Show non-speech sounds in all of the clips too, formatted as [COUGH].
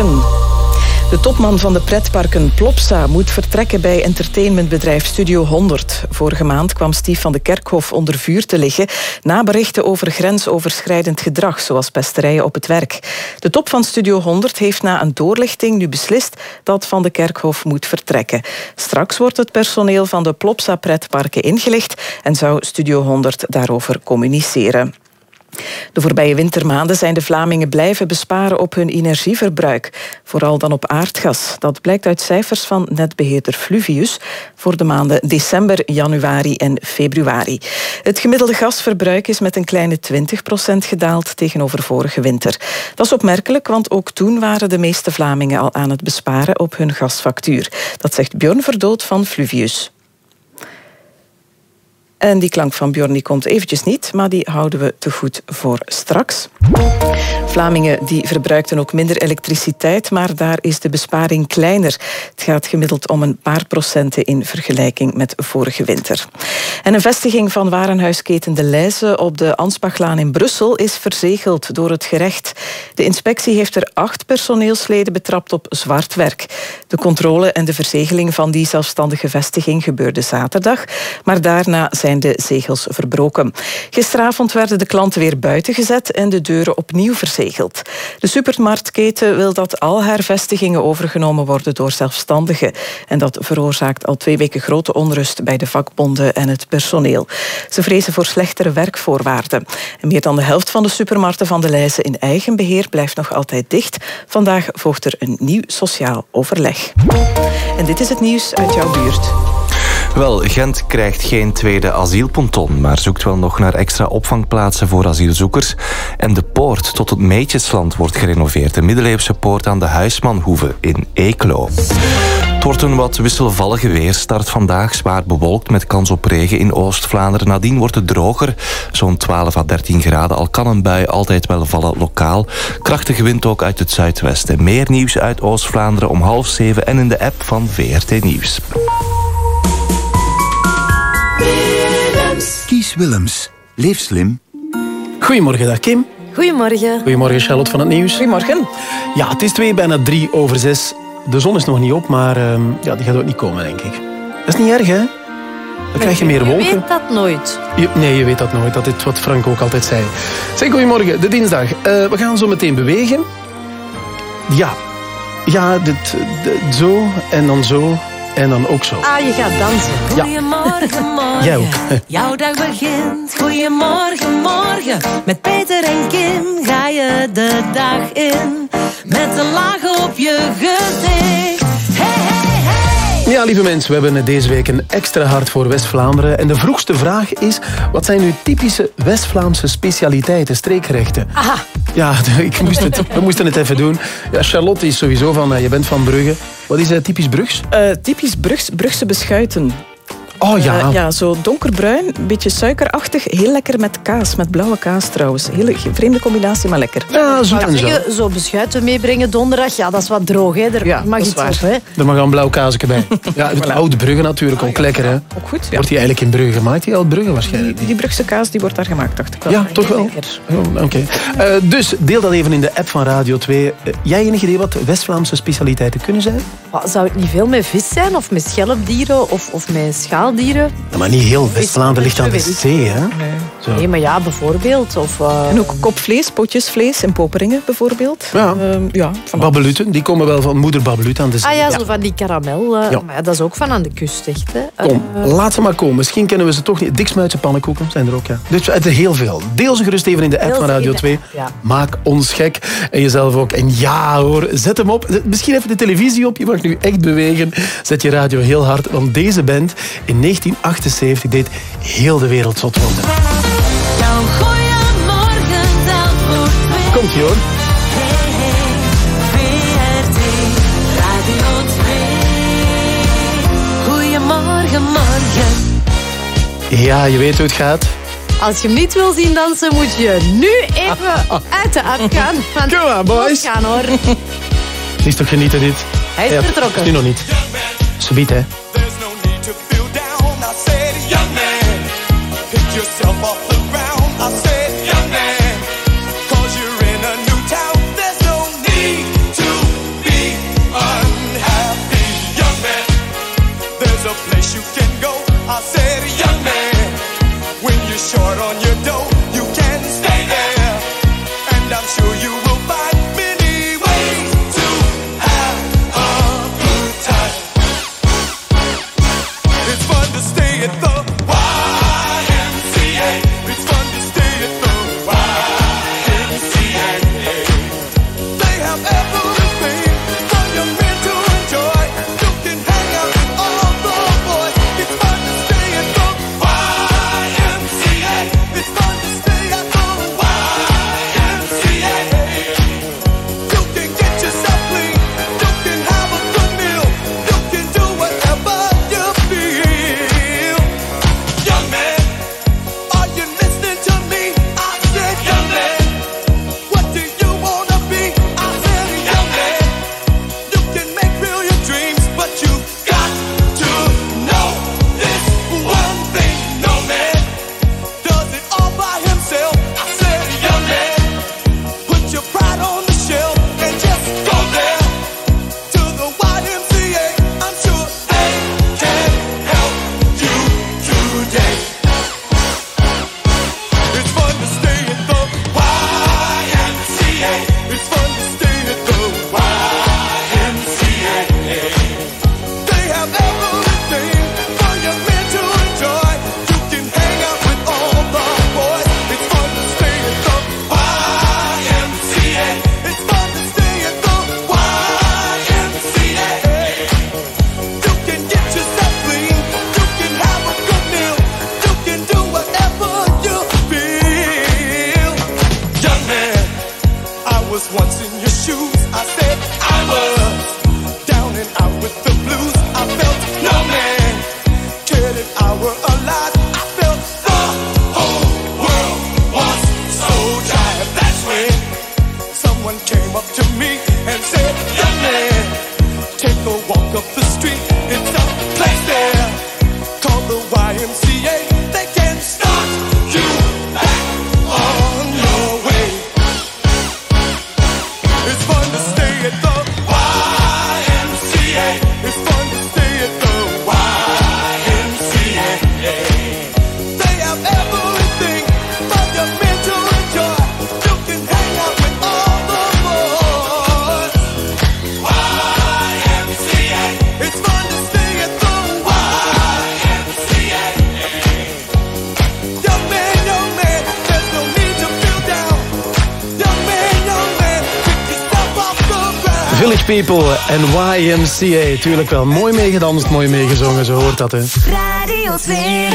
De topman van de pretparken Plopsa moet vertrekken bij entertainmentbedrijf Studio 100. Vorige maand kwam Stief van de Kerkhof onder vuur te liggen na berichten over grensoverschrijdend gedrag, zoals pesterijen op het werk. De top van Studio 100 heeft na een doorlichting nu beslist dat Van de Kerkhof moet vertrekken. Straks wordt het personeel van de Plopsa pretparken ingelicht en zou Studio 100 daarover communiceren. De voorbije wintermaanden zijn de Vlamingen blijven besparen op hun energieverbruik. Vooral dan op aardgas. Dat blijkt uit cijfers van netbeheerder Fluvius voor de maanden december, januari en februari. Het gemiddelde gasverbruik is met een kleine 20% gedaald tegenover vorige winter. Dat is opmerkelijk, want ook toen waren de meeste Vlamingen al aan het besparen op hun gasfactuur. Dat zegt Björn Verdood van Fluvius. En die klank van Bjorn die komt eventjes niet, maar die houden we te goed voor straks. Vlamingen die verbruikten ook minder elektriciteit, maar daar is de besparing kleiner. Het gaat gemiddeld om een paar procenten in vergelijking met vorige winter. En een vestiging van warenhuisketen De Leize op de Ansbachlaan in Brussel is verzegeld door het gerecht. De inspectie heeft er acht personeelsleden betrapt op zwart werk. De controle en de verzegeling van die zelfstandige vestiging gebeurde zaterdag, maar daarna zijn de zegels verbroken. Gisteravond werden de klanten weer buiten gezet en de deuren opnieuw verzegeld. De supermarktketen wil dat al haar vestigingen overgenomen worden door zelfstandigen. En dat veroorzaakt al twee weken grote onrust bij de vakbonden en het personeel. Ze vrezen voor slechtere werkvoorwaarden. En meer dan de helft van de supermarkten van de Leijzen in eigen beheer blijft nog altijd dicht. Vandaag volgt er een nieuw sociaal overleg. En dit is het nieuws uit jouw buurt. Wel, Gent krijgt geen tweede asielponton, maar zoekt wel nog naar extra opvangplaatsen voor asielzoekers. En de poort tot het Meetjesland wordt gerenoveerd. De middeleeuwse poort aan de Huismanhoeve in Eeklo. Het wordt een wat wisselvallige weerstart vandaag. Zwaar bewolkt met kans op regen in Oost-Vlaanderen. Nadien wordt het droger, zo'n 12 à 13 graden. Al kan een bui altijd wel vallen lokaal. Krachtige wind ook uit het zuidwesten. Meer nieuws uit Oost-Vlaanderen om half zeven en in de app van VRT Nieuws. Kies Willems. Leef slim. Goedemorgen, dag Kim. Goedemorgen. Goedemorgen, Charlotte van het Nieuws. Goedemorgen. Ja, het is twee, bijna drie over zes. De zon is nog niet op, maar uh, ja, die gaat ook niet komen, denk ik. Dat is niet erg, hè? Dan krijg je meer wolken. Je weet dat nooit. Je, nee, je weet dat nooit. Dat is wat Frank ook altijd zei. Zeg, goedemorgen, de dinsdag. Uh, we gaan zo meteen bewegen. Ja, ja dit, dit, zo en dan zo en dan ook zo. Ah, je gaat dansen. Ja. Goedemorgen, [LAUGHS] morgen. Jij ook. [LAUGHS] Jouw dag begint. Goedemorgen, morgen. Met Peter en Kim ga je de dag in. Met een laag op je gezicht. Hey, hey, hey. Ja, lieve mensen, we hebben deze week een extra hart voor West-Vlaanderen. En de vroegste vraag is, wat zijn nu typische West-Vlaamse specialiteiten, streekgerechten? Aha. Ja, [LAUGHS] ik moest het, we moesten het even doen. Ja, Charlotte is sowieso van, uh, je bent van Brugge. Wat is uh, typisch Brugs? Uh, typisch Brugs, Brugse beschuiten. Oh ja. Uh, ja, zo donkerbruin, een beetje suikerachtig. Heel lekker met kaas, met blauwe kaas trouwens. Hele vreemde combinatie, maar lekker. Ja, zoet en zo. Zo beschuiten meebrengen donderdag, ja, dat is wat droog. Hè. Er Ja, mag iets waar. op. Hè. Er mag een blauw kaasje bij. [LAUGHS] Ja, het oude Brugge natuurlijk, ook lekker hè. Ook goed, ja. Wordt die eigenlijk in Brugge gemaakt, die oud Brugge Die, waarschijnlijk? die Brugse kaas die wordt daar gemaakt, dacht ik wel. Ja, toch wel? Oh, Oké. Eh, dus deel dat even in de app van Radio 2. Eh, jij enig idee wat West-Vlaamse specialiteiten kunnen zijn? Zou het niet veel met vis zijn? Of met schelpdieren? Of, of met Ja, maar niet heel West-Vlaanderen ligt aan de zee, hè? Zo. Nee, maar ja, bijvoorbeeld. Of, eh, En ook kopvlees, potjesvlees in Poperingen bijvoorbeeld. Ja. Ehm, ja van Babbeluten, die komen wel van moeder Babbelut aan de zee. Ah ja, zo van die karamel. eh, Ja. Maar ja, dat is ook van aan de kust, echt. Hè. Kom, Eh, laat ze maar komen. Misschien kennen we ze toch niet. Diksmuitse pannenkoeken zijn er ook, ja. Dus het is heel veel. Deel ze gerust even in de app van Radio in de 2. app, ja. Maak ons gek. En jezelf ook. En ja hoor, zet hem op. Misschien even de televisie op. Je mag nu echt bewegen. Zet je radio heel hard. Want deze band in 1978 deed heel de wereld zot worden. Jouw goeiemorgen telt voor twee. Komt ie hoor. Hey, hey, VRT Radio 2. Goedemorgen, morgen. Ja, je weet hoe het gaat. Als je hem niet wil zien dansen, moet je nu even [LAUGHS] uit de app gaan. Want Come on, boys. Gaan hoor. Het is toch genieten dit? Hij is Ja, vertrokken. Nu nog niet. Subiet, hè. yourself off the ground. I said, young man, cause you're in a new town. There's no need to be unhappy, young man. There's a place you can go. I said, young man, when you're short on your People en YMCA. Tuurlijk wel. Mooi meegedanst, mooi meegezongen. Zo hoort dat, hè. Radio 2.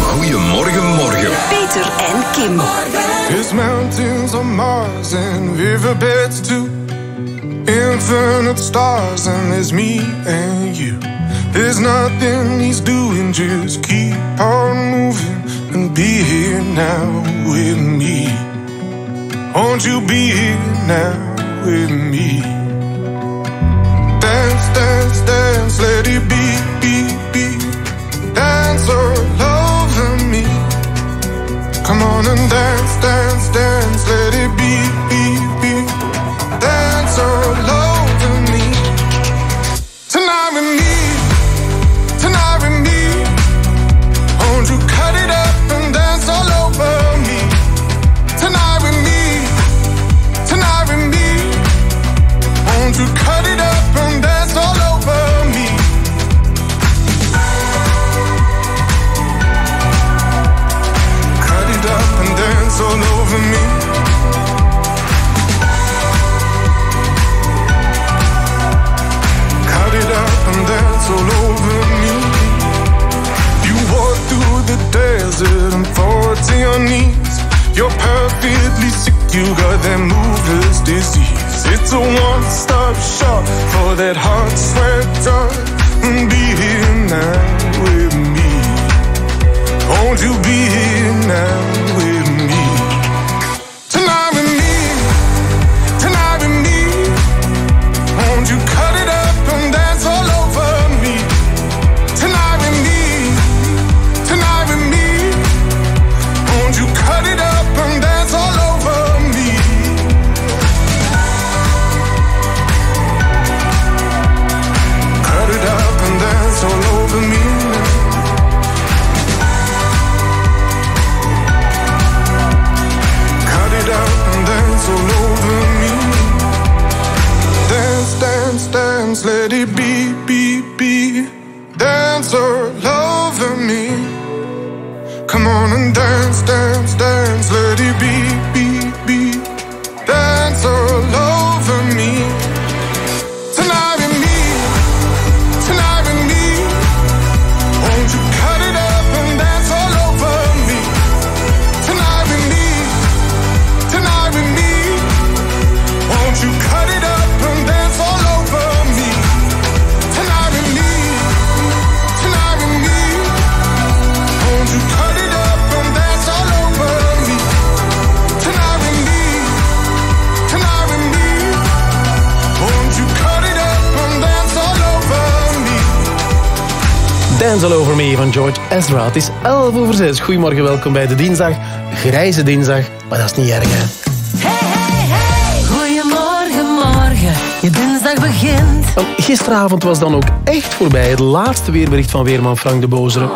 Goedemorgen, morgen. Peter en Kim. There's mountains on Mars and riverbeds too. Infinite stars and there's me and you. There's nothing he's doing, just keep on moving and be here now with me. Won't you be here now with me? Come on and dance, dance, dance, let it be, You're perfectly sick, you got that moveless disease. It's a one stop shop for that heart sweat drug. Be here now with me. Won't you be here now Van George Ezra. Het is 11 over 6. Goedemorgen, welkom bij de dinsdag. Grijze dinsdag, maar dat is niet erg, hè? Goedemorgen, morgen. Je dinsdag begint. Want gisteravond was dan ook echt voorbij het laatste weerbericht van weerman Frank de Bozere.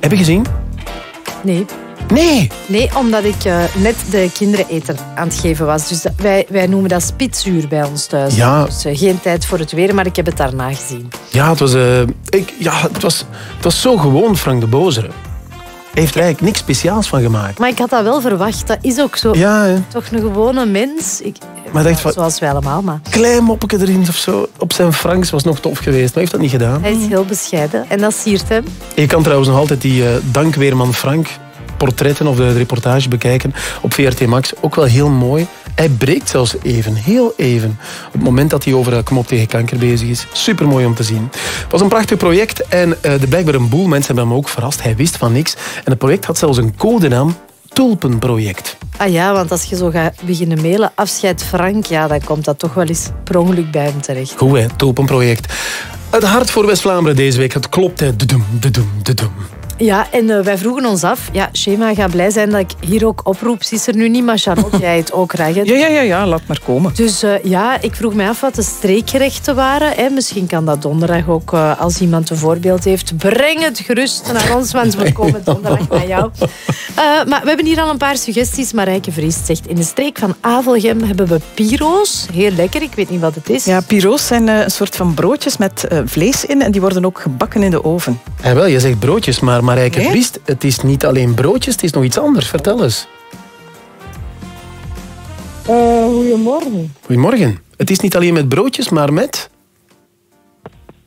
Heb je gezien? Nee. Nee. Nee, omdat ik eh, net de kinderen eten aan het geven was. Dus dat- wij, wij noemen dat spitsuur bij ons thuis. Ja. Dus eh, geen tijd voor het weer, maar ik heb het daarna gezien. Ja, het was, eh, ik, ja, het was, het was zo gewoon Frank de Bozere. Hij heeft er eigenlijk niks speciaals van gemaakt. Maar ik had dat wel verwacht. Dat is ook zo. Ja, hè. Toch een gewone mens. Ik, Maar dacht van- Zoals wij allemaal, maar Klein moppetje erin of zo. Op zijn Franks was nog tof geweest, maar hij heeft dat niet gedaan. hij is heel bescheiden. En dat siert hem. Je kan trouwens nog altijd die eh dankweerman Frank portretten of de reportage bekijken op VRT Max. Ook wel heel mooi. Hij breekt zelfs even, heel even. Op het moment dat hij over Kom op tegen kanker bezig is. Super mooi om te zien. Het was een prachtig project en eh de blijkbaar een boel mensen hebben hem ook verrast. Hij wist van niks. En het project had zelfs een codenaam. Tulpenproject. Ah ja, want als je zo gaat beginnen mailen, afscheid Frank, ja, dan komt dat toch wel eens per ongeluk bij hem terecht. Goed hè, Tulpenproject. Het hart voor West-Vlaanderen deze week. Het klopt hè. Ja, en eh, wij vroegen ons af, ja, Shema gaat blij zijn dat ik hier ook oproep. Ze is er nu niet, maar Charlotte, [LAUGHS] jij het ook graag. hè? Ja, ja, ja, ja, laat maar komen. Dus eh, ja, ik vroeg mij af wat de streekgerechten waren. Hè. Misschien kan dat donderdag ook, eh, als iemand een voorbeeld heeft. Breng het gerust naar ons, want we [LAUGHS] komen donderdag naar jou. Eh, maar we hebben hier al een paar suggesties. Marijke Vries zegt, in de streek van Avelgem hebben we pyro's. Heel lekker, ik weet niet wat het is. Ja, pyro's zijn eh, een soort van broodjes met eh, vlees in en die worden ook gebakken in de oven. En wel, je zegt broodjes, maar Marijke Nee? Vriest, het is niet alleen broodjes, het is nog iets anders. Vertel eens. goedemorgen. Goedemorgen. Het is niet alleen met broodjes, maar met...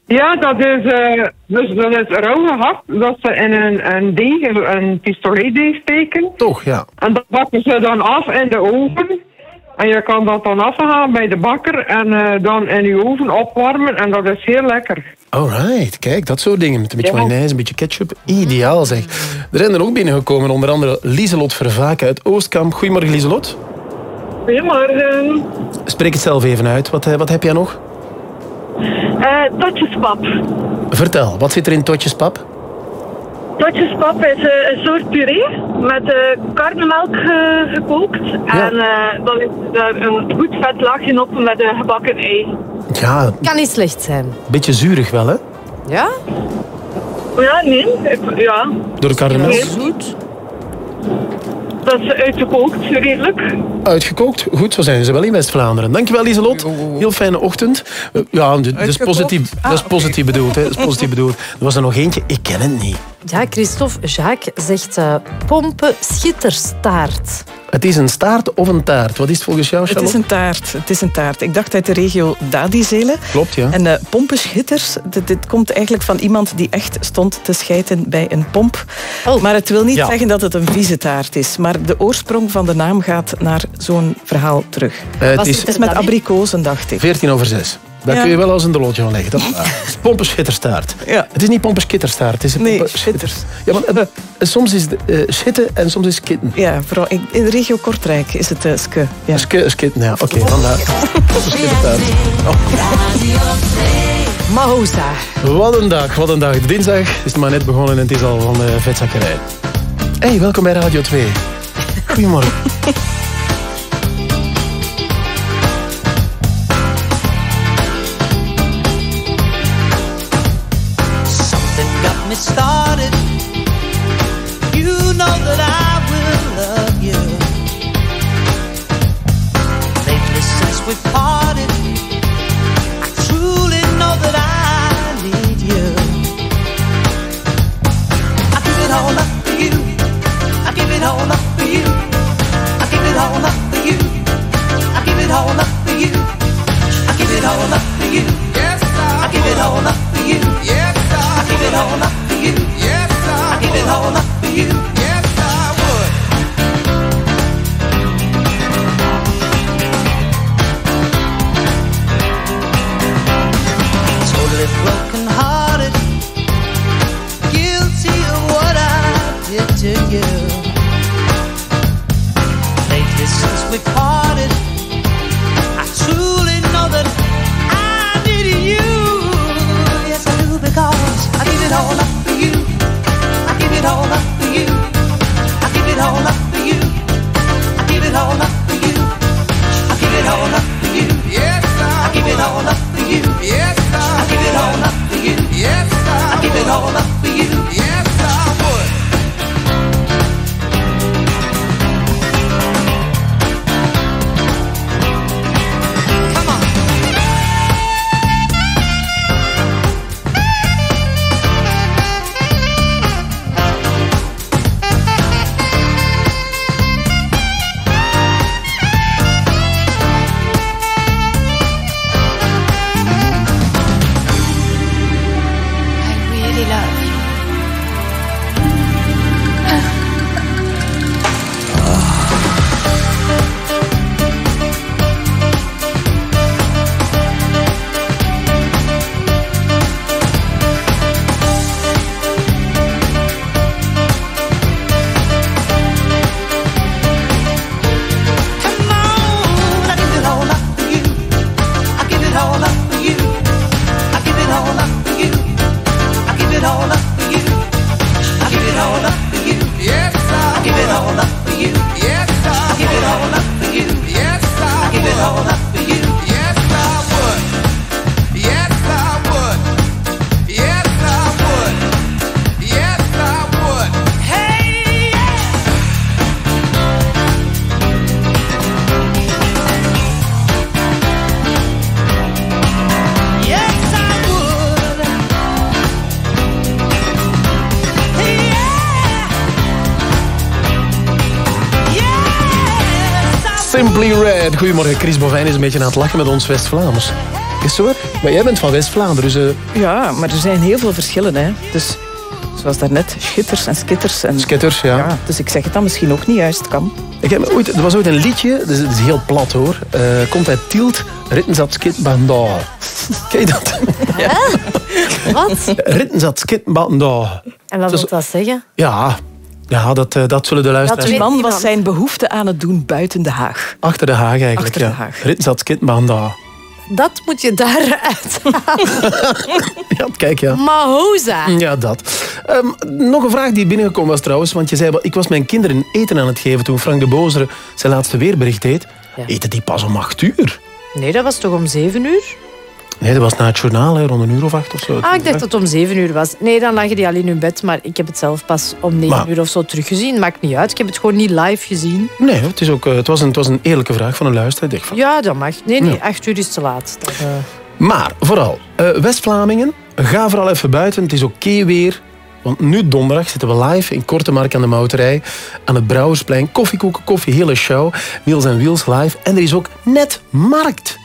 Ja, dat is, eh, dus dat is rauw gehakt. Dat ze in een, een deeg, een pistoletdeeg steken. Toch, ja. En dat bakken ze dan af in de oven. En je kan dat dan afhalen bij de bakker en eh, dan in je oven opwarmen. En dat is heel lekker. Alright, kijk, dat soort dingen. Met een beetje Ja. mayonaise, een beetje ketchup. Ideaal zeg. Er zijn er ook binnengekomen, onder andere Lieselot Vervaak uit Oostkamp. Goedemorgen, Lieselot. Goedemorgen. Spreek het zelf even uit. Wat, eh, wat heb jij nog? Eh totjespap. Vertel, wat zit er in totjespap? Totjespap is eh, een soort puree met eh karnemelk eh, gekookt. En eh, dan is er een goed vet laagje op met een gebakken ei. Ja, Kan niet slecht zijn. beetje zuurig wel, hè? Ja? Ja, nee. Ik, ja, Door de karnemelk. Zoet. Dat is uitgekookt, redelijk. Uitgekookt. Goed, zo zijn ze wel in West-Vlaanderen. Dankjewel, Lieselot. Heel fijne ochtend. Eh, Ja, dat is positief, dat is Ah, positief bedoeld. Hè. Dat is positief bedoeld. Er was er nog eentje, ik ken het niet. Ja, Christophe Jacques zegt eh, pompen schitterstaart. Het is een staart of een taart. Wat is het volgens jou, Het is Charlotte? een taart. Het is een taart. Ik dacht uit de regio Dadizelen. Klopt, ja. En eh pompenschitters, dit, dit komt eigenlijk van iemand die echt stond te schijten bij een pomp. Oh. Maar het wil niet Ja. zeggen dat het een vieze taart is. Maar de oorsprong van de naam gaat naar zo'n verhaal terug. Eh, het is Het is met abrikozen, dacht ik. 14 over 6. Daar Ja. kun je wel als een dollotje van leggen. Dat pompenschitterstaart. Ja. Het is niet pompenskitterstaart. Het is een Nee, pompenschitters. Ja, maar eh, soms is het eh, schitten en soms is het kitten. Ja, vooral in de regio Kortrijk is het uh, ske. Ja. Ske, skitten, ja. Oké, vandaar. Pompenschitterstaart. [LAUGHS] Mahosa. Wat een dag, wat een dag. Dinsdag is het maar net begonnen en het is al van de vetzakkerij. Hey, welkom bij Radio 2. Goedemorgen. [LAUGHS] Goedemorgen, Chris Bovijn is een beetje aan het lachen met ons West-Vlaams. Is het zo? Maar jij bent van West-Vlaanderen, dus... eh, Ja, maar er zijn heel veel verschillen. Hè. Dus zoals daarnet, schitters en skitters. En, Skitters, ja. Dus ik zeg het dan misschien ook niet juist kan. Ik heb ooit, er was ooit een liedje, dat is, dat is heel plat hoor. Eh, komt uit Tielt, Rittenzat Skit Bandau. [LAUGHS] Ken je dat? Wat? Rittenzat Skit Bandau. En wat Dus- wil dat zeggen? Ja, ja dat, eh, dat zullen de luisteraars... Weet man was zijn behoefte aan het doen buiten de Haag. Achter de Haag eigenlijk, Achter de ja. Haag. Skit Bandau. Dat moet je daaruit [LAUGHS] Ja, kijk ja. Mahoza. Ja, dat. Ehm, nog een vraag die binnengekomen was trouwens. Want je zei, wel, ik was mijn kinderen eten aan het geven toen Frank de Bozere zijn laatste weerbericht deed. Ja. Eten die pas om acht uur? Nee, dat was toch om zeven uur? Nee, dat was na het journaal, hè, rond een uur of acht of zo. Ah, ik dacht dat het om zeven uur was. Nee, dan lagen die al in hun bed. Maar ik heb het zelf pas om negen Maar- uur of zo teruggezien. Maakt niet uit. Ik heb het gewoon niet live gezien. Nee, het, is ook, eh, het, was een, het was een eerlijke vraag van een luisteraar. Ik van- Ja, dat mag. Nee, nee, Ja. acht uur is te laat. Dat, eh, Maar vooral, eh, West-Vlamingen, ga vooral even buiten. Het is oké weer. Want nu donderdag zitten we live in Kortemark aan de Mouterij. Aan het Brouwersplein. Koffiekoeken, koffie, hele show. Wheels en Wheels live. En er is ook net markt.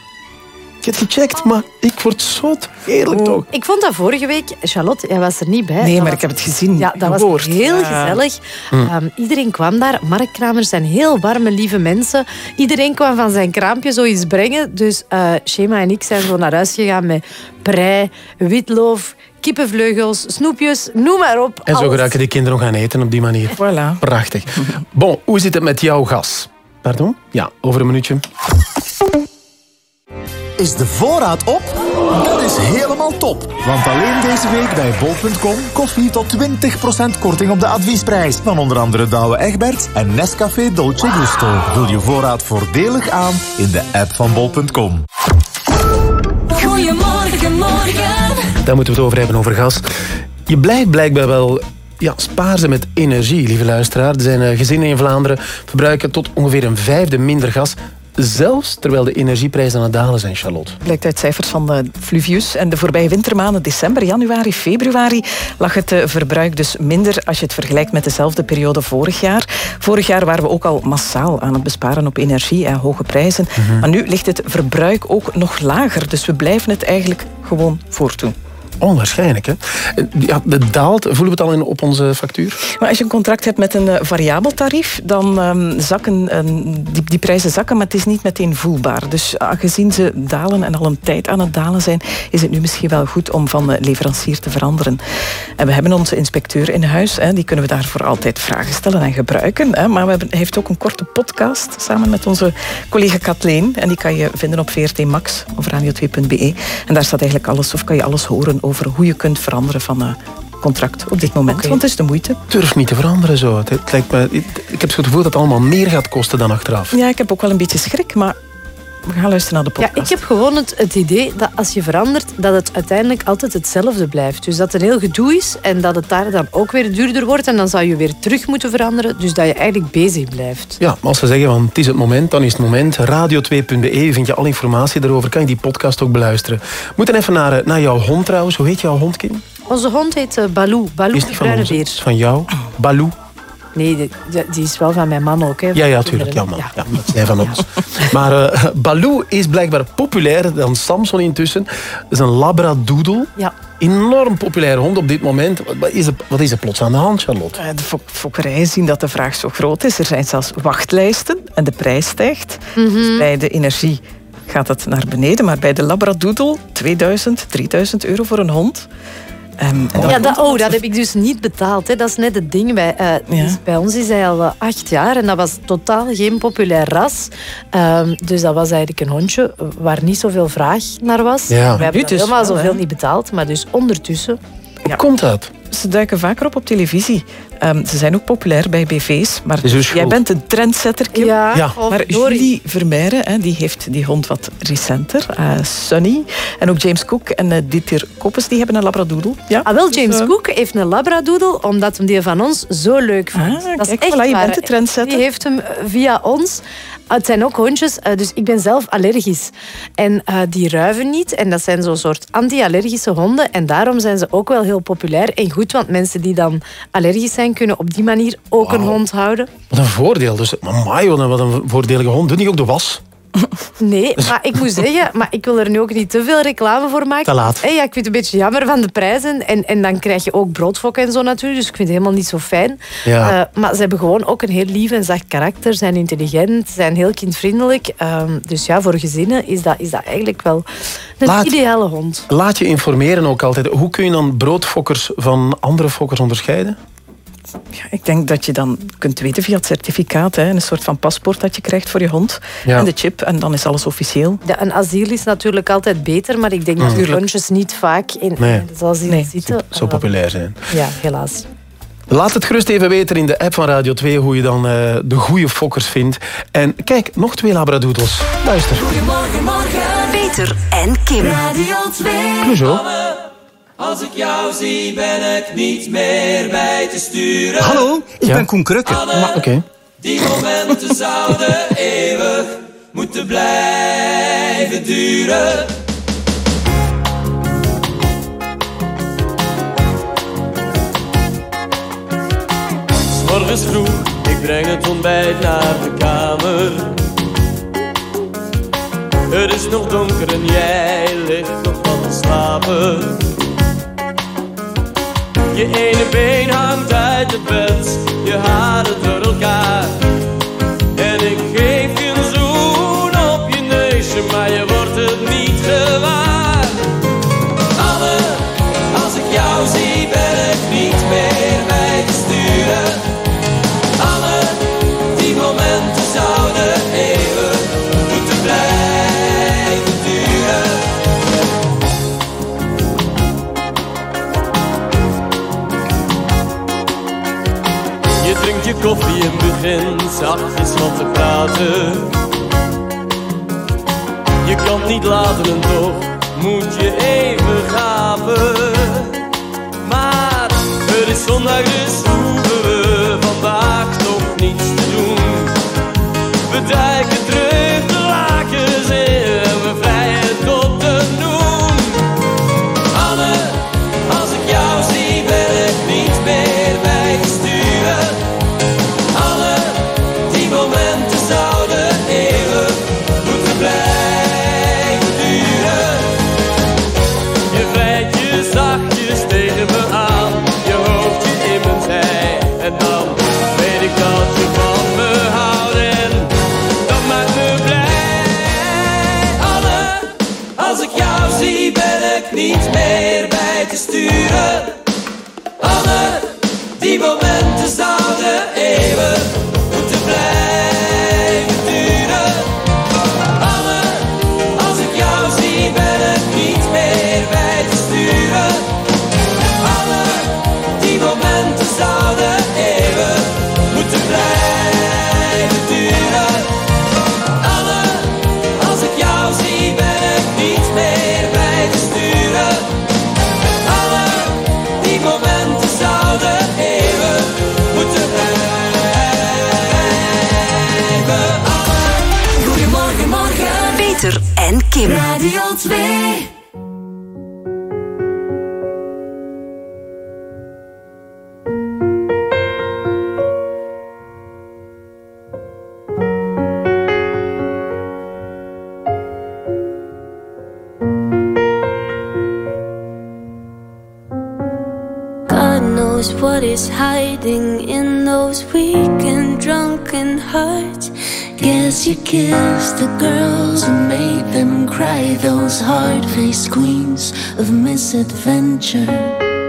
Ik heb het gecheckt, maar ik word zot. Heerlijk toch? Ik vond dat vorige week... Charlotte, jij was er niet bij. Nee, Dat maar was- ik heb het gezien. Ja, dat gehoord. was heel Ja. gezellig. Hm. Ehm, iedereen kwam daar. Markkramers zijn heel warme, lieve mensen. Iedereen kwam van zijn kraampje zoiets brengen. Dus eh Shema en ik zijn zo naar huis gegaan met prei, witloof, kippenvleugels, snoepjes, noem maar op. En zo alles. geraken de kinderen nog aan eten op die manier. Voilà. Prachtig. Bon, hoe zit het met jouw gas? Pardon? Ja, over een minuutje. Is de voorraad op? Dat is helemaal top. Want alleen deze week bij bol.com koffie tot 20% korting op de adviesprijs. Van onder andere Douwe Egberts en Nescafé Dolce Gusto. Vul je voorraad voordelig aan in de app van bol.com. Goedemorgen, morgen. Daar moeten we het over hebben, over gas. Je blijft blijkbaar wel ja, spaarzaam met energie, lieve luisteraar. Er zijn eh, gezinnen in Vlaanderen verbruiken tot ongeveer een vijfde minder gas. Zelfs terwijl de energieprijzen aan het dalen zijn, Charlotte. Blijkt uit cijfers van de Fluvius. En de voorbije wintermaanden, december, januari, februari, lag het eh, verbruik dus minder als je het vergelijkt met dezelfde periode vorig jaar. Vorig jaar waren we ook al massaal aan het besparen op energie en hoge prijzen. Maar nu ligt het verbruik ook nog lager. Dus we blijven het eigenlijk gewoon voortdoen. Onwaarschijnlijk, hè? Eh, Ja, daalt. Voelen we het al in, op onze factuur? Maar als je een contract hebt met een eh, variabel tarief, dan ehm, zakken eh, die, die prijzen zakken, maar het is niet meteen voelbaar. Dus aangezien ze dalen en al een tijd aan het dalen zijn, is het nu misschien wel goed om van eh, leverancier te veranderen. En we hebben onze inspecteur in huis, hè, die kunnen we daarvoor altijd vragen stellen en gebruiken. Hè, maar we hebben, hij heeft ook een korte podcast samen met onze collega Kathleen. En die kan je vinden op VRT Max of radio2.be. En daar staat eigenlijk alles, of kan je alles horen over hoe je kunt veranderen van eh, contract op dit moment. Want het is de moeite. Durf niet te veranderen zo. Het, lijkt me, ik ik heb het gevoel dat het allemaal meer gaat kosten dan achteraf. Ja, ik heb ook wel een beetje schrik, maar we gaan luisteren naar de Ja, podcast. ik heb gewoon het, het idee dat als je verandert, dat het uiteindelijk altijd hetzelfde blijft. Dus dat er heel gedoe is en dat het daar dan ook weer duurder wordt. En dan zou je weer terug moeten veranderen. Dus dat je eigenlijk bezig blijft. Ja, maar als ze zeggen van het is het moment, dan is het moment. Radio2.be vind je alle informatie daarover. Kan je die podcast ook beluisteren. We moeten even naar, eh, naar jouw hond trouwens. Hoe heet jouw hond, Kim? Onze hond heet eh, Baloo. Baloo Is de die van bruine ons? beer. Is van jou? Baloo? Nee, die, is wel van mijn man ook. Hè. Ja, ja, tuurlijk. Ja, man. Ja. dat is hij van ons. [LAUGHS] Maar eh Baloo is blijkbaar populairder dan Samson intussen. Dat is een labradoodle. Ja. Enorm populaire hond op dit moment. Wat is er, wat is er plots aan de hand, Charlotte? Eh, De fok- fokkerijen zien dat de vraag zo groot is. Er zijn zelfs wachtlijsten en de prijs stijgt. Dus bij de energie gaat het naar beneden. Maar bij de labradoodle 2000, 3000 euro voor een hond. Ehm, Ja, dat, oh, dat heb ik dus niet betaald. Hè. Dat is net het ding. Bij, eh, dus bij ons is hij al eh, acht jaar en dat was totaal geen populair ras. Ehm, dus dat was eigenlijk een hondje waar niet zoveel vraag naar was. Ja. We hebben dus helemaal zoveel niet betaald, maar dus ondertussen... Hoe komt dat? Ze duiken vaker op op televisie. Ehm, ze zijn ook populair bij BV's. Maar jij bent een trendsetter, Kim. Ja, Ja. of Maar door- Julie Vermeijren, hè, die heeft die hond wat recenter. eh, Sunny. En ook James Cook en eh, Dieter Koppes, die hebben een labradoodle. Ja, Ah, wel, James Dus, eh, Cook heeft een labradoodle, omdat hij die van ons zo leuk vond. Ah, dat kijk, is echt voilà, je waar. bent de trendsetter. Die heeft hem via ons Het zijn ook hondjes, eh, dus ik ben zelf allergisch. En eh, die ruiven niet. En dat zijn zo'n soort anti-allergische honden. En daarom zijn ze ook wel heel populair en goed. Want mensen die dan allergisch zijn, kunnen op die manier ook een hond houden. Wat een voordeel. Dus, wat een, wat een voordelige hond. Doe niet ook de was? Nee, maar ik moet zeggen, maar ik wil er nu ook niet te veel reclame voor maken. Te laat. Hey, ja, ik vind het een beetje jammer van de prijzen. En, en dan krijg je ook broodfokken en zo natuurlijk. Dus ik vind het helemaal niet zo fijn. Ja. Eh, maar ze hebben gewoon ook een heel lief en zacht karakter. Zijn intelligent, zijn heel kindvriendelijk. Ehm, dus ja, voor gezinnen is dat, is dat eigenlijk wel een Laat- ideale hond. Laat je informeren ook altijd. Hoe kun je dan broodfokkers van andere fokkers onderscheiden? Ik denk dat je dan kunt weten via het certificaat, hè, een soort van paspoort dat je krijgt voor je hond. Ja. En de chip, en dan is alles officieel. Ja, een asiel is natuurlijk altijd beter, maar ik denk dat Tuurlijk. hondjes niet vaak in, Nee. in het asiel zitten. Zo populair zijn. ja, helaas. Laat het gerust even weten in de app van Radio 2 hoe je dan eh, de goede fokkers vindt. En kijk, nog twee labradoodles. Luister. Goedemorgen, morgen. Peter en Kim. Radio 2. Hoezo? Als ik jou zie, ben ik niet meer bij te sturen. Hallo, ik Ja. ben Koen Krukke. Maar oké. Die momenten zouden eeuwig moeten blijven duren. Morgens vroeg, ik breng het ontbijt naar de kamer. Het is nog donker en jij ligt nog wat te slapen. Je ene been hangt uit het bed, je haren door koffie en begint zachtjes wat te praten. Je kan niet laten en toch moet je even gapen. Kim. Radio 2. God knows what is hiding in those weak and drunken hearts. Guess you kissed the girls and made them cry, those hard faced queens of misadventure.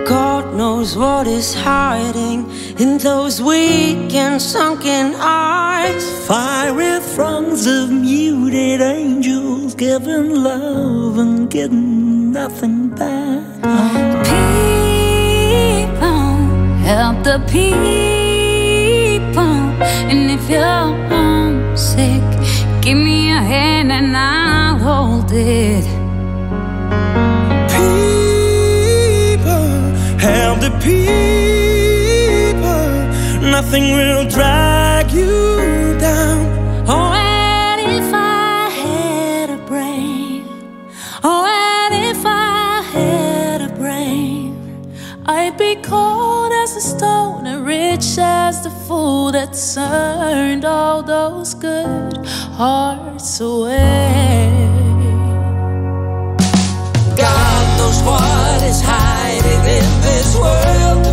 God knows what is hiding in those weak and sunken eyes. Fiery throngs of muted angels giving love and getting nothing back. People, help the people. And if you're Sick? Give me a hand and I'll hold it. People, help the people. Nothing will drag you down. Oh, and if I had a brain. Oh, and if I had a brain. I'd be cold as a stone rich as the fool that turned all those good hearts away. God knows what is hiding in this world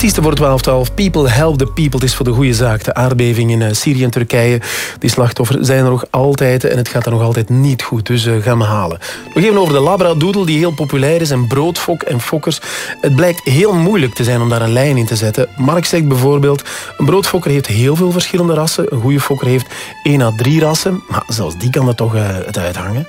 Artiesten voor 1212. People help the people. Het is voor de goede zaak. De aardbeving in eh, Syrië en Turkije. Die slachtoffers zijn er nog altijd. En het gaat er nog altijd niet goed. Dus uh, ga me halen. Nog even over de labradoodle die heel populair is. En broodfok en fokkers. Het blijkt heel moeilijk te zijn om daar een lijn in te zetten. Mark zegt bijvoorbeeld... Een broodfokker heeft heel veel verschillende rassen. Een goede fokker heeft 1 à 3 rassen. Maar zelfs die kan er toch uh, het uithangen.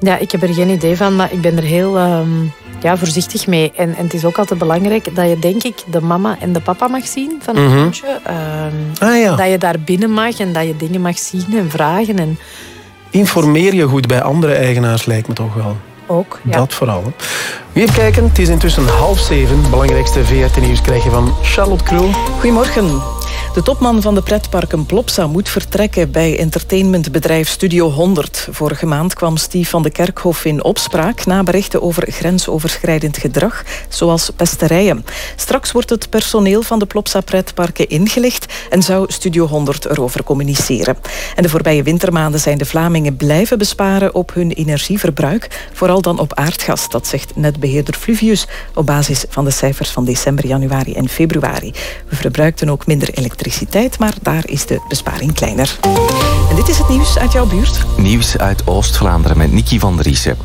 Ja, ik heb er geen idee van, maar ik ben er heel um, ja, voorzichtig mee. En, en het is ook altijd belangrijk dat je, denk ik, de mama en de papa mag zien van het Mhm. hondje. Um, Ah, ja. Dat je daar binnen mag en dat je dingen mag zien en vragen. En Informeer je goed bij andere eigenaars lijkt me toch wel. ook, ja. Dat vooral. Even kijken, het is intussen half zeven. Het belangrijkste VRT-nieuws krijg je van Charlotte Krul. Goedemorgen. De topman van de pretparken Plopsa moet vertrekken bij entertainmentbedrijf Studio 100. Vorige maand kwam Steve van de Kerkhof in opspraak na berichten over grensoverschrijdend gedrag, zoals pesterijen. Straks wordt het personeel van de Plopsa pretparken ingelicht en zou Studio 100 erover communiceren. En de voorbije wintermaanden zijn de Vlamingen blijven besparen op hun energieverbruik, vooral dan op aardgas. Dat zegt netbeheerder Fluvius op basis van de cijfers van december, januari en februari. We verbruikten ook minder elektriciteit, maar daar is de besparing kleiner. En dit is het nieuws uit jouw buurt. Nieuws uit Oost-Vlaanderen met Nicky van der Riesen.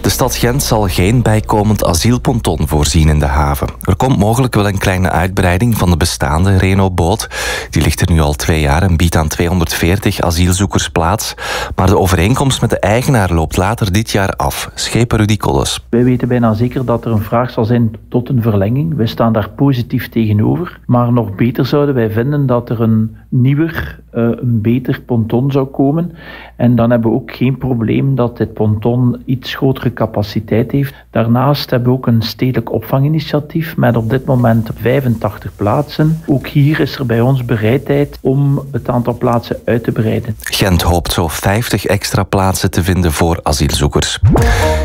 De stad Gent zal geen bijkomend asielponton voorzien in de haven. Er komt mogelijk wel een kleine uitbreiding van de bestaande Reno-boot. Die ligt er nu al twee jaar en biedt aan 240 asielzoekers plaats. Maar de overeenkomst met de eigenaar loopt later dit jaar af. Schepen Rudy Kolles. Wij weten bijna zeker dat er een vraag zal zijn tot een verlenging. Wij staan daar positief tegenover. Maar nog beter zouden wij vinden dat er een nieuwer, uh, een beter ponton zou komen. En dan hebben we ook geen probleem dat dit ponton iets grotere capaciteit heeft. Daarnaast hebben we ook een stedelijk opvanginitiatief met op dit moment 85 plaatsen. Ook hier is er bij ons bereidheid om het aantal plaatsen uit te breiden. Gent hoopt zo 50 extra plaatsen te vinden voor asielzoekers.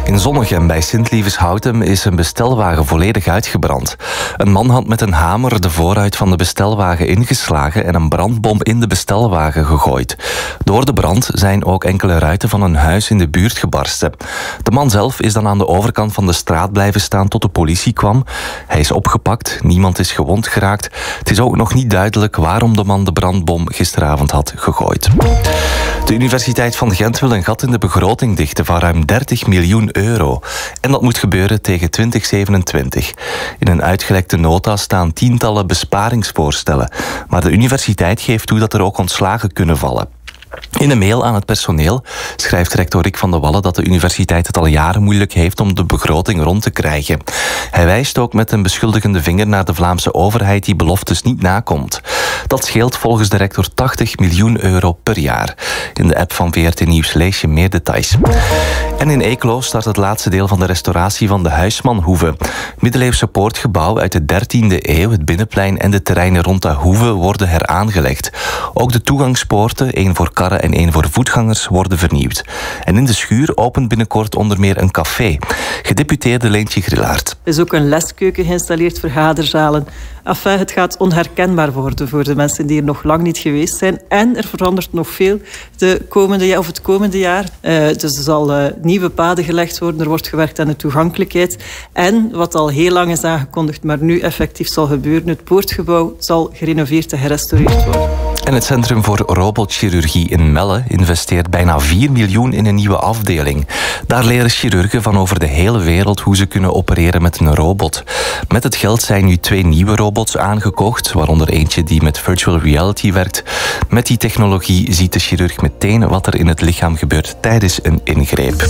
In Zonnegem bij Sint-Lieveshouten is een bestelwagen volledig uitgebrand. Een man had met een hamer de voorruit van de bestelwagen ingeslagen en een brandbom in de bestelwagen gegooid. Door de brand zijn ook enkele ruiten van een huis in de buurt gebarsten. De man zelf is dan aan de overkant van de straat blijven staan tot de politie kwam. Hij is opgepakt, niemand is gewond geraakt. Het is ook nog niet duidelijk waarom de man de brandbom gisteravond had gegooid. De Universiteit van Gent wil een gat in de begroting dichten van ruim 30 miljoen euro. En dat moet gebeuren tegen 2027. In een uitgelekte nota staan tientallen besparingsvoorstellen. Maar de universiteit geeft toe dat er ook ontslagen kunnen vallen. In een mail aan het personeel schrijft rector Rick van de Wallen dat de universiteit het al jaren moeilijk heeft om de begroting rond te krijgen. Hij wijst ook met een beschuldigende vinger naar de Vlaamse overheid die beloftes niet nakomt. Dat scheelt volgens de rector 80 miljoen euro per jaar. In de app van VRT Nieuws lees je meer details. En in Eeklo start het laatste deel van de restauratie van de Huismanhoeve. Middeleeuwse poortgebouw uit de 13e eeuw, het binnenplein en de terreinen rond de hoeve worden heraangelegd. Ook de toegangspoorten, één voor en één voor voetgangers, worden vernieuwd. En in de schuur opent binnenkort onder meer een café. Gedeputeerde Leentje Grillaert. Er is ook een leskeuken geïnstalleerd, vergaderzalen. Enfin, het gaat onherkenbaar worden voor de mensen die er nog lang niet geweest zijn. En er verandert nog veel de komende, of het komende jaar. Eh, dus er zal eh, nieuwe paden gelegd worden. Er wordt gewerkt aan de toegankelijkheid. En wat al heel lang is aangekondigd, maar nu effectief zal gebeuren, het poortgebouw zal gerenoveerd en gerestaureerd worden. En het Centrum voor Robotchirurgie in Melle investeert bijna 4 miljoen in een nieuwe afdeling. Daar leren chirurgen van over de hele wereld hoe ze kunnen opereren met een robot. Met het geld zijn nu twee nieuwe robots aangekocht, waaronder eentje die met virtual reality werkt. Met die technologie ziet de chirurg meteen wat er in het lichaam gebeurt tijdens een ingreep.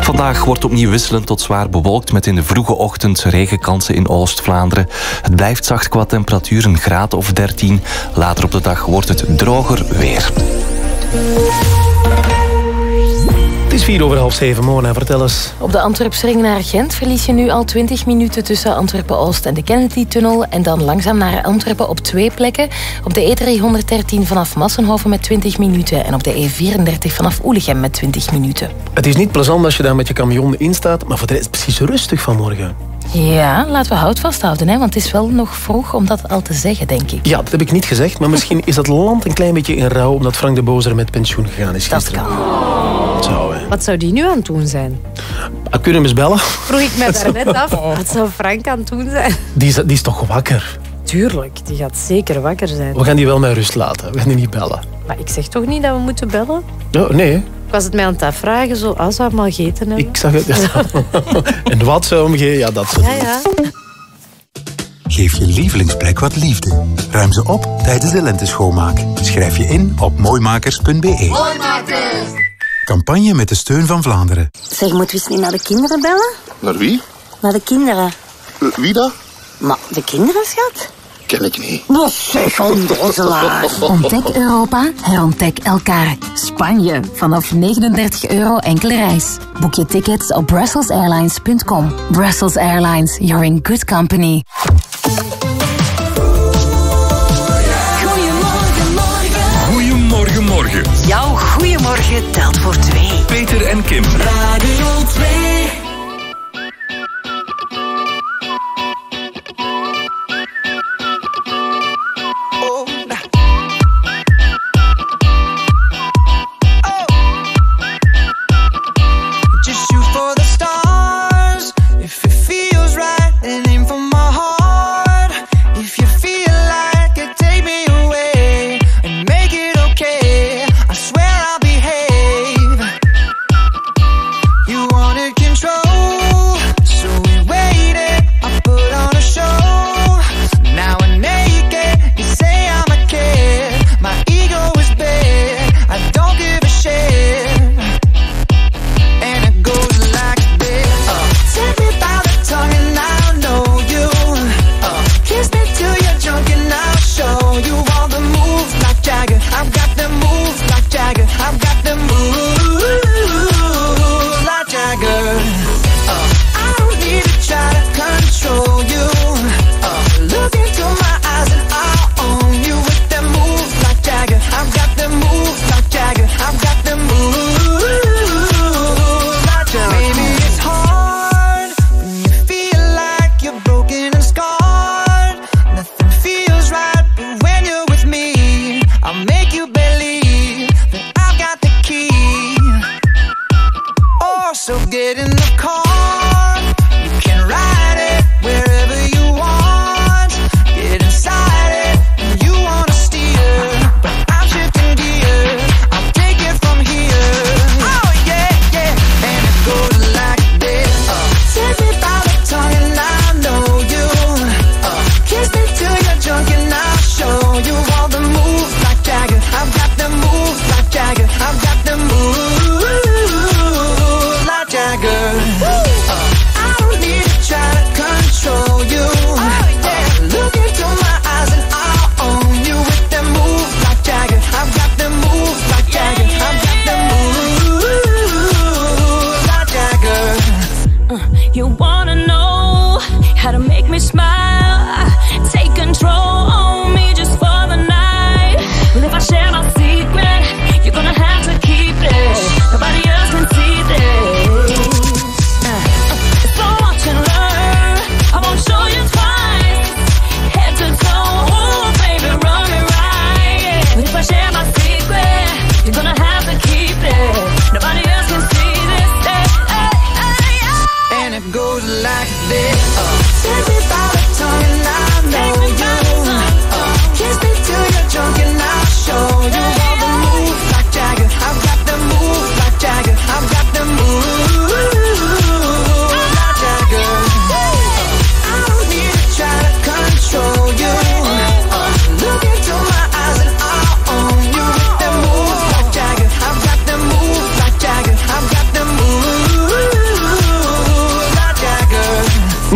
Vandaag wordt opnieuw wisselend tot zwaar bewolkt met in de vroege ochtend regenkansen in Oost-Vlaanderen. Het blijft zacht qua temperatuur, een graad of 13. Later op de dag wordt het droger weer. Het is vier over half zeven, Mona, vertel eens. Op de Antwerpsring naar Gent verlies je nu al 20 minuten tussen Antwerpen-Oost en de Kennedy-tunnel. En dan langzaam naar Antwerpen op twee plekken. Op de E313 vanaf Massenhoven met 20 minuten. En op de E34 vanaf Oelichem met 20 minuten. Het is niet plezant als je daar met je camion in staat, maar voor de rest precies rustig vanmorgen. Ja, laten we hout vasthouden, hè, want het is wel nog vroeg om dat al te zeggen, denk ik. Ja, dat heb ik niet gezegd, maar misschien is het land een klein beetje in rouw omdat Frank de Bozer met pensioen gegaan is gisteren. Zou, hè. Wat zou die nu aan het doen zijn? Ah, Kun je hem eens bellen? Vroeg ik mij daar net af. [LAUGHS] Wat zou Frank aan het doen zijn? Die is, die is toch wakker? Tuurlijk, die gaat zeker wakker zijn. We gaan die wel met rust laten. We gaan die niet bellen. Maar ik zeg toch niet dat we moeten bellen? Oh, nee. Ik was het mij aan het afvragen, zo als we allemaal gegeten hebben. ik zag het. [LAUGHS] en wat zou hem geven? Ja, dat soort Ja, ja. Geef je lievelingsplek wat liefde. Ruim ze op tijdens de lenteschoonmaak. Schrijf je in op mooimakers.be. Campagne met de steun van Vlaanderen. Zeg, moeten we eens niet naar de kinderen bellen? Naar wie? Naar de kinderen. Eh, Wie dat? Maar de kinderen, schat? Ken ik niet. Wat zeg, onnozelaar. Ontdek Europa, herontdek elkaar. Spanje, vanaf 39 euro enkele reis. Boek je tickets op brusselsairlines.com. Brussels Airlines, you're in good company. Goedemorgen, morgen. Goedemorgen, morgen. Jouw goeiemorgen telt voor twee. Peter en Kim. Radio 2.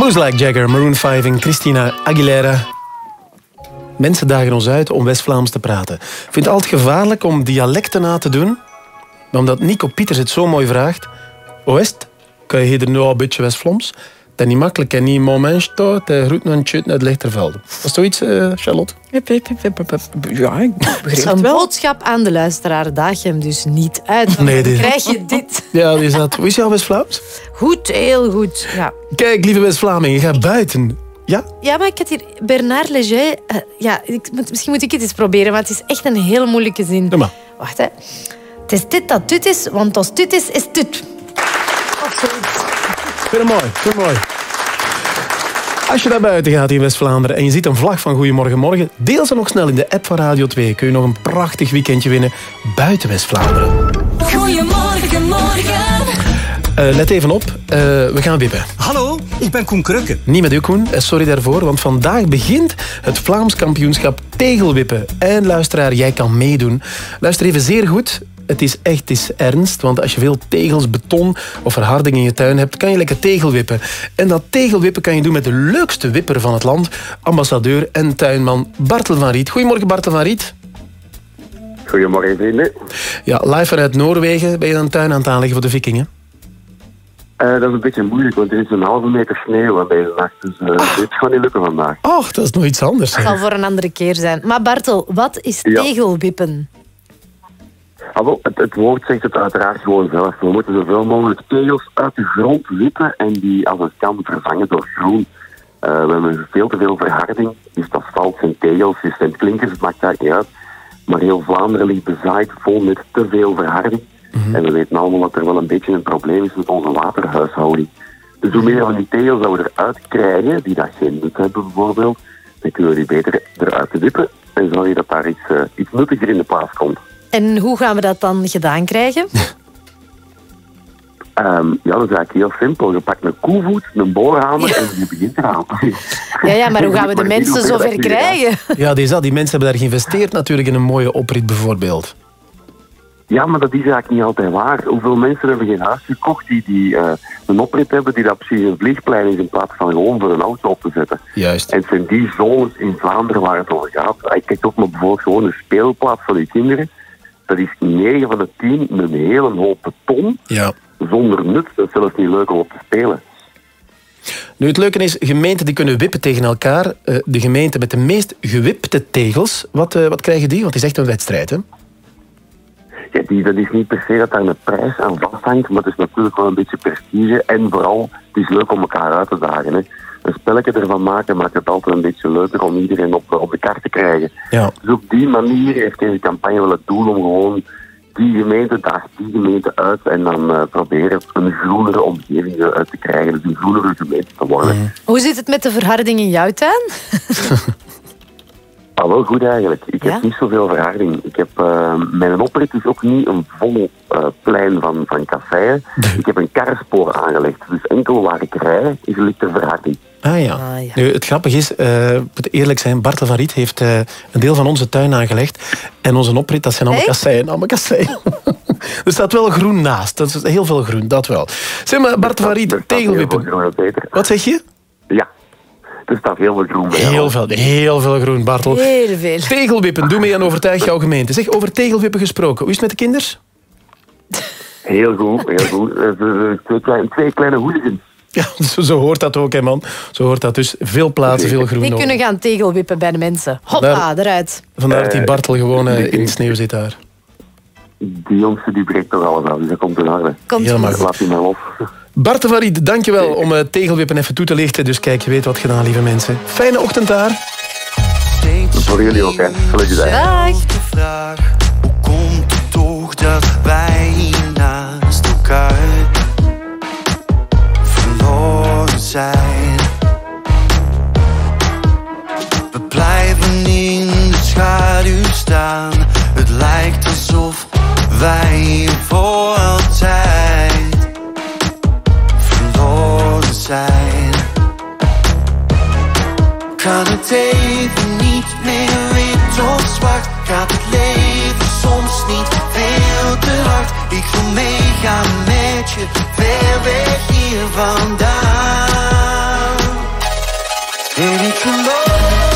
Moves Like Jagger, Maroon 5 en Christina Aguilera. Mensen dagen ons uit om West-Vlaams te praten. Ik vind het altijd gevaarlijk om dialecten na te doen. Omdat Nico Pieters het zo mooi vraagt... Oost, kan je hier nou een beetje West-Vlaams? Dat is niet makkelijk. En niet moment staat, de groet naar een tjut naar het Lichtervelde. Was zoiets, eh, Charlotte? Ja, ik [LAUGHS] begreep Het is het een wel. boodschap aan de luisteraar. Daag je hem dus niet uit. want Nee, dan dit- krijg je dit. [LAUGHS] Ja, die zat. Hoe is jouw West-Vlaams? Goed, heel goed. Ja. Kijk, lieve West-Vlamingen, ga buiten. Ja? Ja, maar ik had hier Bernard Léger. eh, ja, ik, moet- misschien moet ik het eens proberen, maar het is echt een heel moeilijke zin. Doe maar. Wacht, hè. Het is dit dat tut is, want als tut is, is tut. Of zoiets. Vind mooi, vind mooi. Als je daar buiten gaat in West-Vlaanderen en je ziet een vlag van Goedemorgen Morgen, deel ze nog snel in de app van Radio 2. Kun je nog een prachtig weekendje winnen buiten West-Vlaanderen. Goedemorgen, morgen. Eh, let even op, eh, we gaan wippen. Hallo, ik ben Koen Krukke. Niet met u, Koen. Eh, Sorry daarvoor, want vandaag begint het Vlaams kampioenschap tegelwippen. En luisteraar, jij kan meedoen. Luister even zeer goed. Het is echt het is ernst, want als je veel tegels, beton of verharding in je tuin hebt, kan je lekker tegelwippen. En dat tegelwippen kan je doen met de leukste wipper van het land, ambassadeur en tuinman Bartel van Riet. Goedemorgen, Bartel van Riet. Goedemorgen, vrienden. Ja, live vanuit Noorwegen ben je een tuin aan het aanleggen voor de vikingen. Eh, dat is een beetje moeilijk, want er is een halve meter sneeuw aan deze nacht. Dus eh Ah. dit gaat niet lukken vandaag. Och, dat is nog iets anders. Het zal voor een andere keer zijn. Maar Bartel, wat is Ja. tegelwippen? Ah, het, het woord zegt het uiteraard gewoon zelf. We moeten zoveel mogelijk tegels uit de grond wippen en die als het kan vervangen door groen. Eh, we hebben veel te veel verharding. Dus het asfalt zijn tegels, dus zijn klinkers, het maakt daar niet uit. Maar heel Vlaanderen ligt bezaaid vol met te veel verharding. En we weten allemaal dat er wel een beetje een probleem is met onze waterhuishouding. Dus hoe meer van die tegels dat we eruit krijgen, die dat geen nut hebben bijvoorbeeld, dan kunnen we die beter eruit wippen. En zorg je dat daar iets, eh, iets nuttiger in de plaats komt. En hoe gaan we dat dan gedaan krijgen? [LAUGHS] Ehm, ja, dat is eigenlijk heel simpel. Je pakt een koevoet, een boorhamer en je begint eraan. [LAUGHS] Ja, ja, maar hoe gaan we de mensen zover krijgen? Ja, die, is dat. die mensen hebben daar geïnvesteerd natuurlijk in een mooie oprit bijvoorbeeld. Ja, maar dat is eigenlijk niet altijd waar. Hoeveel mensen hebben geen huis gekocht die, die eh, een oprit hebben die dat precies een vliegplein is in plaats van gewoon voor een auto op te zetten. Juist. En het zijn die zones in Vlaanderen waar het over gaat. Ik kijk ook maar bijvoorbeeld gewoon een speelplaats van die kinderen. Dat is 9 van de 10 een hele hoop beton Ja. zonder nut. Dat is zelfs niet leuk om op te spelen. Nu, het leuke is, gemeenten die kunnen wippen tegen elkaar. Eh, de gemeente met de meest gewipte tegels, wat, eh, wat krijgen die? Want het is echt een wedstrijd, hè? Ja, die, dat is niet per se dat daar een prijs aan vasthangt, maar het is natuurlijk wel een beetje prestige. En vooral, het is leuk om elkaar uit te dagen. Hè. Een spelletje ervan maken maakt het altijd een beetje leuker om iedereen op, op de kaart te krijgen. Ja. Dus op die manier heeft deze campagne wel het doel om gewoon die gemeente daagt die gemeente uit en dan eh, proberen een groenere omgeving eh, te krijgen. Dus een groenere gemeente te worden. Hoe zit het met de verharding in jouw tuin? [LAUGHS] Ah, wel goed eigenlijk. Ik Ja? heb niet zoveel verharding. Ik heb, eh, mijn oprit is ook niet een vol eh, plein van, van kasseien. [LAUGHS] ik heb een karrespoor aangelegd. Dus enkel waar ik rij, is ligt er verharding. Ah ja. Nu, het grappige is, eh, ik moet eerlijk zijn, Bartel van Riet heeft eh, een deel van onze tuin aangelegd. En onze oprit, dat zijn allemaal Echt? kasseien. Allemaal kasseien. [LAUGHS] er staat wel groen naast. Dat is heel veel groen, dat wel. Zeg maar, Bartel van Riet, tegelwippen. Wat zeg je? Ja, er staat heel veel groen bij. Heel veel, heel veel groen, Bartel. Heel veel. Tegelwippen, doe mee aan overtuig jouw gemeente. Zeg, over tegelwippen gesproken, hoe is het met de kinders? Heel goed, heel goed. Eh, eh, eh, twee, kleine, twee kleine hooligans. [LAUGHS] Ja, zo, zo hoort dat ook, hè, man. Zo hoort dat dus. Veel plaatsen, veel groen Die kunnen gaan tegelwippen bij de mensen. Hoppa, eruit. Vandaar dat die Eh, Bartel gewoon eh, in de sneeuw zit daar. Die jongste die breekt toch alles af, dus dat komt in orde. Komt Helemaal goed. Laat die maar los. Bart de dankjewel om eh, tegelwippen even toe te lichten. Dus kijk, je weet wat gedaan, lieve mensen. Fijne ochtend daar. Voor jullie ook, hè. Gelukkig zijn. Dag. de vraag: hoe komt het toch dat wij We blijven in de schaduw staan. Het lijkt alsof wij voor altijd verloren zijn. Kan het even niet meer wit of zwart? Gaat het leven soms niet veel te hard? Ik wil meegaan met je, ver weg hier vandaan. En ik geloof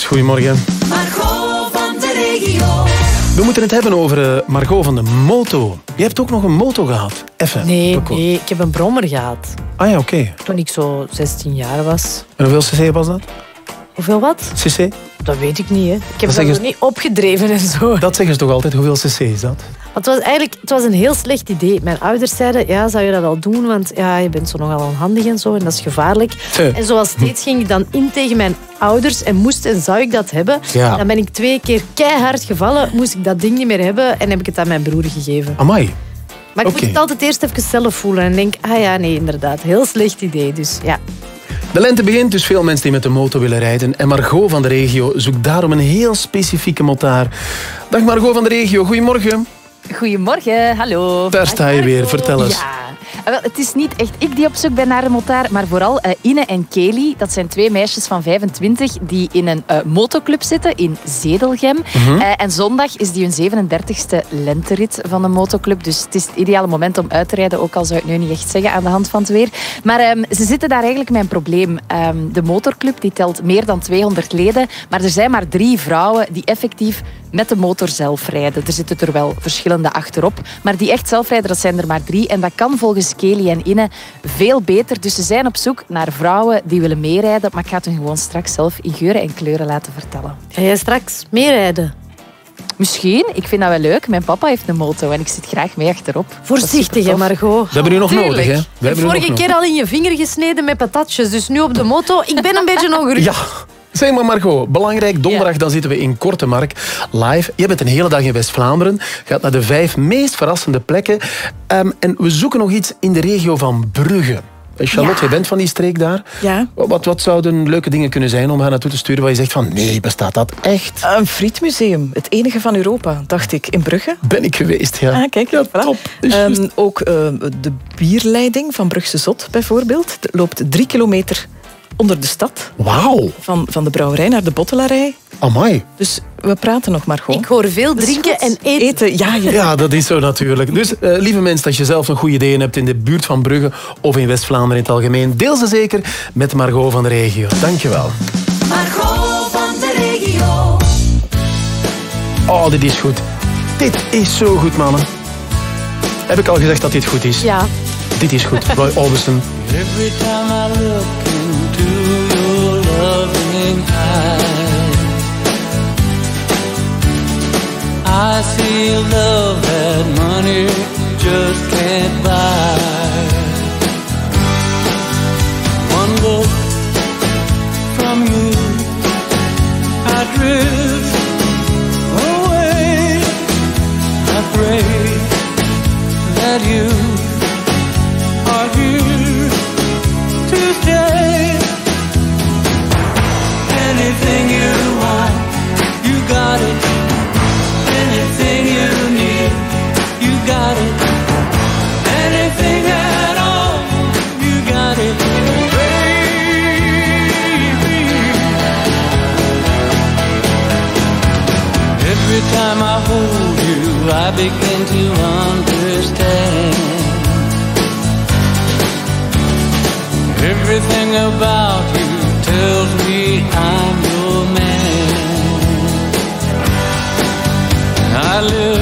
Goedemorgen. Margot van de regio. We moeten het hebben over eh, Margot van de moto. Je hebt ook nog een moto gehad. Even. Nee, ik heb een brommer gehad. Ah ja, oké. Toen ik zo 16 jaar was. En hoeveel cc was dat? Hoeveel wat? Cc? Dat weet ik niet, hè. Ik heb Dat ze- niet opgedreven en zo. Dat zeggen ze toch altijd? Hoeveel cc is dat? Want het was eigenlijk het was een heel slecht idee. Mijn ouders zeiden, ja, zou je dat wel doen? Want ja, je bent zo nogal onhandig en zo, en dat is gevaarlijk. En zoals steeds ging ik dan in tegen mijn ouders en moest en zou ik dat hebben. Ja. Dan ben ik twee keer keihard gevallen, moest ik dat ding niet meer hebben en heb ik het aan mijn broer gegeven. Amai. Maar ik Oké. moet het altijd eerst even zelf voelen en denk, ah ja, nee, inderdaad, heel slecht idee. Dus ja. De lente begint, dus veel mensen die met de motor willen rijden. En Margot van de regio zoekt daarom een heel specifieke motaar. Dag Margot van de regio, goedemorgen. Goedemorgen, hallo. Daar sta je weer, vertel eens. Ja, wel, het is niet echt ik die op zoek ben naar een motaar, maar vooral eh, Ine en Kelly. Dat zijn twee meisjes van 25 die in een eh, motoclub zitten in Zedelgem. Mhm. Eh, en zondag is die hun 37e lenterit van de motoclub. Dus het is het ideale moment om uit te rijden, ook al zou ik het nu niet echt zeggen aan de hand van het weer. Maar ehm, ze zitten daar eigenlijk met een probleem. Ehm, de motorclub die telt meer dan 200 leden, maar er zijn maar drie vrouwen die effectief met de motor zelf rijden. Er zitten er wel verschillende achterop, maar die echt zelf rijden, dat zijn er maar drie. En dat kan volgens Kelly en Inne veel beter. Dus ze zijn op zoek naar vrouwen die willen meerijden, maar ik ga het hun gewoon straks zelf in geuren en kleuren laten vertellen. Ga jij straks meerijden? Misschien, ik vind dat wel leuk. Mijn papa heeft een moto en ik zit graag mee achterop. Voorzichtig, hè, Margot. We hebben u nog Tuurlijk. nodig, hè? We Ik heb hebben nog vorige nodig. keer al in je vinger gesneden met patatjes, dus nu op de moto. Ik ben een beetje ongerust. Ja. Zeg maar Margot, belangrijk, donderdag dan zitten we in Kortemark live. Je bent een hele dag in West-Vlaanderen, gaat naar de vijf meest verrassende plekken. Ehm, en we zoeken nog iets in de regio van Brugge. Eh, Charlotte, Ja. je bent van die streek daar. Ja. Wat, wat zouden leuke dingen kunnen zijn om haar naartoe te sturen waar je zegt van nee, bestaat dat echt? Een frietmuseum, het enige van Europa, dacht ik, in Brugge. Ben ik geweest, ja. Ah, kijk, ja, voilà. top. Ehm, ook eh, de bierleiding van Brugse Zot bijvoorbeeld. Loopt drie kilometer onder de stad. Wauw. Van, van de brouwerij naar de bottelarij. Amai. Dus we praten nog maar gewoon. Ik hoor veel drinken en eten. ja, ja. ja, dat is zo natuurlijk. Dus eh, lieve mensen, dat je zelf een goede ideeën hebt in de buurt van Brugge of in West-Vlaanderen in het algemeen, deel ze zeker met Margot van de regio. Dankjewel. Margot van de regio. Oh, dit is goed. Dit is zo goed, mannen. Heb ik al gezegd dat dit goed is? Ja. Dit is goed. Roy Orbison. Every time I look I see love that money just can't buy. One look from you, I drift away. I pray that you. time I hold you, I begin to understand everything about you tells me I'm your man. I live.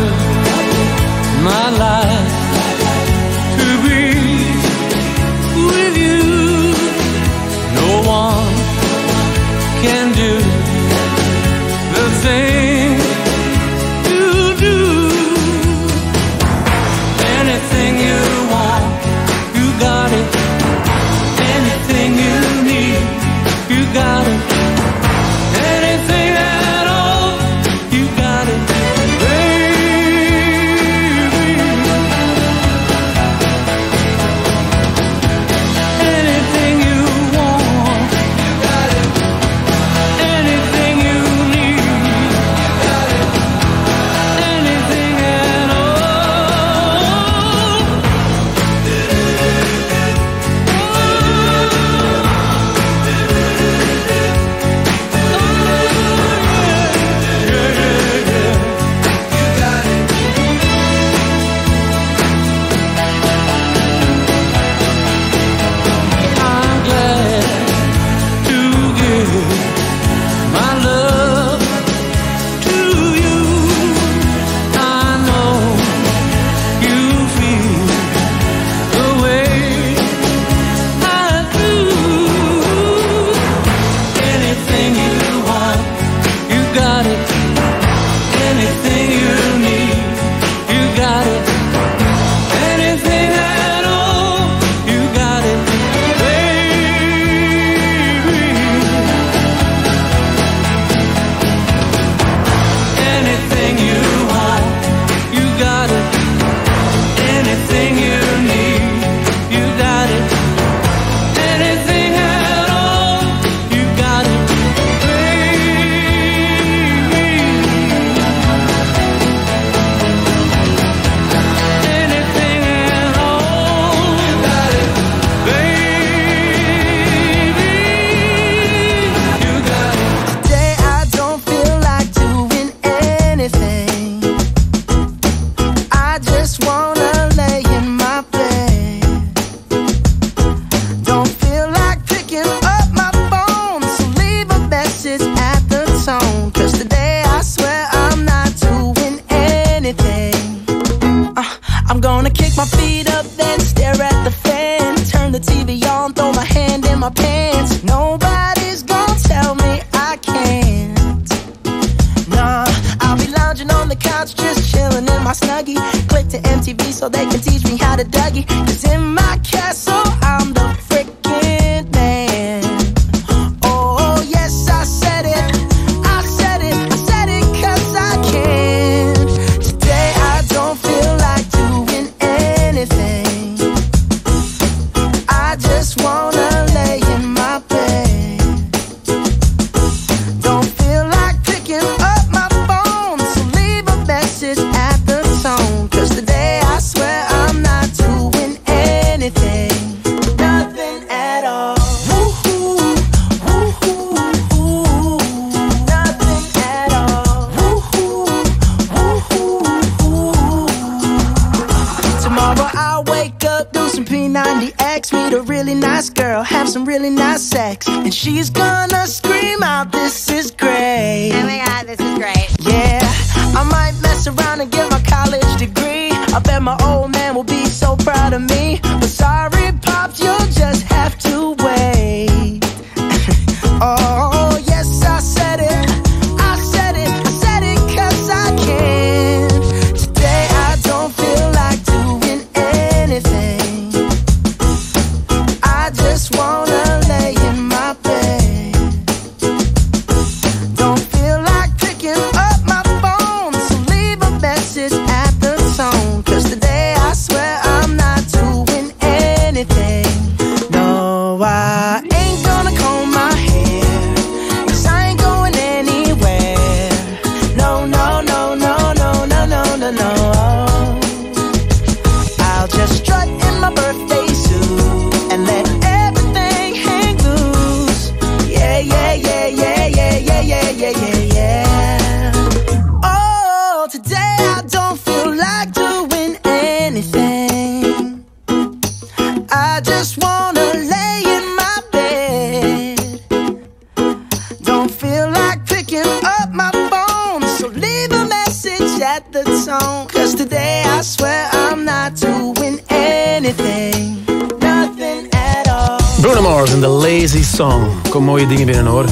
Mooie dingen binnen hoor.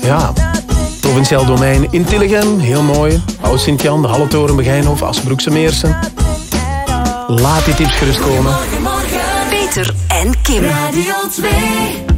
Ja, provinciaal domein in Tilligem, heel mooi. Oud Sint-Jan, de Halletoren, Begijnhof, Asbroekse Meersen. Laat die tips gerust komen. Peter en Kim. Radio 2.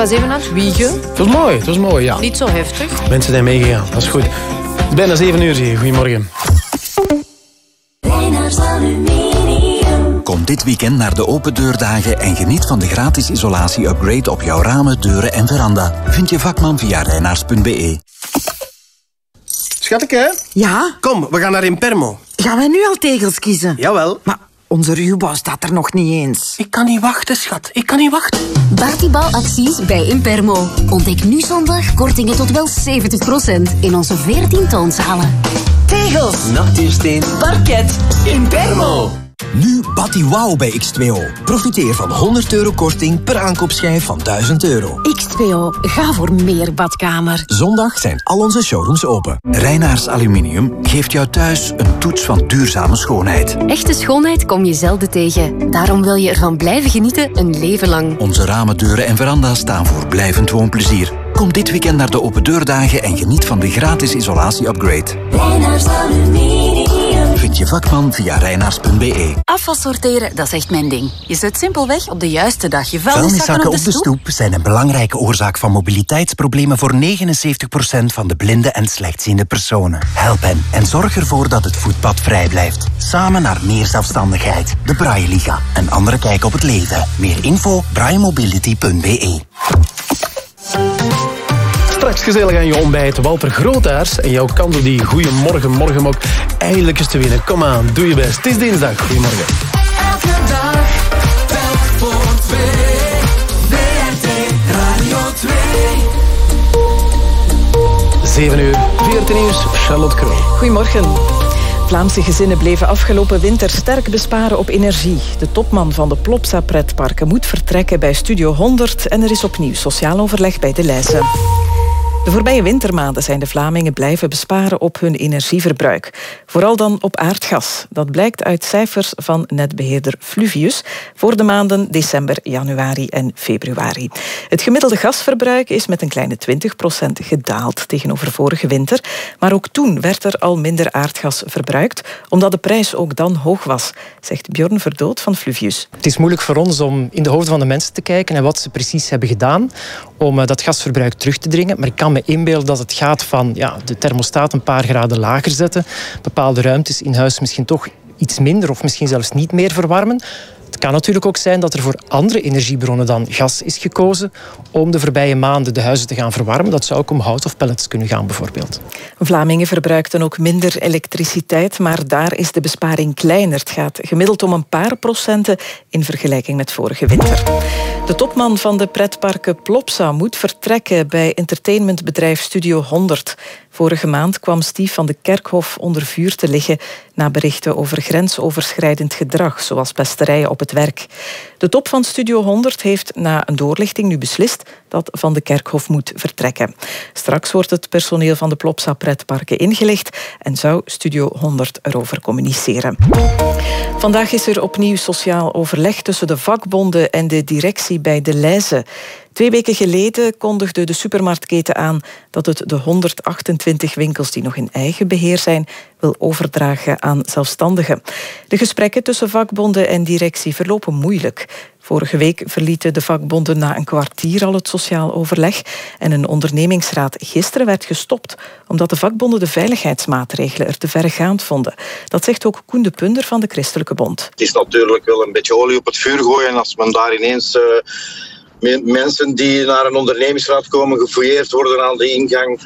Was, even aan het wiegen. Het was mooi, het was mooi, ja. Niet zo heftig. Mensen zijn meegegaan, dat is goed. Het is bijna 7 uur, je. Goedemorgen. Kom dit weekend naar de open deurdagen en geniet van de gratis isolatie-upgrade op jouw ramen, deuren en veranda. Vind je vakman via reinaars.be. Schatje? Ja? Kom, we gaan naar Impermo. Gaan wij nu al tegels kiezen? Jawel. Maar onze ruwbouw staat er nog niet eens. Ik kan niet wachten, schat. Ik kan niet wachten. Partybalacties bij Impermo. Ontdek nu zondag kortingen tot wel 70% in onze 14 toonzalen. Tegels. Natuursteen. Parket. Impermo. Nu Batty Wow bij X2O. Profiteer van 100 euro korting per aankoopschijf van 1000 euro. X2O, ga voor meer badkamer. Zondag zijn al onze showrooms open. Reinaars Aluminium geeft jou thuis een toets van duurzame schoonheid. Echte schoonheid kom je zelden tegen. Daarom wil je ervan blijven genieten een leven lang. Onze ramen, deuren en veranda's staan voor blijvend woonplezier. Kom dit weekend naar de open deurdagen en geniet van de gratis isolatie-upgrade. Reinaars Aluminium. Vind je vakman via reinaars.be. Afval sorteren, dat is echt mijn ding. Je zet simpelweg op de juiste dag je Vuilniszakken op de stoep zijn een belangrijke oorzaak van mobiliteitsproblemen voor 79% van de blinde en slechtziende personen. Help hen en zorg ervoor dat het voetpad vrij blijft. Samen naar meer zelfstandigheid. De Braille Liga. Een andere kijk op het leven. Meer info braillemobility.be. Straks gezellig aan je ontbijt. Walter Grootaars en jouw kans op die goeiemorgen morgenmok eindelijk eens te winnen. Kom aan, doe je best. Het is dinsdag. Goedemorgen. Elke dag, telk voor twee. WRT Radio 2. 7 uur, 14 nieuws, Charlotte Kroon. Goedemorgen. Vlaamse gezinnen bleven afgelopen winter sterk besparen op energie. De topman van de Plopsa pretparken moet vertrekken bij Studio 100 en er is opnieuw sociaal overleg bij de Leijzen. De voorbije wintermaanden zijn de Vlamingen blijven besparen op hun energieverbruik. Vooral dan op aardgas. Dat blijkt uit cijfers van netbeheerder Fluvius voor de maanden december, januari en februari. Het gemiddelde gasverbruik is met een kleine 20% gedaald tegenover vorige winter. Maar ook toen werd er al minder aardgas verbruikt, omdat de prijs ook dan hoog was, zegt Bjorn Verdood van Fluvius. Het is moeilijk voor ons om in de hoofden van de mensen te kijken en wat ze precies hebben gedaan om eh, dat gasverbruik terug te dringen. Maar ik kan me inbeelden dat het gaat van ja, de thermostaat een paar graden lager zetten, bepaalde ruimtes in huis misschien toch iets minder of misschien zelfs niet meer verwarmen. Kan natuurlijk ook zijn dat er voor andere energiebronnen dan gas is gekozen om de voorbije maanden de huizen te gaan verwarmen. Dat zou ook om hout of pellets kunnen gaan bijvoorbeeld. Vlamingen verbruikten ook minder elektriciteit, maar daar is de besparing kleiner. Het gaat gemiddeld om een paar procenten in vergelijking met vorige winter. De topman van de pretparken Plopsa moet vertrekken bij entertainmentbedrijf Studio 100. Vorige maand kwam Stief van de Kerkhof onder vuur te liggen na berichten over grensoverschrijdend gedrag, zoals pesterijen op het werk. De top van Studio 100 heeft na een doorlichting nu beslist dat Van de Kerkhof moet vertrekken. Straks wordt het personeel van de Plopsa pretparken ingelicht en zou Studio 100 erover communiceren. Vandaag is er opnieuw sociaal overleg tussen de vakbonden en de directie bij De Leize. Twee weken geleden kondigde de supermarktketen aan dat het de 128 winkels die nog in eigen beheer zijn wil overdragen aan zelfstandigen. De gesprekken tussen vakbonden en directie verlopen moeilijk. Vorige week verlieten de vakbonden na een kwartier al het sociaal overleg en een ondernemingsraad gisteren werd gestopt omdat de vakbonden de veiligheidsmaatregelen er te verregaand vonden. Dat zegt ook Koen de Punder van de Christelijke Bond. Het is natuurlijk wel een beetje olie op het vuur gooien als men daar ineens eh, mensen die naar een ondernemingsraad komen gefouilleerd worden aan de ingang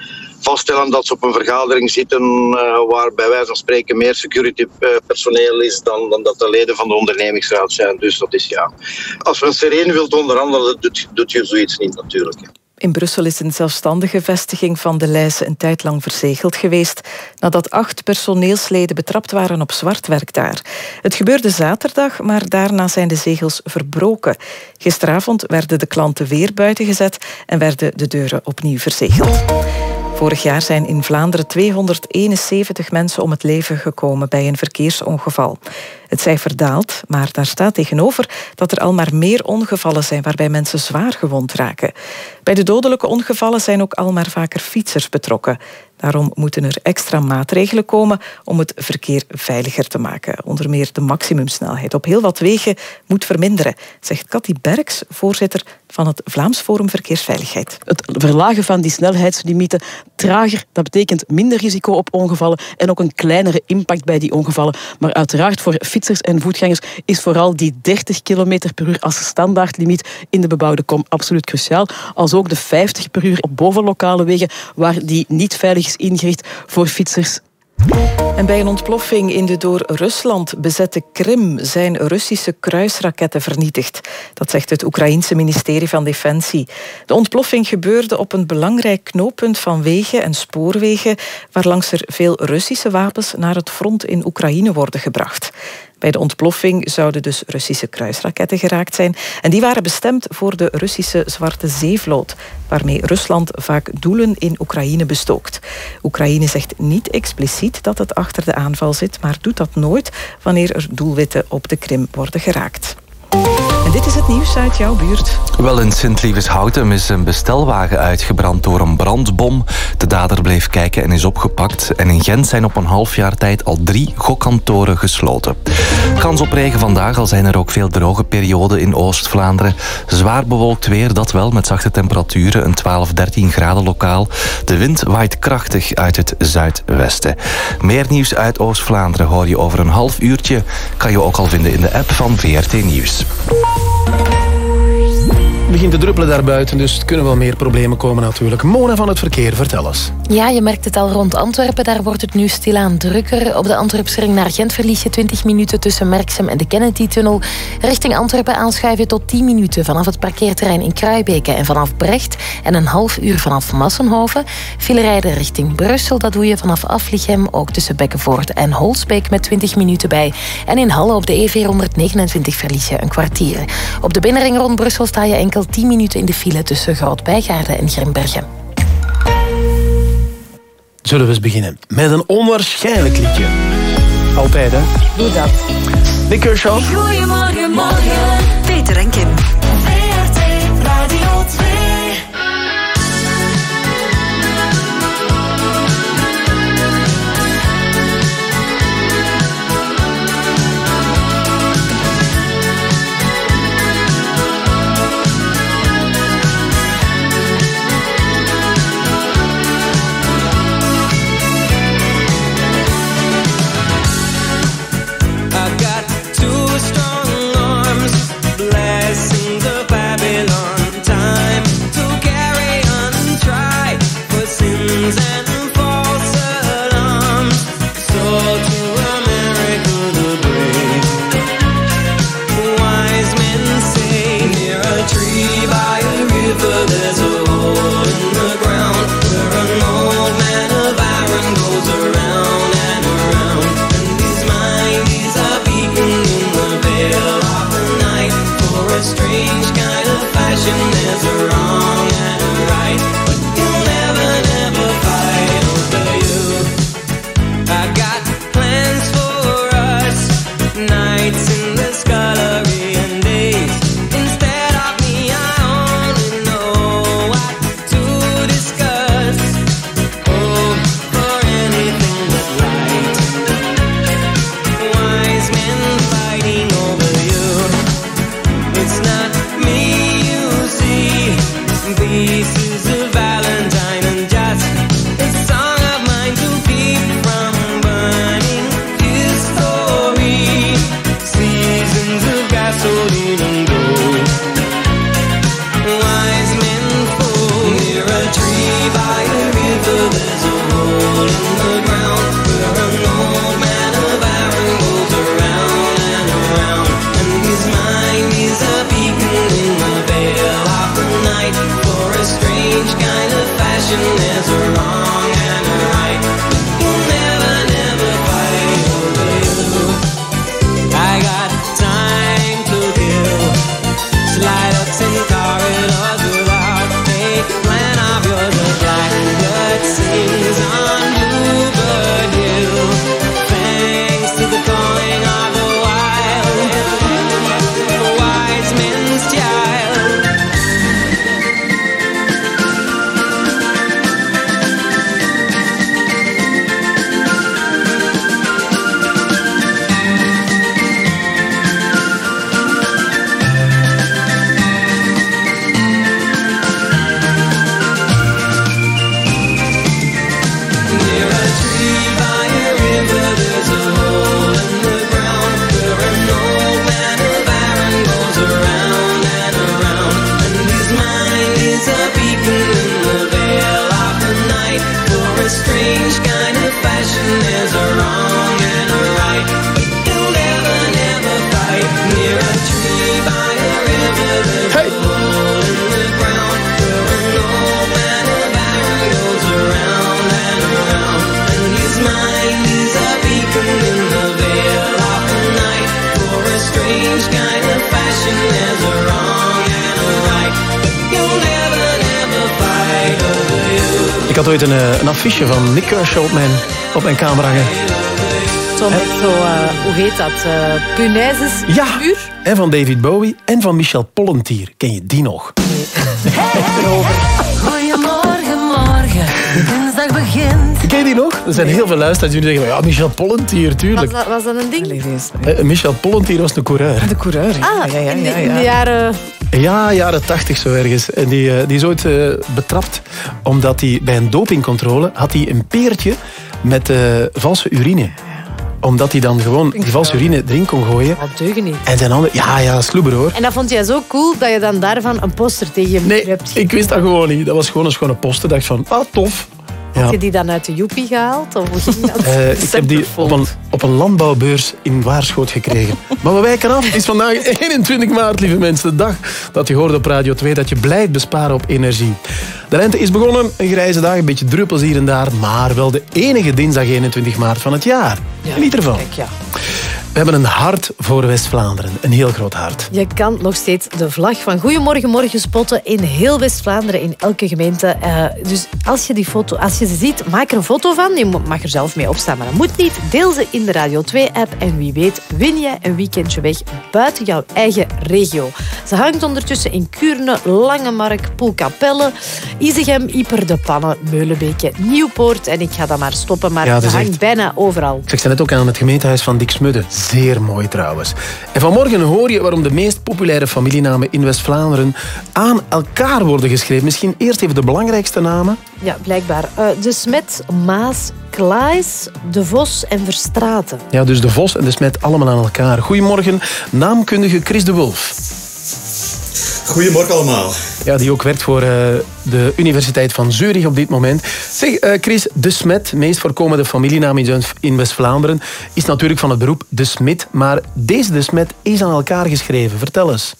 vaststellen dat ze op een vergadering zitten eh, waar bij wijze van spreken meer security eh, personeel is dan, dan dat de leden van de ondernemingsraad zijn. Dus dat is ja. Als men sereen wilt onderhandelen, doet, doet je zoiets niet natuurlijk. In Brussel is een zelfstandige vestiging van de Leijse een tijd lang verzegeld geweest nadat acht personeelsleden betrapt waren op zwartwerk daar. Het gebeurde zaterdag, maar daarna zijn de zegels verbroken. Gisteravond werden de klanten weer buiten gezet en werden de deuren opnieuw verzegeld. Vorig jaar zijn in Vlaanderen 271 mensen om het leven gekomen bij een verkeersongeval. Het cijfer daalt, maar daar staat tegenover dat er al maar meer ongevallen zijn waarbij mensen zwaar gewond raken. Bij de dodelijke ongevallen zijn ook al maar vaker fietsers betrokken. Daarom moeten er extra maatregelen komen om het verkeer veiliger te maken. Onder meer de maximumsnelheid op heel wat wegen moet verminderen, zegt Cathy Berks, voorzitter van het Vlaams Forum Verkeersveiligheid. Het verlagen van die snelheidslimieten trager, dat betekent minder risico op ongevallen en ook een kleinere impact bij die ongevallen. Maar uiteraard voor fietsers en voetgangers is vooral die 30 km per uur als standaardlimiet in de bebouwde kom absoluut cruciaal. Als ook de 50 per uur op bovenlokale wegen waar die niet veilig is ingericht voor fietsers. En bij een ontploffing in de door Rusland bezette Krim zijn Russische kruisraketten vernietigd. Dat zegt het Oekraïense ministerie van Defensie. De ontploffing gebeurde op een belangrijk knooppunt van wegen en spoorwegen, waarlangs er veel Russische wapens naar het front in Oekraïne worden gebracht. Bij de ontploffing zouden dus Russische kruisraketten geraakt zijn. En die waren bestemd voor de Russische Zwarte Zeevloot, waarmee Rusland vaak doelen in Oekraïne bestookt. Oekraïne zegt niet expliciet dat het achter de aanval zit, maar doet dat nooit wanneer er doelwitten op de Krim worden geraakt. En dit is het nieuws uit jouw buurt. Wel in Sint-Lieveshoutem is een bestelwagen uitgebrand door een brandbom. De dader bleef kijken en is opgepakt. En in Gent zijn op een half jaar tijd al drie gokkantoren gesloten. Kans op regen vandaag, al zijn er ook veel droge perioden in Oost-Vlaanderen. Zwaar bewolkt weer, dat wel, met zachte temperaturen, een 12, 13 graden lokaal. De wind waait krachtig uit het zuidwesten. Meer nieuws uit Oost-Vlaanderen hoor je over een half uurtje. Kan je ook al vinden in de app van VRT Nieuws. Thank you. Begint te druppelen daarbuiten, dus er kunnen wel meer problemen komen natuurlijk. Mona van het verkeer, vertel eens. Ja, je merkt het al rond Antwerpen. Daar wordt het nu stilaan drukker. Op de Antwerpsring naar Gent verlies je 20 minuten tussen Merksem en de Kennedy-tunnel. Richting Antwerpen aanschuiven tot 10 minuten vanaf het parkeerterrein in Kruibeke en vanaf Brecht. En een half uur vanaf Massenhoven. File rijden richting Brussel, dat doe je vanaf Aflichem. Ook tussen Bekkenvoort en Holsbeek met 20 minuten bij. En in Halle op de E429 verlies je een kwartier. Op de binnenring rond Brussel sta je enkel 10 minuten in de file tussen Groot-Bijgaarden en Grimbergen. Zullen we eens beginnen met een onwaarschijnlijk liedje. Altijd, hè? Doe dat. Nick Kershaw. Goedemorgen, morgen. Peter en Kim. Affiche van Nick Kershaw op mijn, op mijn kamer hangen. Zo met zo, eh, hoe heet dat? eh punaises Ja, en van David Bowie en van Michel Pollentier. Ken je die nog? Goedemorgen, morgen. De dinsdag begint. Ken je die nog? Er zijn heel veel luisteraars die zeggen, ja, Michel Pollentier, Was tuurlijk. dat, was dat een ding? Eh, Michel Pollentier was een coureur. De coureur, Ah, in, de, in de jaren... Ja, jaren tachtig zo ergens. En die, die is ooit betrapt omdat hij bij een dopingcontrole had hij een peertje met eh, valse urine. Omdat hij dan gewoon die valse urine erin kon gooien. Dat deugen niet. En zijn handen... Ja, ja, sloeber hoor. En dat vond jij zo cool dat je dan daarvan een poster tegen je Nee, hebt ik wist dat gewoon niet. Dat was gewoon een schone poster. dacht van, ah, tof. Ja. Heb je die dan uit de joepie gehaald? Of hoe ging dat? [LAUGHS] Eh, ik heb die op een, op een landbouwbeurs in Waarschoot gekregen. [LAUGHS] Maar we wijken af. Het is vandaag [LAUGHS] 21 maart, lieve mensen. De dag dat je hoort op Radio 2 dat je blijft besparen op energie. De lente is begonnen. Een grijze dag, een beetje druppels hier en daar. Maar wel de enige dinsdag 21 maart van het jaar. Geniet ervan. ja. We hebben een hart voor West-Vlaanderen. Een heel groot hart. Je kan nog steeds de vlag van Goedemorgen Morgen spotten in heel West-Vlaanderen, in elke gemeente. Eh, dus als je, die foto, als je ze ziet, maak er een foto van. Je mag er zelf mee opstaan, maar dat moet niet. Deel ze in de Radio 2-app en wie weet win je een weekendje weg buiten jouw eigen regio. Ze hangt ondertussen in Kuurne, Langemark, Poelkapelle, Isegem, Ieper, De Pannen, Meulenbeke, Nieuwpoort. En ik ga dat maar stoppen, maar Ja, ze hangt echt- bijna overal. Ik zeg net ook aan het gemeentehuis van Dick Smudde. Zeer mooi trouwens. En vanmorgen hoor je waarom de meest populaire familienamen in West-Vlaanderen aan elkaar worden geschreven. Misschien eerst even de belangrijkste namen. Ja, blijkbaar. Eh, de Smet, Maas, Klaes, De Vos en Verstraten. Ja, dus de Vos en de Smet allemaal aan elkaar. Goedemorgen, naamkundige Chris de Wulf. Goedemorgen allemaal. Ja, die ook werkt voor eh, de Universiteit van Zurich op dit moment. Zeg, eh, Chris, de Smet, meest voorkomende familienaam in West-Vlaanderen, is natuurlijk van het beroep de Smit. Maar deze de Smet is aan elkaar geschreven. Vertel eens.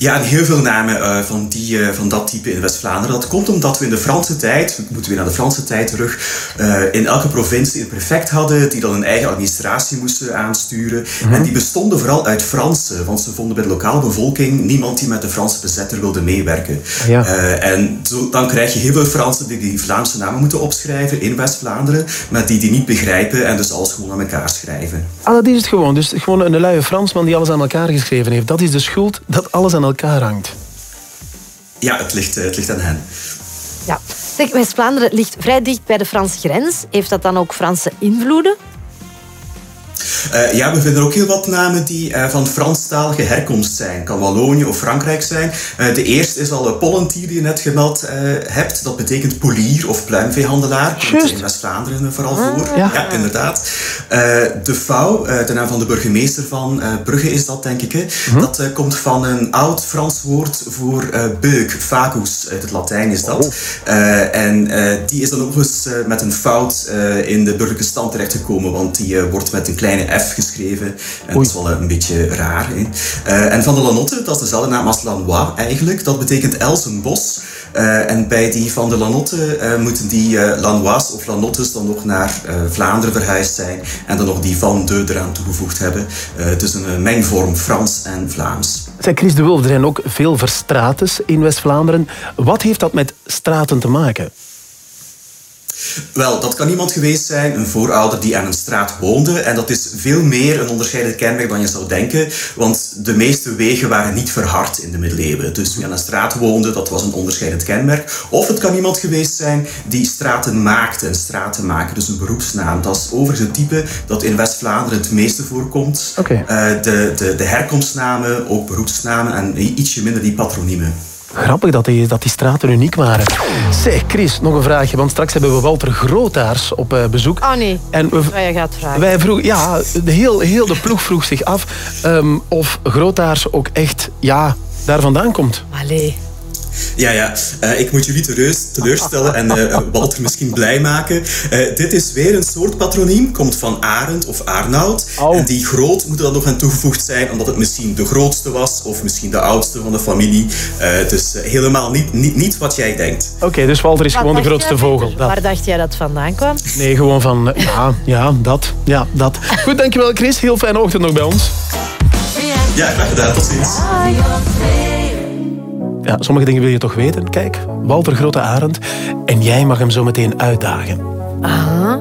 Ja, en heel veel namen eh, van, die, eh, van dat type in West-Vlaanderen. Dat komt omdat we in de Franse tijd, we moeten weer naar de Franse tijd terug, eh, in elke provincie een prefect hadden die dan een eigen administratie moesten aansturen. Mhm. En die bestonden vooral uit Fransen, want ze vonden bij de lokale bevolking niemand die met de Franse bezetter wilde meewerken. Ja. Eh, en zo, dan krijg je heel veel Fransen die die Vlaamse namen moeten opschrijven in West-Vlaanderen, maar die die niet begrijpen en dus alles gewoon aan elkaar schrijven. Ah, dat is het gewoon. Dus gewoon een luie Fransman die alles aan elkaar geschreven heeft. Dat is de schuld dat alles aan elkaar hangt. Ja, het ligt, eh, het ligt aan hen. Ja. Zeg, West-Vlaanderen ligt vrij dicht bij de Franse grens. Heeft dat dan ook Franse invloeden? Eh, ja, we vinden ook heel wat namen die eh, van Franstalige herkomst zijn. Kan Wallonië of Frankrijk zijn. Eh, de eerste is al de Pollentier die je net gemeld hebt. Dat betekent polier of pluimveehandelaar. Komt in West-Vlaanderen vooral voor. Ja. inderdaad. De Vouw, eh, de naam van de burgemeester van Brugge is dat, denk ik. Hè? Dat eh, komt van een oud Frans woord voor beuk. Facus, uit het Latijn is dat. Eh, en die is dan ook eens met een fout in de burgerlijke stand terechtgekomen. Want die wordt met een kleine F geschreven. En dat is wel een beetje raar. Hè? Eh, en van de Lanotte, dat is dezelfde naam als Lanois eigenlijk. Dat betekent Elsenbos. Eh, en bij die van de Lanotte eh, moeten die eh, Lanois of Lanottes dan nog naar Vlaanderen verhuisd zijn. En dan nog die van de eraan toegevoegd hebben. Het is een mengvorm Frans en Vlaams. Zeg, Chris de Wulf, er zijn ook veel verstrates in West-Vlaanderen. Wat heeft dat met straten te maken? Wel, dat kan iemand geweest zijn, een voorouder die aan een straat woonde. En dat is veel meer een onderscheidend kenmerk dan je zou denken. Want de meeste wegen waren niet verhard in de middeleeuwen. Dus wie aan een straat woonde, dat was een onderscheidend kenmerk. Of het kan iemand geweest zijn die straten maakte. Een straten maken, dus een beroepsnaam. Dat is overigens het type dat in West-Vlaanderen het meeste voorkomt. Eh, de, de, de herkomstnamen, ook beroepsnamen en ietsje minder die patroniemen. Grappig dat die, dat die straten uniek waren. Zeg, Chris, nog een vraagje. Want straks hebben we Walter Grootaars op eh, bezoek. Oh nee, En we, gaat vragen. wij vroegen, ja, de heel, heel de ploeg vroeg zich af ehm, of Grootaars ook echt ja, daar vandaan komt. Allee. Ja, ja. Eh, ik moet jullie teleurstellen en eh, Walter misschien blij maken. Eh, dit is weer een soort patroniem. Komt van Arend of Arnoud. En die groot moet er dan nog aan toegevoegd zijn, omdat het misschien de grootste was of misschien de oudste van de familie. Eh, dus helemaal niet, niet, niet wat jij denkt. Oké, dus Walter is Wat gewoon de grootste jij, vogel. Dat. Waar dacht jij dat vandaan kwam? Nee, gewoon van, ja, ja, dat. Ja, dat. Goed, dankjewel Chris. Heel fijne ochtend nog bij ons. Ja, graag gedaan. Tot ziens. Ja, sommige dingen wil je toch weten. Kijk, Walter Grote Arend. En jij mag hem zo meteen uitdagen. Aha.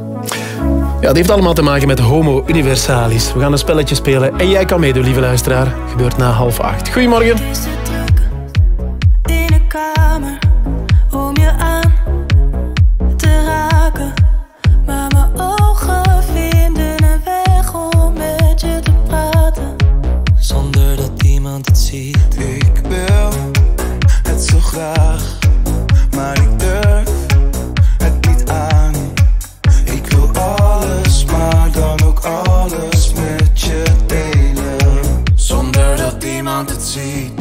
Ja, dat heeft allemaal te maken met Homo Universalis. We gaan een spelletje spelen en jij kan meedoen, lieve luisteraar. Gebeurt na half acht. Goedemorgen. in de kamer om je aan te raken. Maar mijn ogen vinden een weg om met je te praten. Zonder dat iemand het ziet. Maar ik durf het niet aan. Ik wil alles, maar dan ook alles met je delen. Zonder dat iemand het ziet.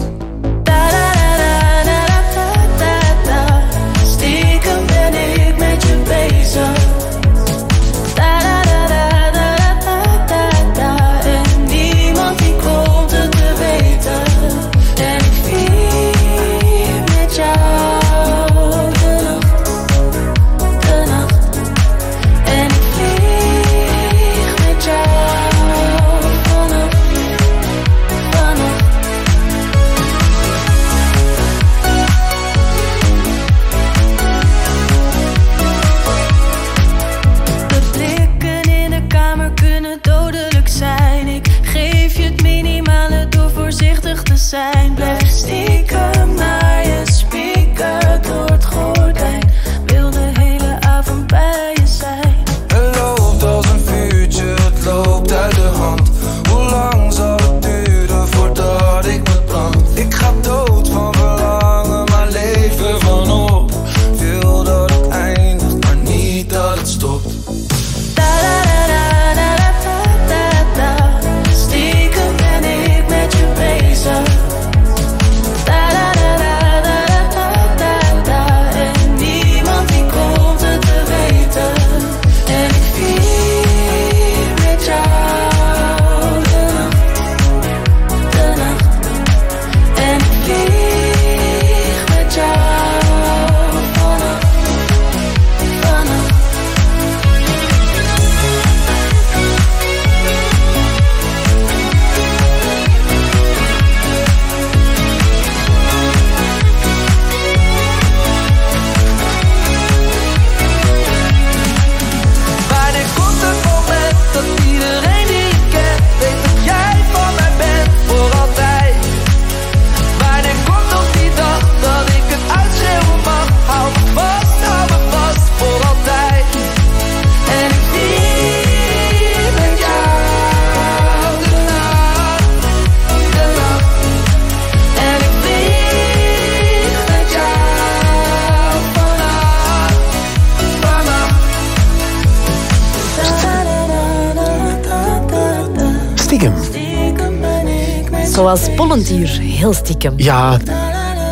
Zoals Pollentier, heel stiekem. Ja,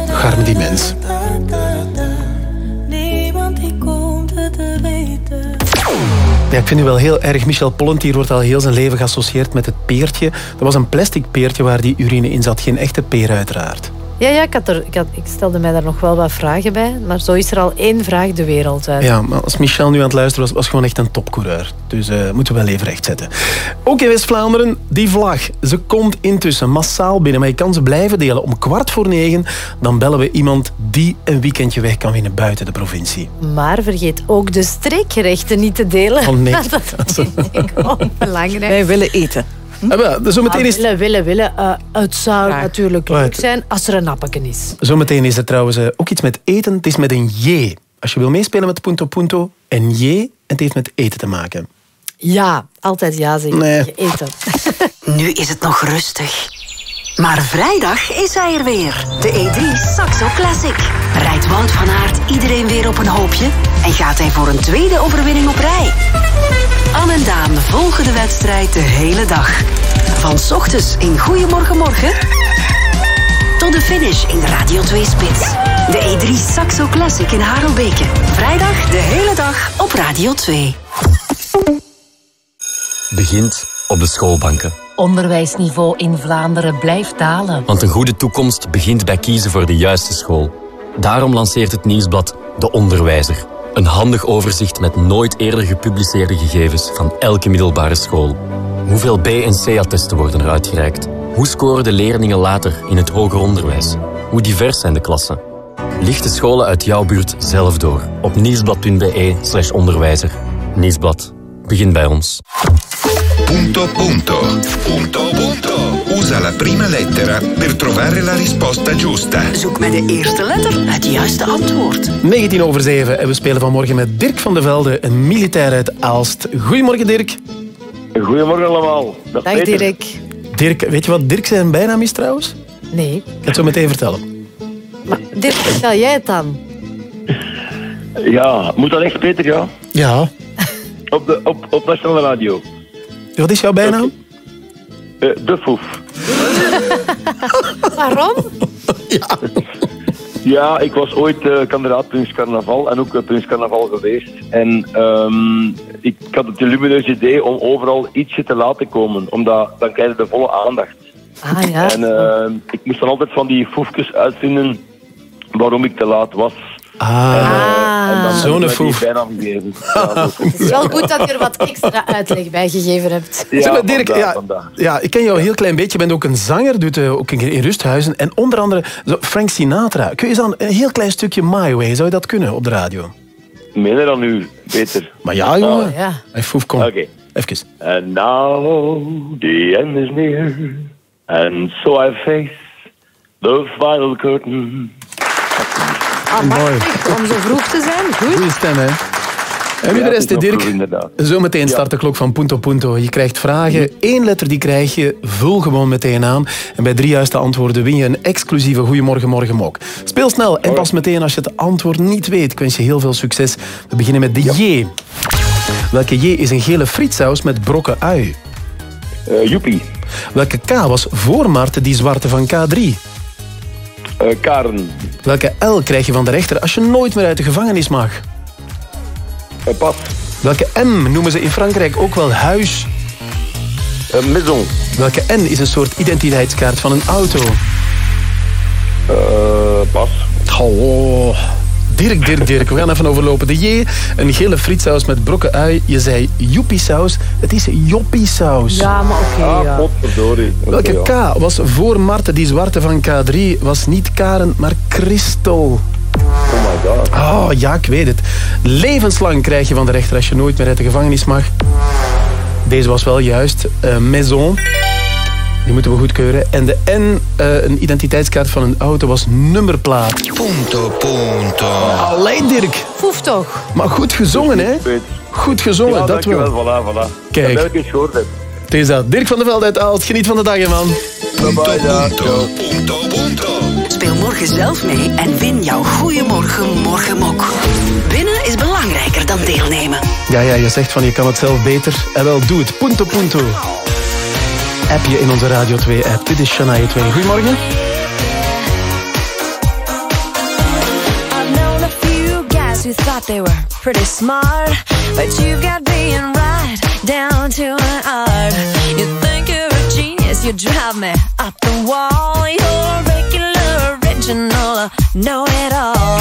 garme die mens. Ja, ik vind u wel heel erg. Michel Pollentier wordt al heel zijn leven geassocieerd met het peertje. Dat was een plastic peertje waar die urine in zat. Geen echte peer uiteraard. Ja, ja ik, had er, ik, had, ik stelde mij daar nog wel wat vragen bij. Maar zo is er al één vraag de wereld uit. Ja, maar als Michel nu aan het luisteren was, was gewoon echt een topcoureur. Dus eh moeten we wel even rechtzetten. Ook in West-Vlaanderen, die vlag. Ze komt intussen massaal binnen, maar je kan ze blijven delen. Om kwart voor negen, dan bellen we iemand die een weekendje weg kan winnen buiten de provincie. Maar vergeet ook de streekgerechten niet te delen. Oh, nee. [LAUGHS] dat vind ik ook belangrijk. Wij willen eten. Ah, wel, zometeen is, willen, willen, willen. Eh, het zou natuurlijk leuk zijn als er een appeken is. zometeen is er trouwens eh, ook iets met eten. Het is met een J. Als je wil meespelen met Punto Punto, een J. Het heeft met eten te maken. Ja, altijd ja zeggen. Nee. Eten. [LAUGHS] Nu is het nog rustig. Maar vrijdag is hij er weer. De E3 Saxo Classic. Rijdt Wout van Aert iedereen weer op een hoopje en gaat hij voor een tweede overwinning op rij. Anne en Daan volgen de wedstrijd de hele dag. Van ochtends in Goedemorgen Morgen tot de finish in Radio 2 Spits. De E3 Saxo Classic in Harelbeke. Vrijdag de hele dag op Radio 2. begint op de schoolbanken. Onderwijsniveau in Vlaanderen blijft dalen. Want een goede toekomst begint bij kiezen voor de juiste school. Daarom lanceert het nieuwsblad De Onderwijzer. Een handig overzicht met nooit eerder gepubliceerde gegevens van elke middelbare school. Hoeveel B- en C-attesten worden er uitgereikt? Hoe scoren de leerlingen later in het hoger onderwijs? Hoe divers zijn de klassen? Licht de scholen uit jouw buurt zelf door op nieuwsblad.be slash onderwijzer. Nieuwsblad. begint bij ons. Punto punto. Punto punto. Usa la prima lettera per trovare la risposta giusta. Zoek met de eerste letter het juiste antwoord. 19 over 7 en we spelen vanmorgen met Dirk van de Velde, een militair uit Aalst. Goedemorgen Dirk. Goedemorgen allemaal. Dag. Dirk. Dirk, weet je wat Dirk zijn bijnaam is trouwens? Nee. Ik ga het zo meteen vertellen. Dirk, vertel jij het dan? Ja, moet dat echt Peter, ja? Ja. Op, de, op, op Nationale Radio. Wat is jouw bijnaam? Eh, de Foef. [LAUGHS] Waarom? Ja, ik was ooit eh, kandidaat Prins Carnaval en ook eh, Prins Carnaval geweest. En ehm, ik had het lumineus idee om overal ietsje te laten komen, omdat dan krijg je de volle aandacht. Ah ja. En ehm, ik moest dan altijd van die foefjes uitvinden waarom ik te laat was. Ah, En dan zo'n foef. [LAUGHS] Het is wel goed dat je er wat extra uitleg bij gegeven hebt. Ja, Zeg maar, Dirk, ja, ja, ik ken jou een heel klein beetje. Je bent ook een zanger, doet eh, ook in, in Rusthuizen. En onder andere Frank Sinatra. Kun je dan een heel klein stukje My Way, zou je dat kunnen op de radio? Minder dan u, Peter. Maar ja, jongen. ja. Hey, Foef, kom. Oké. Even. And now the end is near, and so I face the final curtain. Mooi. prachtig, om zo vroeg te zijn. Goed. Goeie stem, hè? En nu Ja, de rest, nog Dirk. Zometeen start de klok van Punto Punto. Je krijgt vragen. Eén letter die krijg je. Vul gewoon meteen aan. En bij drie juiste antwoorden win je een exclusieve Goedemorgen Morgen Mok. Speel snel en pas meteen als je het antwoord niet weet. Ik wens je heel veel succes. We beginnen met de J. Welke J is een gele frietsaus met brokken ui? Uh, joepie. Welke K was voor Maarten die zwarte van K3? Uh, Karen. Welke L krijg je van de rechter als je nooit meer uit de gevangenis mag? Uh, pas. Welke M noemen ze in Frankrijk ook wel huis? Uh, maison. Welke N is een soort identiteitskaart van een auto? Pas. Oh. Dirk, Dirk, Dirk. We gaan even overlopen. De J, een gele frietsaus met brokken ui. Je zei joepiesaus. Het is joppiesaus. Ja, maar oké. Ah, ja. potverdorie. Welke. K was voor Marten die zwarte van K3? Was niet Karen, maar Christel. Oh my god. Oh, ja, ik weet het. Levenslang krijg je van de rechter als je nooit meer uit de gevangenis mag. Deze was wel juist. Eh, maison. Die moeten we goedkeuren. En de N, eh, een identiteitskaart van een auto, was nummerplaat. Punto punto. Alleen Dirk. Foef toch. Maar goed gezongen, hè? Goed gezongen, Ja, dat wel. Voilà, voilà. Kijk. Dat heb ik eens gehoord. heb. Het is dat. Dirk van der Velde uit Aalst. Geniet van de dag, hè, man. Punto punto. Punto punto. Speel morgen zelf mee en win jouw Goeiemorgen Morgenmok. Winnen is belangrijker dan deelnemen. Ja, ja, je zegt van je kan het zelf beter. En wel, doe het. Punto, punto. App je in onze Radio 2-app. Dit is Shania 2. Goedemorgen. Who thought they were pretty smart, but you've got being right down to an art. You think you're a genius, you drive me up the wall. You're regular, original, know it all.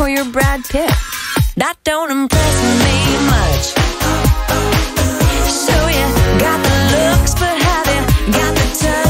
So you're Brad Pitt. That don't impress me much. So you got the looks, but have you got the touch?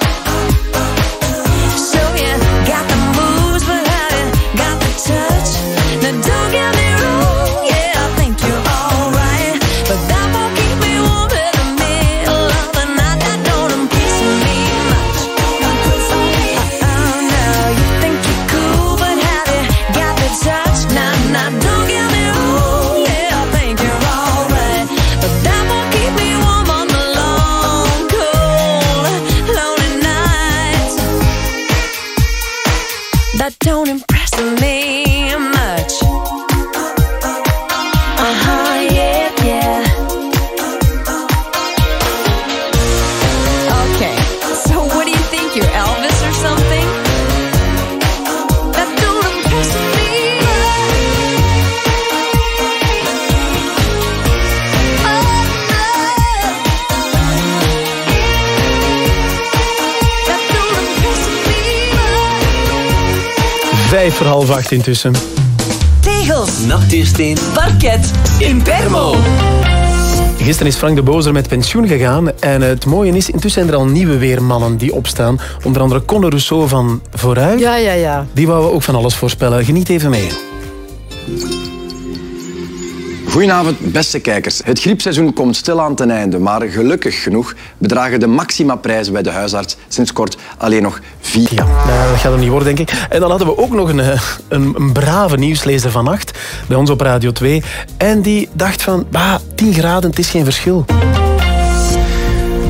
Vijf voor half acht intussen. Tegels, nachtuursteen, parket, Impermo. Gisteren is Frank de Bozer met pensioen gegaan. En het mooie is, intussen zijn er al nieuwe weermannen die opstaan. Onder andere Conor Rousseau van Vooruit. Ja, ja, ja. Die wou ook van alles voorspellen. Geniet even mee. Goedenavond, beste kijkers. Het griepseizoen komt stilaan ten einde, maar gelukkig genoeg bedragen de maximaprijzen bij de huisarts sinds kort alleen nog Ja, dat gaat hem niet worden, denk ik. En dan hadden we ook nog een, eh, een, een brave nieuwslezer van nacht bij ons op Radio 2. En die dacht van, bah, 10 graden, het is geen verschil.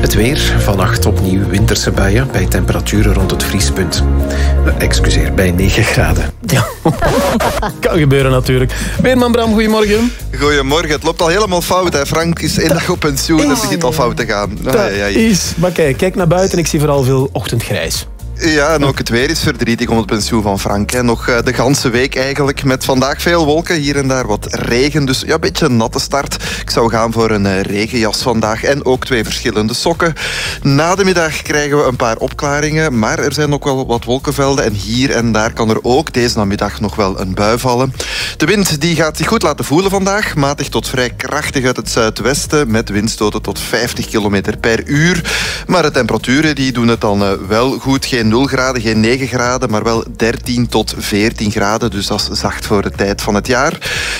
Het weer, vannacht opnieuw winterse buien bij temperaturen rond het vriespunt. Eh, Excuseer, bij 9 graden. Ja, [LAUGHS] kan gebeuren natuurlijk. Weerman Bram, goedemorgen. Goedemorgen, het loopt al helemaal fout. Hè. Frank is één dag op pensioen en het begint al fout te gaan. Ai, ai. is... Maar kijk, kijk naar buiten en ik zie vooral veel ochtendgrijs. Ja, en ook het weer is verdrietig om het pensioen van Frank. Hè. Nog eh, de ganse week eigenlijk, met vandaag veel wolken, hier en daar wat regen. Dus ja, een beetje een natte start. Ik zou gaan voor een eh, regenjas vandaag en ook twee verschillende sokken. Na de middag krijgen we een paar opklaringen, maar er zijn ook wel wat wolkenvelden. En hier en daar kan er ook deze namiddag nog wel een bui vallen. De wind die gaat zich goed laten voelen vandaag. Matig tot vrij krachtig uit het zuidwesten, met windstoten tot 50 km per uur. Maar de temperaturen die doen het dan eh, wel goed. Geen 0 graden, geen 9 graden, maar wel 13 tot 14 graden. Dus dat is zacht voor de tijd van het jaar.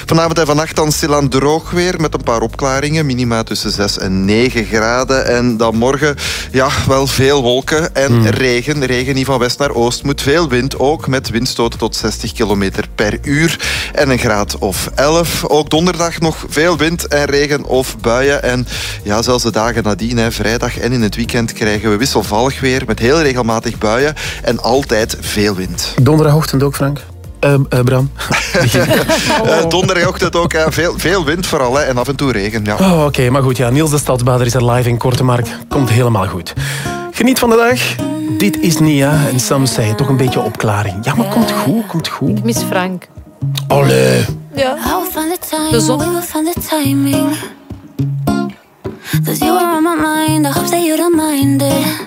Vanavond en vannacht dan stilaan droog weer met een paar opklaringen. Minima tussen 6 en 9 graden. En dan morgen, ja, wel veel wolken en regen. Regen die van west naar oost moet. Veel wind ook met windstoten tot 60 km per uur. En een graad of 11. Ook donderdag nog veel wind en regen of buien. En ja, zelfs de dagen nadien, hè, vrijdag en in het weekend, krijgen we wisselvallig weer met heel regelmatig buien en altijd veel wind. Donderdagochtend ook, Frank. Eh, eh, Bram. [LAUGHS] [LAUGHS] Eh, donderdagochtend ook hè, veel, veel wind vooral hè, en af en toe regen. Ja. Oh, Oké, maar goed, ja, Niels de Stadsbader is er live in Korte Markt. Komt helemaal goed. Geniet van de dag. Dit is Nia en Sam zei toch een beetje opklaring. Ja, maar komt goed, komt goed. Ik mis Frank. Allee. Ja. De zon. Cause you were on my mind. I hope that you don't mind it.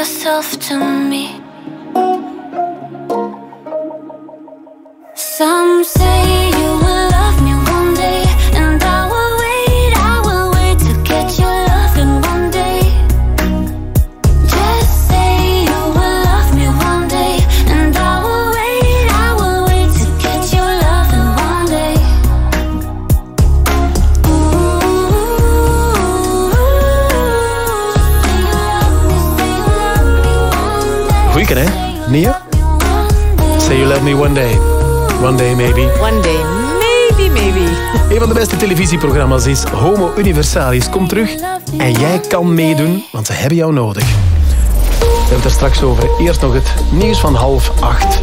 yourself to me. Some say One day. One day maybe. One day, maybe, maybe. Een van de beste televisieprogramma's is Homo Universalis. Kom terug en jij kan meedoen, want ze hebben jou nodig. We hebben het er straks over. Eerst nog het nieuws van half acht.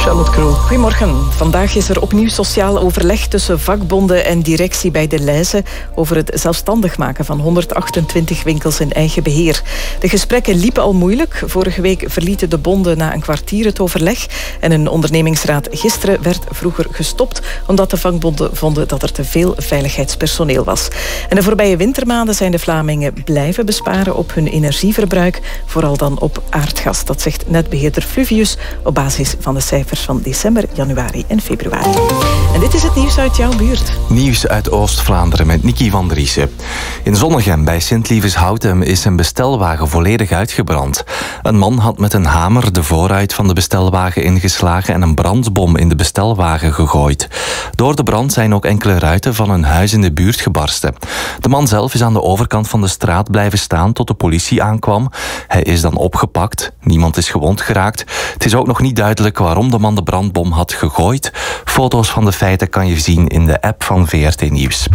Charlotte. Goedemorgen. Vandaag is er opnieuw sociaal overleg tussen vakbonden en directie bij de Leize over het zelfstandig maken van 128 winkels in eigen beheer. De gesprekken liepen al moeilijk. Vorige week verlieten de bonden na een kwartier het overleg en een ondernemingsraad gisteren werd vroeger gestopt omdat de vakbonden vonden dat er te veel veiligheidspersoneel was. En de voorbije wintermaanden zijn de Vlamingen blijven besparen op hun energieverbruik, vooral dan op aardgas. Dat zegt netbeheerder Fluvius op basis van de cijfers van december, januari en februari. En dit is het nieuws uit jouw buurt. Nieuws uit Oost-Vlaanderen met Nicky van Driessen. In Zonnegem bij Sint-Lievers-Houtem is een bestelwagen volledig uitgebrand. Een man had met een hamer de vooruit van de bestelwagen ingeslagen en een brandbom in de bestelwagen gegooid. Door de brand zijn ook enkele ruiten van een huis in de buurt gebarsten. De man zelf is aan de overkant van de straat blijven staan tot de politie aankwam. Hij is dan opgepakt. Niemand is gewond geraakt. Het is ook nog niet duidelijk waarom de man de brandbom had gegooid. Foto's van de feiten kan je zien in de app van VRT Nieuws.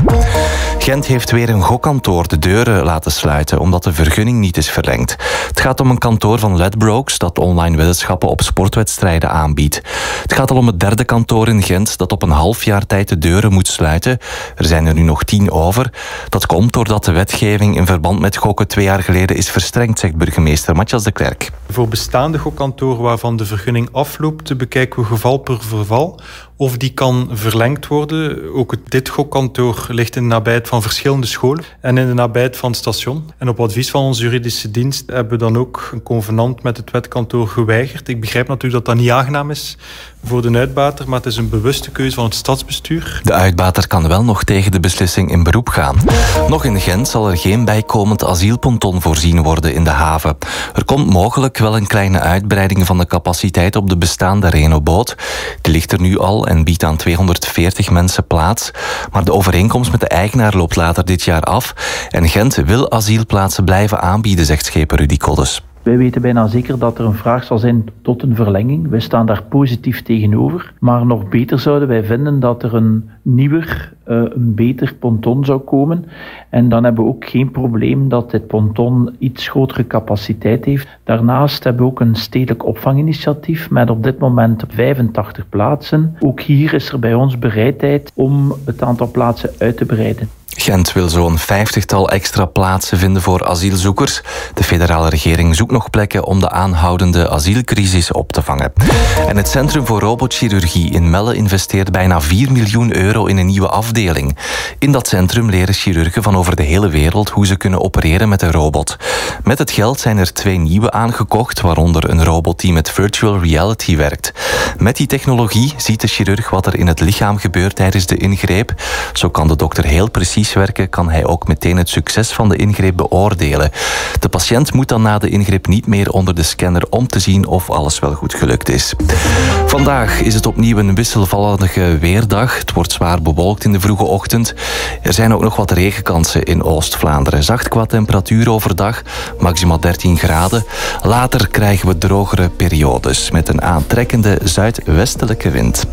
Gent heeft weer een gokkantoor de deuren laten sluiten omdat de vergunning niet is verlengd. Het gaat om een kantoor van Ledbrokes dat online weddenschappen op sportwedstrijden aanbiedt. Het gaat al om het derde kantoor in Gent dat op een half jaar tijd de deuren moet sluiten. Er zijn er nu nog tien over. Dat komt doordat de wetgeving in verband met gokken twee jaar geleden is verstrengd, zegt burgemeester Matthias de Klerk. Voor bestaande gokkantoren waarvan de vergunning afloopt, bekijken we geval per geval of die kan verlengd worden. Ook het- dit gokkantoor ligt in de nabijheid van verschillende scholen en in de nabijheid van het station. En op advies van onze juridische dienst hebben we dan ook een convenant met het wetkantoor geweigerd. Ik begrijp natuurlijk dat dat niet aangenaam is voor de uitbater, maar het is een bewuste keuze van het stadsbestuur. De uitbater kan wel nog tegen de beslissing in beroep gaan. Nog in Gent zal er geen bijkomend asielponton voorzien worden in de haven. Er komt mogelijk wel een kleine uitbreiding van de capaciteit op de bestaande Renoboot. Die ligt er nu al en biedt aan 240 mensen plaats. Maar de overeenkomst met de eigenaar loopt later dit jaar af. En Gent wil asielplaatsen blijven aanbieden, zegt scheper Rudy Koddes. Wij weten bijna zeker dat er een vraag zal zijn tot een verlenging. Wij staan daar positief tegenover. Maar nog beter zouden wij vinden dat er een nieuwer, eh, een beter ponton zou komen. En dan hebben we ook geen probleem dat dit ponton iets grotere capaciteit heeft. Daarnaast hebben we ook een stedelijk opvanginitiatief met op dit moment 85 plaatsen. Ook hier is er bij ons bereidheid om het aantal plaatsen uit te breiden. Gent wil zo'n vijftigtal extra plaatsen vinden voor asielzoekers. De federale regering zoekt nog plekken om de aanhoudende asielcrisis op te vangen. En het Centrum voor Robotchirurgie in Melle investeert bijna 4 miljoen euro in een nieuwe afdeling. In dat centrum leren chirurgen van over de hele wereld hoe ze kunnen opereren met een robot. Met het geld zijn er twee nieuwe aangekocht, waaronder een robot die met virtual reality werkt. Met die technologie ziet de chirurg wat er in het lichaam gebeurt tijdens de ingreep. Zo kan de dokter heel precies kan hij ook meteen het succes van de ingreep beoordelen. De patiënt moet dan na de ingreep niet meer onder de scanner om te zien of alles wel goed gelukt is. Vandaag is het opnieuw een wisselvallige weerdag. Het wordt zwaar bewolkt in de vroege ochtend. Er zijn ook nog wat regenkansen in Oost-Vlaanderen. Zacht qua temperatuur overdag, maximaal 13 graden. Later krijgen we drogere periodes met een aantrekkende zuidwestelijke wind.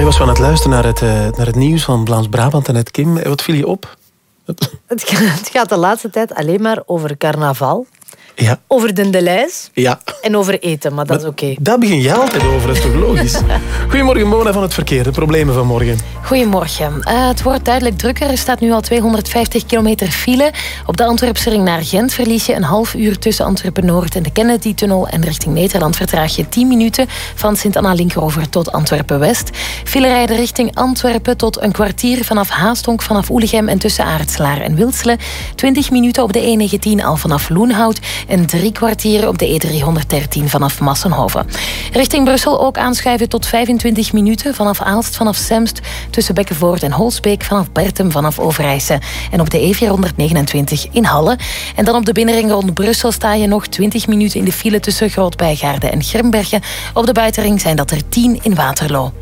Hij was van het luisteren naar het, eh, naar het nieuws van Vlaams-Brabant en het Kim. Wat viel je op? [LAUGHS] Het gaat de laatste tijd alleen maar over carnaval. Ja. over de Deleuze Ja. en over eten, maar dat is oké. Daar begin jij altijd over, dat is toch logisch? [LAUGHS] Goedemorgen, Mona van het verkeer. De problemen van morgen. Goedemorgen. Eh, het wordt duidelijk drukker. Er staat nu al 250 kilometer file. Op de Antwerpse ring naar Gent verlies je een half uur tussen Antwerpen-Noord en de Kennedy-tunnel. En richting Nederland vertraag je 10 minuten van Sint-Anna-Linkeroever tot Antwerpen-West. File rijden richting Antwerpen tot een kwartier vanaf Haastonk, vanaf Oelegem en tussen Aartslaar en Wilselen. 20 minuten op de E19 al vanaf Loenhout. En drie kwartier op de E313 vanaf Massenhoven. Richting Brussel ook aanschuiven tot 25 minuten vanaf Aalst, vanaf Semst, tussen Bekkenvoort en Holsbeek, vanaf Bertem, vanaf Overijse. En op de E429 in Halle. En dan op de binnenring rond Brussel sta je nog 20 minuten in de file tussen Grootbijgaarden en Grimbergen. Op de buitenring zijn dat er 10 in Waterloo.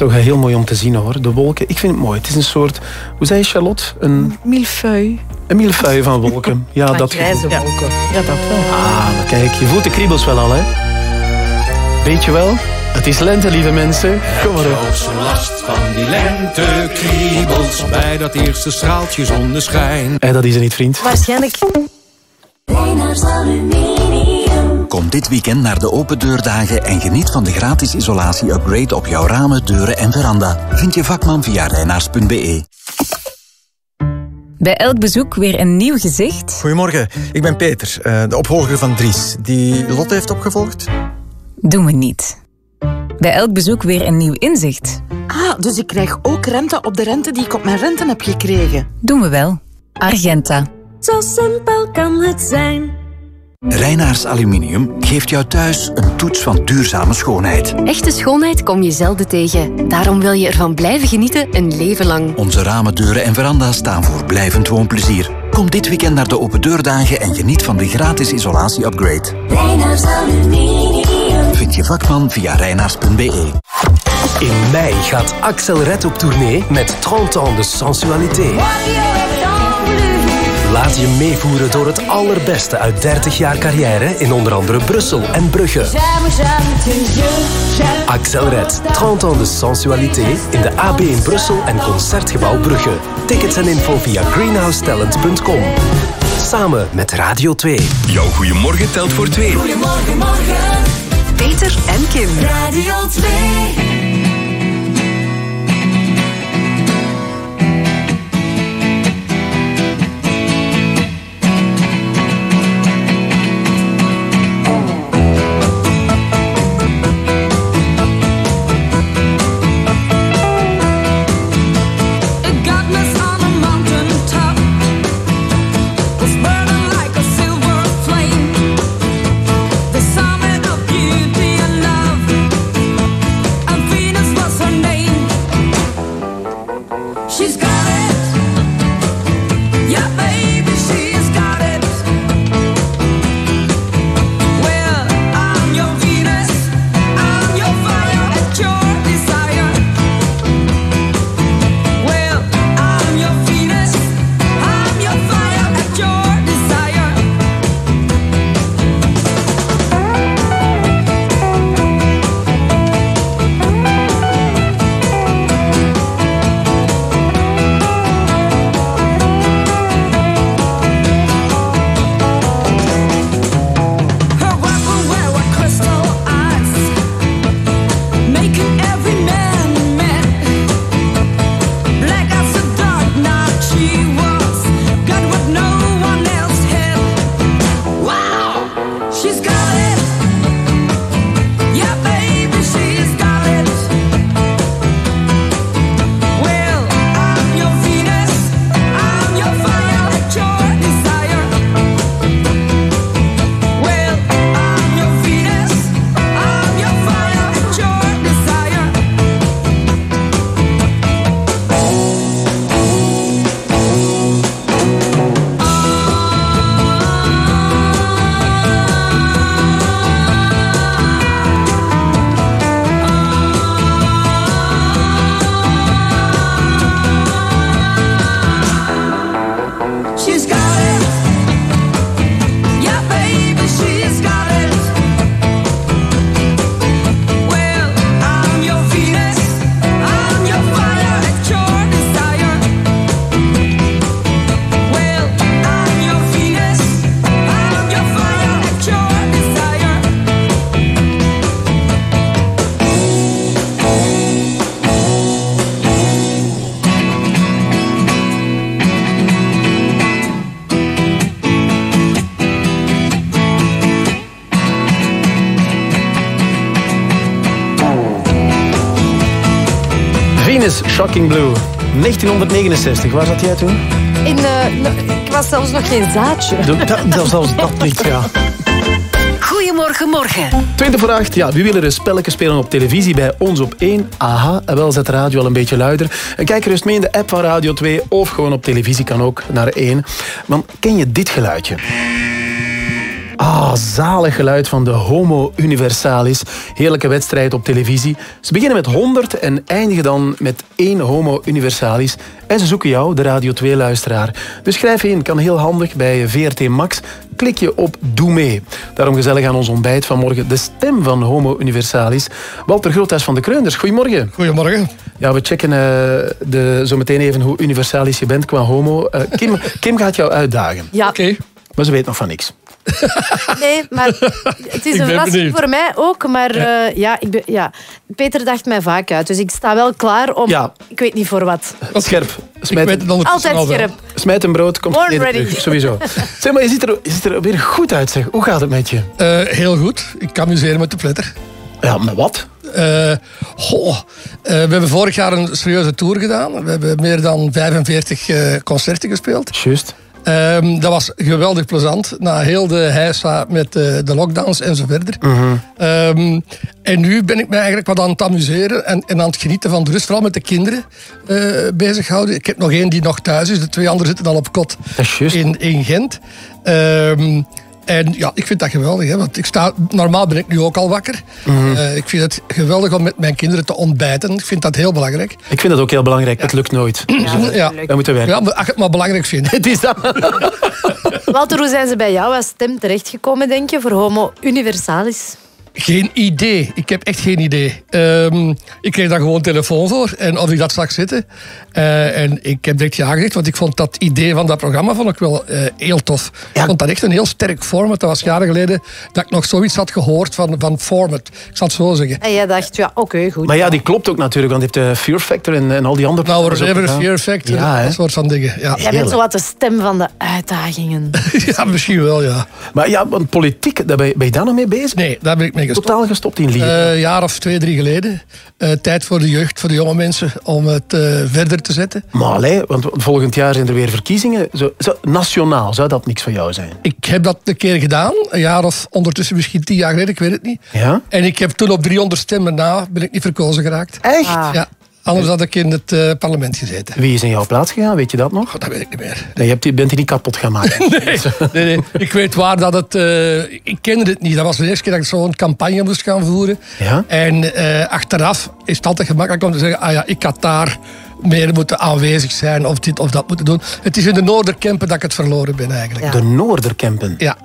Toch heel mooi om te zien hoor. De wolken, ik vind het mooi. Het is een soort, hoe zei je Charlotte? Een millefeuille. Een millefeuille van wolken. [LAUGHS] Ja, Van dat grijze gevoel. wolken. Ja, dat wel. Ah, maar kijk, je voelt de kriebels wel al hè. Weet je wel? Het is lente, lieve mensen. Kom maar op. Zo'n last van die lente kriebels bij dat eerste straaltje zonneschijn. En dat is er niet, vriend. Waarschijnlijk Kom dit weekend naar de open deurdagen en geniet van de gratis isolatie-upgrade op jouw ramen, deuren en veranda. Vind je vakman via reinaars.be. Bij elk bezoek weer een nieuw gezicht. Goedemorgen, ik ben Peter, eh, de opvolger van Dries, die Lotte heeft opgevolgd. Doen we niet. Bij elk bezoek weer een nieuw inzicht. Ah, dus ik krijg ook rente op de rente die ik op mijn rente heb gekregen. Doen we wel. Argenta. Zo simpel kan het zijn. Reinaars Aluminium geeft jou thuis een toets van duurzame schoonheid. Echte schoonheid kom je zelden tegen. Daarom wil je ervan blijven genieten een leven lang. Onze ramen, deuren en veranda's staan voor blijvend woonplezier. Kom dit weekend naar de open deurdagen en geniet van de gratis isolatie-upgrade. Reinaars Aluminium. Vind je vakman via reinaars.be. In mei gaat Axel Red op tournee met 30 ans de sensualité. Laat je meevoeren door het allerbeste uit 30 jaar carrière in onder andere Brussel en Brugge. Axel Red, 30 ans de sensualité in de AB in Brussel en Concertgebouw Brugge. Tickets en info via greenhousetalent.com. Samen met Radio 2. Jouw goeiemorgen telt voor twee. Goedemorgen, morgen. Peter en Kim. Radio 2. Shocking Blue. 1969, waar zat jij toen? In, eh, no- ik was zelfs nog geen zaadje. De- dat- zelfs dat niet, ja. Goedemorgen, morgen. 20 voor 8, ja, wie wil er een spelletje spelen op televisie bij ons op 1? Aha, en wel zet de radio al een beetje luider. En kijk gerust mee in de app van Radio 2 of gewoon op televisie kan ook naar 1. Want ken je dit geluidje? Ah, zalig geluid van de Homo Universalis. Heerlijke wedstrijd op televisie. Ze beginnen met 100 en eindigen dan met één Homo Universalis. En ze zoeken jou, de Radio 2-luisteraar. Dus schrijf je in, kan heel handig bij VRT Max. Klik je op Doe mee. Daarom gezellig aan ons ontbijt vanmorgen de stem van Homo Universalis. Walter Groothuis van de Kreunders, goedemorgen. Goedemorgen. Ja, we checken eh, de, zo meteen even hoe universalis je bent qua homo. Eh, Kim, [LAUGHS] Kim gaat jou uitdagen. Ja. Oké. Maar ze weet nog van niks. [LAUGHS] Nee, maar het is Ik een verrassing voor mij ook. Maar ja. ja, ik ben, ja, Peter dacht mij vaak uit. Dus ik sta wel klaar om... Ja. Ik weet niet voor wat. Scherp. Smijt, weet het Altijd scherp. smijt een brood, komt Born ready. terug. Sowieso. [LAUGHS] Zeg maar, je ziet, er, je ziet er weer goed uit, zeg. Hoe gaat het met je? Eh, heel goed. Ik kan amuseren met de pletter. Ja, maar wat? Eh, goh, eh, we hebben vorig jaar een serieuze tour gedaan. We hebben meer dan 45 eh, concerten gespeeld. Juist. Ehm, dat was geweldig plezant. Na heel de heisa met eh, de lockdowns en zo verder. Ehm, en nu ben ik me eigenlijk wat aan het amuseren en, en aan het genieten van de rust. Vooral met de kinderen eh bezighouden. Ik heb nog één die nog thuis is. De twee anderen zitten al op kot in, in Gent. Ehm, en ja, ik vind dat geweldig. Hè, want ik sta, normaal ben ik nu ook al wakker. Mhm. Eh, ik vind het geweldig om met mijn kinderen te ontbijten. Ik vind dat heel belangrijk. Ik vind dat ook heel belangrijk. Het lukt nooit. Dus, eh, Ja, wij moeten werken. ja maar als je het maar belangrijk vindt. [LAUGHS] Het is dat. Walter, hoe zijn ze bij jou als stem terechtgekomen, denk je, voor Homo Universalis? Geen idee. Ik heb echt geen idee. Ehm, ik kreeg daar gewoon telefoon voor en of ik dat zag zitten. Eh, en ik heb direct ja gezegd, want ik vond dat idee van dat programma vond ik wel eh, heel tof. Ik vond dat echt een heel sterk format. Dat was jaren geleden dat ik nog zoiets had gehoord van, van format. Ik zal het zo zeggen. En jij dacht, ja, oké, goed. Maar ja, die klopt ook natuurlijk, want die heeft de Fear Factor en, en al die andere Nou, whatever. Fear Factor, Ja, dat soort van dingen. Ja, Jij bent zo wat de stem van de uitdagingen. [LAUGHS] ja misschien wel, ja. Maar ja, want politiek, daar ben je, ben je daar nog mee bezig? Nee, daar ben ik mee gestopt. Totaal gestopt in liefde. Eh, Een jaar of twee, drie geleden. Eh, tijd voor de jeugd, voor de jonge mensen, om het eh, verder te zetten. Maar allee, want volgend jaar zijn er weer verkiezingen. Zo, zo, nationaal, zou dat niks voor jou zijn? Ik heb dat een keer gedaan, een jaar of ondertussen misschien tien jaar geleden, ik weet het niet. Ja? En ik heb toen op 300 stemmen na, ben ik niet verkozen geraakt. Echt? Ja, anders had ik in het eh, parlement gezeten. Wie is in jouw plaats gegaan, weet je dat nog? Dat weet ik niet meer. Nee, je hebt, bent die niet kapot gaan maken. [LAUGHS] Nee, nee, nee. ik weet waar dat het... eh, ik kende het niet. Dat was de eerste keer dat ik zo'n campagne moest gaan voeren. Ja? En eh, achteraf is het altijd gemakkelijk om te zeggen... ah ja, ik had daar meer moeten aanwezig zijn of dit of dat moeten doen. Het is in de Noorderkempen dat ik het verloren ben eigenlijk. De Noorderkempen. Ja.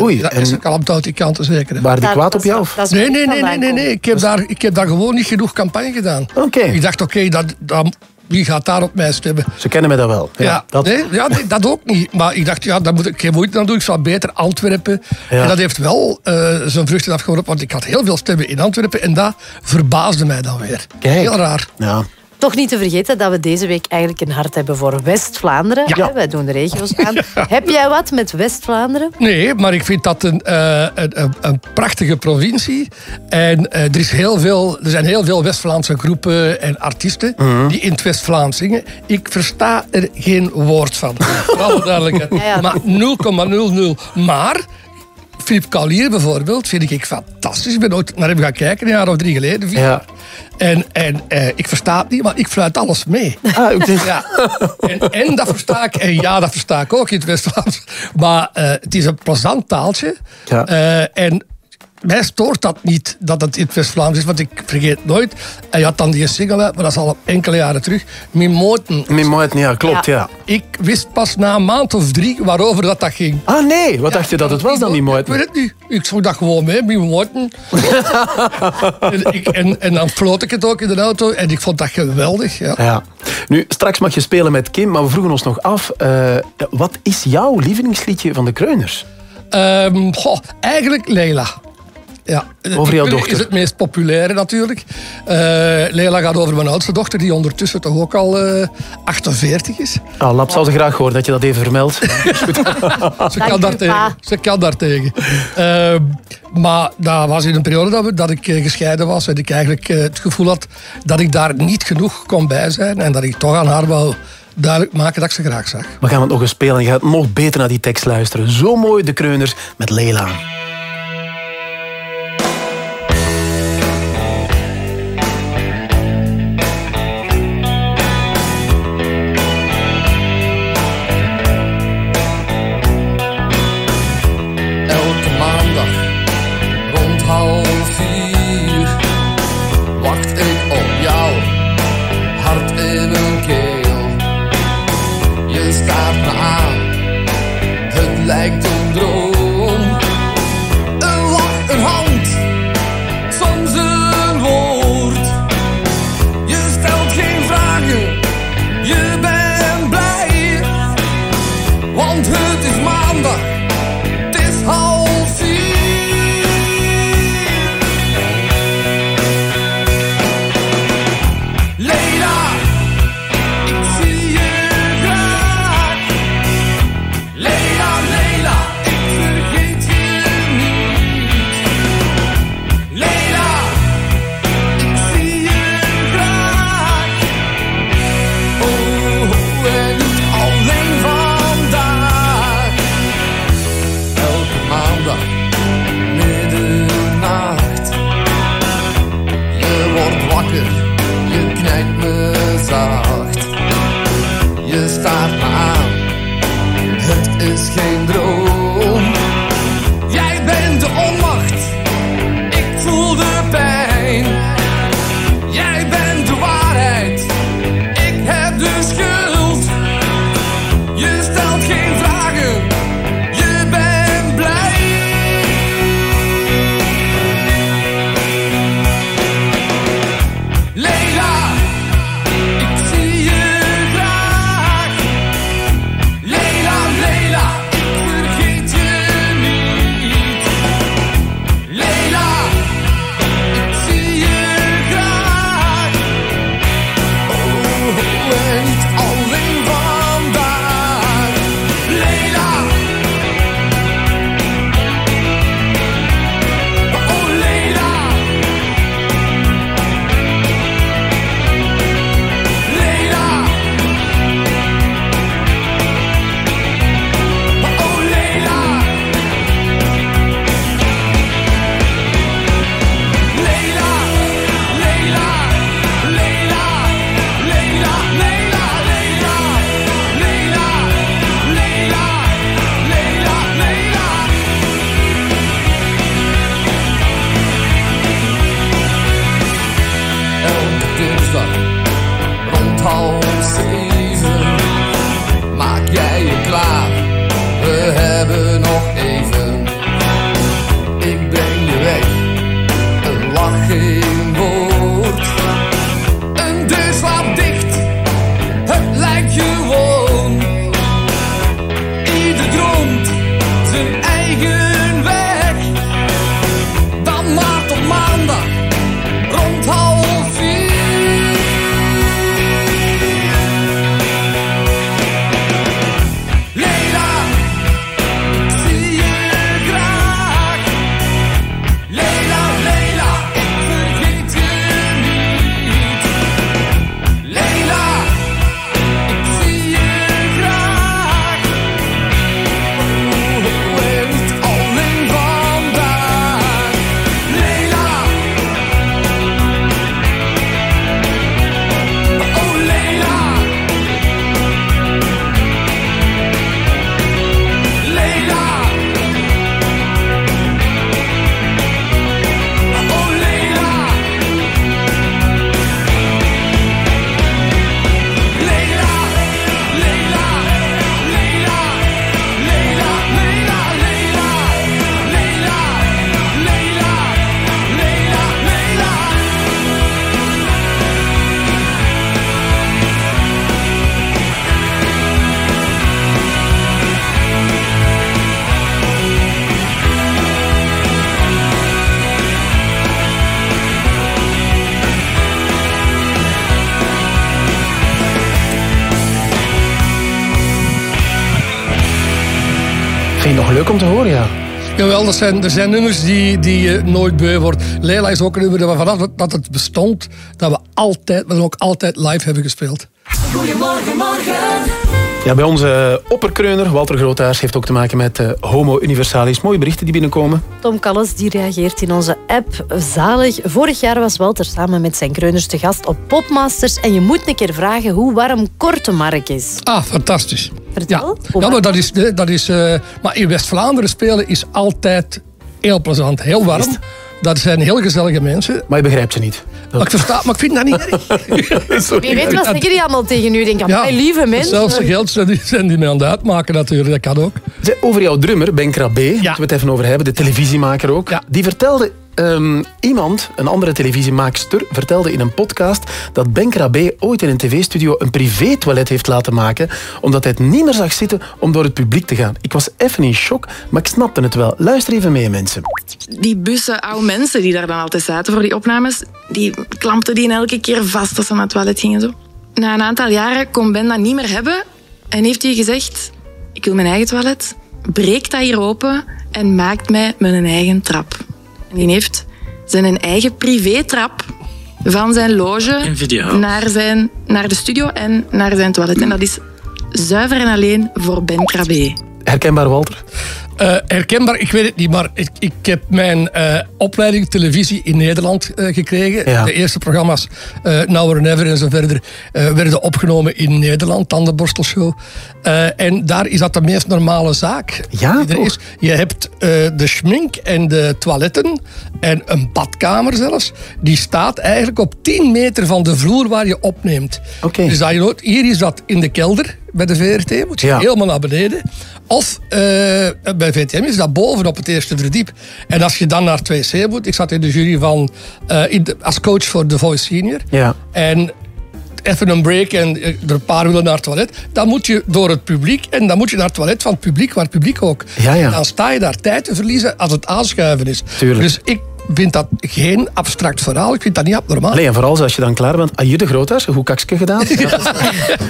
Oei, dat is ook al op de kanten zeker. hè. Waren die Dat- kwaad op jou? Nee, nee, ik nee, nee, nee. Ik heb, daar, ik heb daar gewoon niet genoeg campagne gedaan. Oké. Ik dacht, oké, dat, dat, wie gaat daar op mij stemmen? Ze kennen mij dat wel. Ja, Ja, dat, nee, ja nee, dat ook niet. Maar ik dacht, ja, daar moet ik geen moeite aan doen. Ik zal beter Antwerpen. Ja. En dat heeft wel eh, zijn vruchten afgeworpen. Want ik had heel veel stemmen in Antwerpen. En dat verbaasde mij dan weer. Kijk. Heel raar. ja. Toch niet te vergeten dat we deze week eigenlijk een hart hebben voor West-Vlaanderen. Ja. Wij doen de regio's aan. Heb jij wat met West-Vlaanderen? Nee, maar ik vind dat een, eh, een, een, prachtige provincie. En eh, er, is heel veel, er zijn heel veel West-Vlaamse groepen en artiesten Mhm. die in het West-Vlaams zingen. Ik versta er geen woord van. [LAUGHS] Voor alle duidelijkheid. Ja, ja. Maar 0,00. Maar Philippe Kaulier bijvoorbeeld vind ik fantastisch. Ik ben ooit naar hem gaan kijken, een jaar of drie geleden. vier Ja. En, en eh, ik versta het niet, maar ik fluit alles mee. Ah, ik denk- Ja. En, en dat versta ik. En ja, dat versta ik ook in het West-Vlaams. Maar eh, het is een plezant taaltje. Ja. Eh, en mij stoort dat niet dat het in het West-Vlaams is, want ik vergeet nooit. En je had dan die single maar dat is al enkele jaren terug. Mimoten. Mimoet, ja, klopt, ja. Ik wist pas na een maand of drie waarover dat, dat ging. Ah nee, wat dacht je dat het was dan, Mimoet? Ik weet het niet. Ik zong dat gewoon mee, Mimoten. [LAUGHS] en, ik, en, en dan floot ik het ook in de auto en ik vond dat geweldig. Ja. Ja. Nu, straks mag je spelen met Kim, maar we vroegen ons nog af, eh, wat is jouw lievelingsliedje van de Kreuners? Ehm, goh, eigenlijk Leila. Ja. Over jouw dochter. is het meest populaire natuurlijk. Eh Leila gaat over mijn oudste dochter, die ondertussen toch ook al eh 48 is. Ah, Lap zou ze graag horen dat je dat even vermeldt. [LAUGHS] Ze kan, daar tegen. Ze kan daar tegen. Eh, maar dat was in een periode dat, we, dat ik eh, gescheiden was en ik eigenlijk eh, het gevoel had dat ik daar niet genoeg kon bij zijn en dat ik toch aan haar wou duidelijk maken dat ik ze graag zag. We gaan het nog eens spelen en je gaat nog beter naar die tekst luisteren. Zo mooi, de kreuners met Leila. Zijn, er zijn nummers die, die je nooit beu wordt. Leila is ook een nummer dat we vanaf dat- het bestond, dat we altijd, maar dan ook altijd live hebben gespeeld. Goedemorgen, morgen. Ja, bij onze opperkreuner, Walter Grootaars, heeft ook te maken met eh, Homo Universalis. Mooie berichten die binnenkomen. Tom Calles die reageert in onze app. Zalig. Vorig jaar was Walter samen met zijn kreuners te gast op Popmasters. En je moet een keer vragen hoe warm Kortemark is. Ah, fantastisch. Vertel. Ja, ja maar dat is, dat is, eh, maar in West-Vlaanderen spelen is altijd heel plezant, heel warm. Dat zijn heel gezellige mensen. Maar je begrijpt ze niet. Maar ik versta, maar ik vind dat niet erg. [LAUGHS] Wie weet wat zeggen die allemaal tegen u? Denk aan Ja, lieve mensen. Hetzelfde geld zijn die, zijn die mij aan het uitmaken natuurlijk, dat kan ook. Over jouw drummer, Ben Krabbe, moeten we het even over hebben, de televisiemaker ook. Die vertelde, ehm, iemand, een andere televisiemaakster, vertelde in een podcast dat Ben Krabbe ooit in een tv-studio een privé-toilet heeft laten maken, omdat hij het niet meer zag zitten om door het publiek te gaan. Ik was even in shock, maar ik snapte het wel. Luister even mee, mensen. Die bussen oude mensen die daar dan altijd zaten voor die opnames, die klampten die elke keer vast als ze naar het toilet gingen. Zo. Na een aantal jaren kon Ben dat niet meer hebben en heeft hij gezegd: Ik wil mijn eigen toilet, breek dat hier open en maakt mij mijn eigen trap. En die heeft zijn eigen privétrap van zijn loge naar, zijn, naar de studio en naar zijn toilet. En dat is zuiver en alleen voor Ben Krabbe. Herkenbaar, Walter? Eh, herkenbaar, ik weet het niet, maar ik, ik heb mijn eh, opleiding televisie in Nederland eh, gekregen. Ja. De eerste programma's, Now or Never en zo verder, werden opgenomen in Nederland, Tandenborstelshow. En daar is dat de meest normale zaak Ja, die er is. Je hebt de schmink en de toiletten en een badkamer zelfs. Die staat eigenlijk op 10 meter van de vloer waar je opneemt. Dus dat je nooit, hier is dat in de kelder bij de VRT, moet je Ja. helemaal naar beneden. Of eh, bij VTM is dat boven op het eerste verdiep. En als je dan naar het wc moet, ik zat in de jury van, eh, de- als coach voor The Voice Senior. Ja. En even een break en eh, er een paar willen naar het toilet. Dan moet je door het publiek en dan moet je naar het toilet van het publiek, waar het publiek ook. Ja, ja. Dan sta je daar tijd te verliezen als het aanschuiven is. Tuurlijk. Dus ik vind dat geen abstract verhaal. Ik vind dat niet abnormaal. Allee, en vooral als je dan klaar bent. Ah, hier de Grootaars, een goed kakske gedaan. [LAUGHS]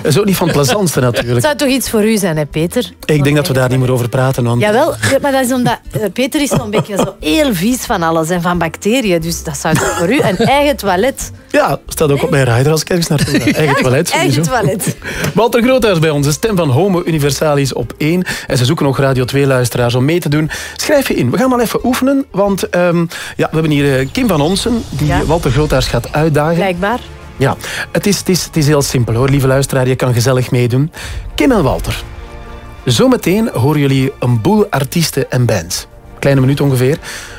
Dat is ook niet van het plezantste Het natuurlijk. zou toch iets voor u zijn, hè, Peter? Ik denk dat we daar niet meer over praten. Want Jawel, maar dat is omdat eh, Peter is zo'n beetje zo heel vies van alles en van bacteriën. Dus dat zou toch voor u een eigen toilet. Ja, staat ook op mijn rider als ik ergens naartoe ga. Eigen toilet. Eigen toilet. Walter Groothuis bij ons, de stem van Homo Universalis op 1. En ze zoeken nog Radio 2-luisteraars om mee te doen. Schrijf je in. We gaan maar even oefenen, want ehm, ja, we hebben hier eh, Kim van Onsen, die Walter Groothuis gaat uitdagen. Blijkbaar. Ja, het is, het, is, het is heel simpel hoor, lieve luisteraar. Je kan gezellig meedoen. Kim en Walter. Zometeen horen jullie een boel artiesten en bands. Kleine minuut ongeveer.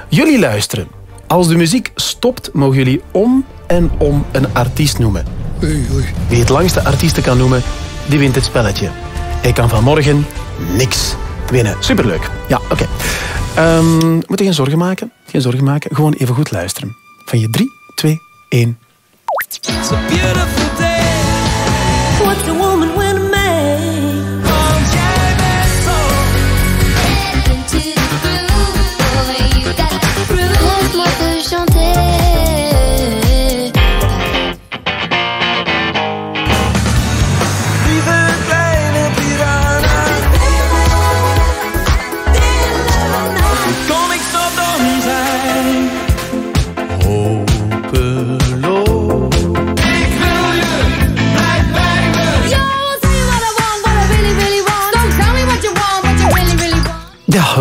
Jullie luisteren. Als de muziek stopt, mogen jullie om en om een artiest noemen. Oei, oei. Wie het langste artiesten kan noemen, die wint het spelletje. Hij kan vanmorgen niks winnen. Superleuk. Ja, oké. Ehm, moet je geen zorgen maken? Geen zorgen maken. Gewoon even goed luisteren. Van je 3, 2, 1. It's a beautiful day.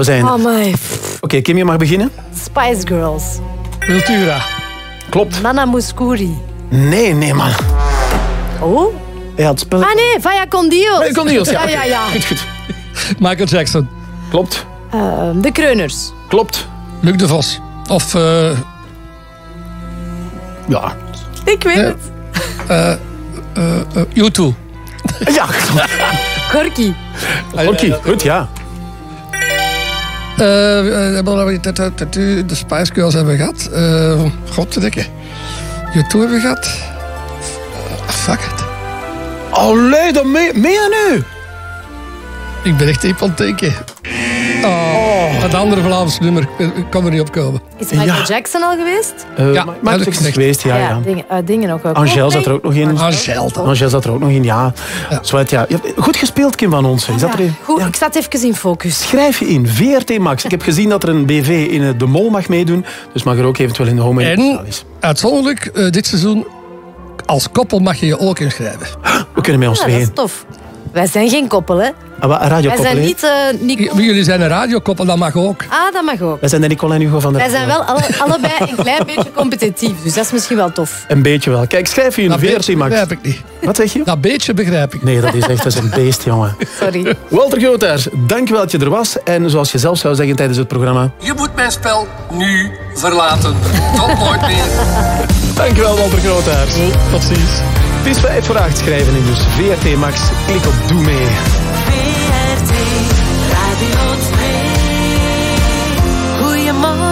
We zijn... Oh my. Oké, Kim, je mag beginnen. Spice Girls. Cultura. Klopt. Nana Mouskouri. Nee, nee, man. Oh? Hij had spel... Ah nee, Vaya con Dios. Nee, con Dios, ja. ja, ja, ja. Goed, goed. Michael Jackson. Klopt. Ehm, de Kreuners. Klopt. Luc de Vos. Of... eh ja. Ik weet het. eh eh, eh, U2. Ja. Gorky. Oké, goed, ja. Eh, eh, de Spice Girls hebben we gehad. Eh Godverdikke. U2 hebben gehad. Eh, fuck it. Allee, dat mee, mee aan u. Ik ben echt diep aan het denken. Oh, het andere Vlaams nummer. Ik kan er niet op komen. Is Michael Jackson al geweest? Eh, Ja, maar dat Jackson is is gezegd. geweest, ja. ja. dingen, eh, dingen ook. ook. Angel zat er ook nog in. Angel. Angel zat er ook nog in, ja. Zwart, ja. Ja, Goed gespeeld, Kim van Ons. Is dat er Goed, ik zat even in focus. Schrijf je in, VRT Max. Ik heb gezien dat er een BV in eh, De Mol mag meedoen. Dus mag er ook eventueel in de home En uitzonderlijk, eh, dit seizoen, als koppel mag je je ook inschrijven. We kunnen met ons Ja, dat is tof. Wij zijn geen koppel, hè? Ah, wat, een Wij radiokoppel, zijn niet... eh Nico. Jullie zijn een radiokoppel, dat mag ook. Ah, dat mag ook. Wij zijn de Nicole en Hugo van der Wij zijn wel alle- [LAUGHS] allebei een klein beetje competitief, dus dat is misschien wel tof. Een beetje wel. Kijk, schrijf je in Dat VRT beetje Max. begrijp ik niet. Wat zeg je? Dat beetje begrijp ik. Nee, dat is echt dat is een beest, jongen. [LAUGHS] Sorry. Walter Groothuis, dankjewel dat je er was. En zoals je zelf zou zeggen tijdens het programma... Je moet mijn spel nu verlaten. Tot nooit meer. [LAUGHS] Dankjewel, Walter Groothuis. Tot ziens. Het is 5 voor 8 schrijven in dus VRT Max. Klik op Doe mee.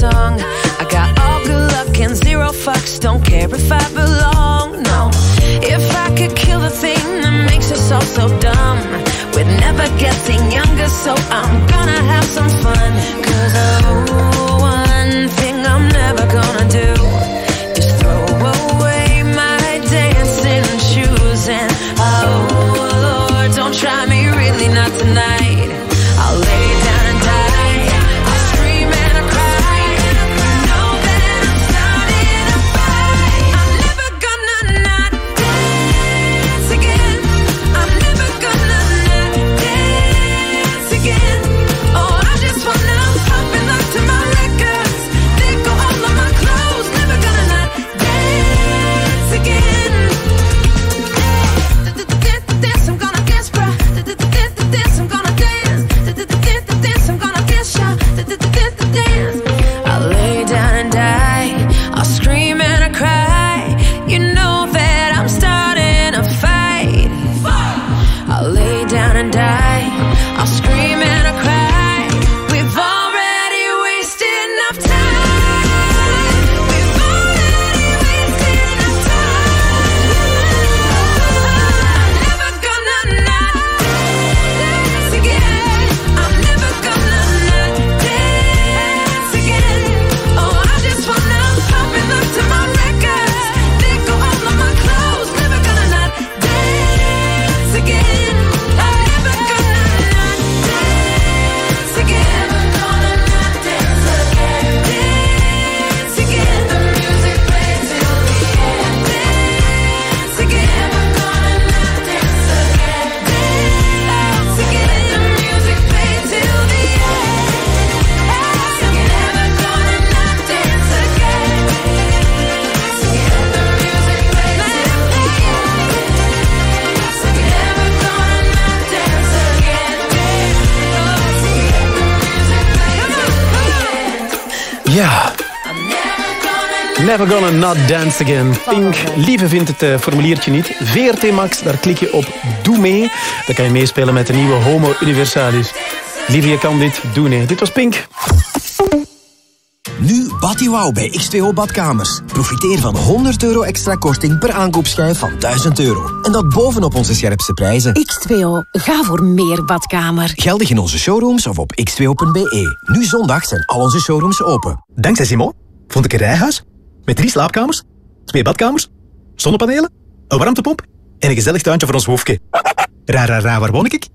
song. I got all good luck and zero fucks. Don't care if I belong. No, if I could kill the thing that makes us all so dumb, we're never getting younger. So I'm gonna have some fun. Cause oh, not dance again. Pink, lieve vindt het eh, formuliertje niet. VRT Max, daar klik je op Doe mee. Dan kan je meespelen met de nieuwe Homo Universalis. Lieve, je kan dit. Doe nee. Dit was Pink. Nu Batiwauw bij X2O Badkamers. Profiteer van 100 euro extra korting per aankoopschijf van 1000 euro. En dat bovenop onze scherpste prijzen. X2O, ga voor meer badkamer. Geldig in onze showrooms of op x2o.be. Nu zondag zijn al onze showrooms open. Dankzij Simon vond ik een rijhuis met drie slaapkamers, twee badkamers zonnepanelen, een warmtepomp en een gezellig tuintje voor ons hoefje. Ra, ra, ra, waar woon ik?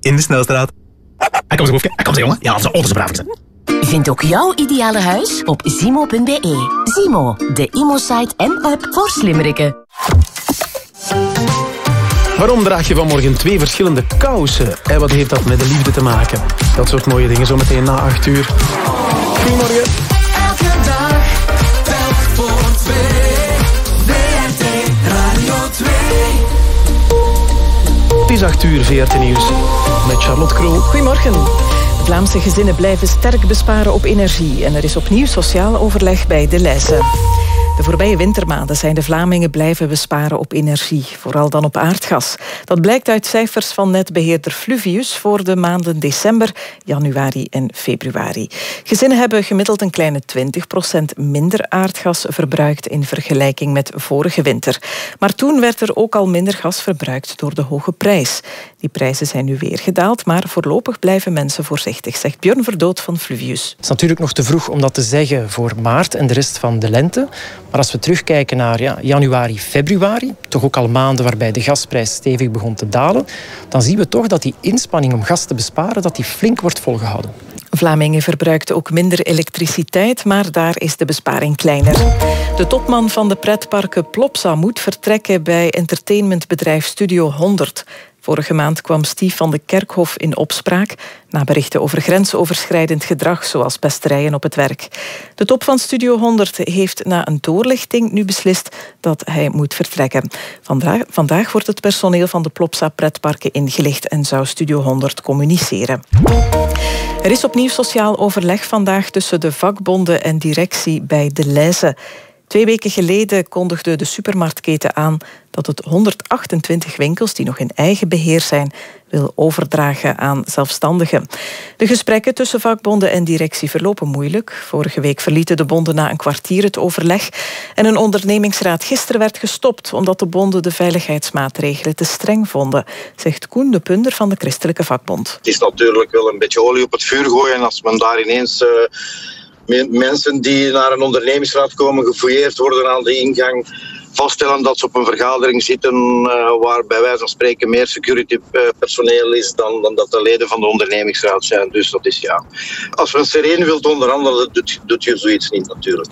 In de Snelstraat. Ah, kom eens, hoefje. Ah, kom eens, jongen. Ja, onze auto's braaf zijn. Vind ook jouw ideale huis op zimo.be. Zimo, de Imo-site en app voor slimmerikken. Waarom draag je vanmorgen twee verschillende kousen? En wat heeft dat met de liefde te maken? Dat soort mooie dingen zometeen na acht uur. Goedemorgen. Elke dag, telk voor twee. WNT Radio 2. Het is acht uur, VRT Nieuws. Met Charlotte Kroon. Goedemorgen. Vlaamse gezinnen blijven sterk besparen op energie en er is opnieuw sociaal overleg bij de Leijse. De voorbije wintermaanden zijn de Vlamingen blijven besparen op energie, vooral dan op aardgas. Dat blijkt uit cijfers van netbeheerder Fluvius voor de maanden december, januari en februari. Gezinnen hebben gemiddeld een kleine 20% minder aardgas verbruikt in vergelijking met vorige winter. Maar toen werd er ook al minder gas verbruikt door de hoge prijs. Die prijzen zijn nu weer gedaald, maar voorlopig blijven mensen voorzichtig, zegt Björn Verdood van Fluvius. Het is natuurlijk nog te vroeg om dat te zeggen voor maart en de rest van de lente. Maar als we terugkijken naar ja, januari, februari, toch ook al maanden waarbij de gasprijs stevig begon te dalen, dan zien we toch dat die inspanning om gas te besparen dat die flink wordt volgehouden. Vlamingen verbruikten ook minder elektriciteit, maar daar is de besparing kleiner. De topman van de pretparken Plopsa moet vertrekken bij entertainmentbedrijf Studio 100. Vorige maand kwam Stief van de Kerkhof in opspraak na berichten over grensoverschrijdend gedrag, zoals pesterijen op het werk. De top van Studio 100 heeft na een doorlichting nu beslist dat hij moet vertrekken. Vandaag, wordt het personeel van de Plopsa pretparken ingelicht en zou Studio 100 communiceren. Er is opnieuw sociaal overleg vandaag tussen de vakbonden en directie bij De Leize. Twee weken geleden kondigde de supermarktketen aan dat het 128 winkels die nog in eigen beheer zijn, wil overdragen aan zelfstandigen. De gesprekken tussen vakbonden en directie verlopen moeilijk. Vorige week verlieten de bonden na een kwartier het overleg. En een ondernemingsraad gisteren werd gestopt omdat de bonden de veiligheidsmaatregelen te streng vonden, zegt Koen de Punder van de Christelijke Vakbond. Het is natuurlijk wel een beetje olie op het vuur gooien als men daar ineens eh, mensen die naar een ondernemingsraad komen gefouilleerd worden aan de ingang vaststellen dat ze op een vergadering zitten eh, waar bij wijze van spreken meer security eh, personeel is dan, dan dat de leden van de ondernemingsraad zijn. Dus dat is ja. Als men sereen wilt onderhandelen, doet, doet je zoiets niet natuurlijk.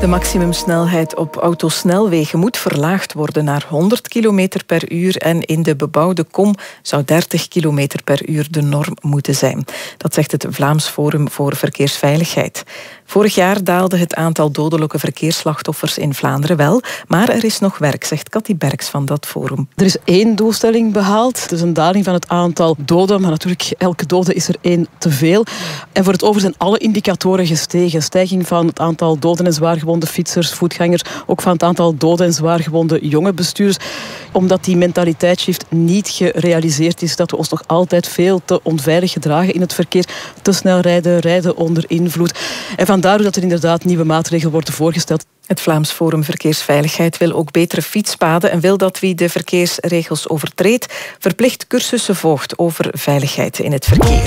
De maximumsnelheid op autosnelwegen moet verlaagd worden naar 100 km per uur en in de bebouwde kom zou 30 km per uur de norm moeten zijn. Dat zegt het Vlaams Forum voor Verkeersveiligheid. Vorig jaar daalde het aantal dodelijke verkeersslachtoffers in Vlaanderen wel, maar er is nog werk, zegt Cathy Berks van dat forum. Er is één doelstelling behaald. Het is een daling van het aantal doden, maar natuurlijk elke dode is er één te veel. En voor het over zijn alle indicatoren gestegen. Stijging van het aantal doden en zwaargewonde fietsers, voetgangers, ook van het aantal doden en zwaargewonde jonge bestuurders. Omdat die mentaliteitsshift niet gerealiseerd is, dat we ons nog altijd veel te onveilig gedragen in het verkeer. Te snel rijden, rijden onder invloed. En vandaar dat er inderdaad nieuwe maatregelen worden voorgesteld. Het Vlaams Forum Verkeersveiligheid wil ook betere fietspaden en wil dat wie de verkeersregels overtreedt verplicht cursussen volgt over veiligheid in het verkeer.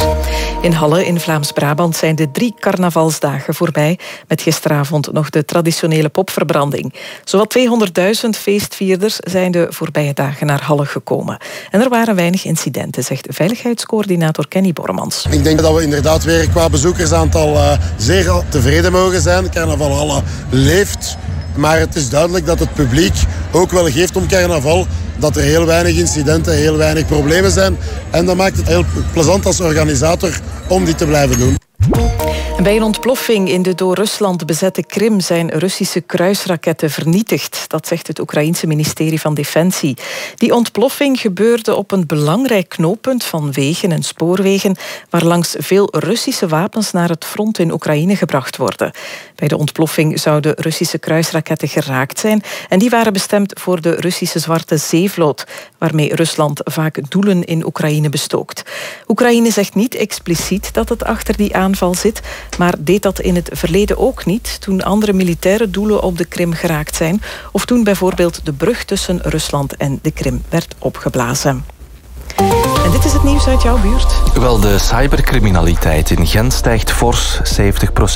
In Halle in Vlaams-Brabant zijn de drie carnavalsdagen voorbij met gisteravond nog de traditionele popverbranding. Zowat 200.000 feestvierders zijn de voorbije dagen naar Halle gekomen. En er waren weinig incidenten, zegt veiligheidscoördinator Kenny Bormans. Ik denk dat we inderdaad weer qua bezoekersaantal eh, zeer tevreden mogen zijn. Carnaval Halle leeft. Maar het is duidelijk dat het publiek ook wel geeft om carnaval. Dat er heel weinig incidenten, heel weinig problemen zijn. En dat maakt het heel plezant als organisator om die te blijven doen. Bij een ontploffing in de door Rusland bezette Krim zijn Russische kruisraketten vernietigd. Dat zegt het Oekraïense ministerie van Defensie. Die ontploffing gebeurde op een belangrijk knooppunt van wegen en spoorwegen, waar langs veel Russische wapens naar het front in Oekraïne gebracht worden. Bij de ontploffing zouden Russische kruisraketten geraakt zijn en die waren bestemd voor de Russische Zwarte Zeevloot, waarmee Rusland vaak doelen in Oekraïne bestookt. Oekraïne zegt niet expliciet dat het achter die aanval zit, maar deed dat in het verleden ook niet, toen andere militaire doelen op de Krim geraakt zijn, of toen bijvoorbeeld de brug tussen Rusland en de Krim werd opgeblazen. En dit is het nieuws uit jouw buurt. Wel, de cybercriminaliteit in Gent stijgt fors.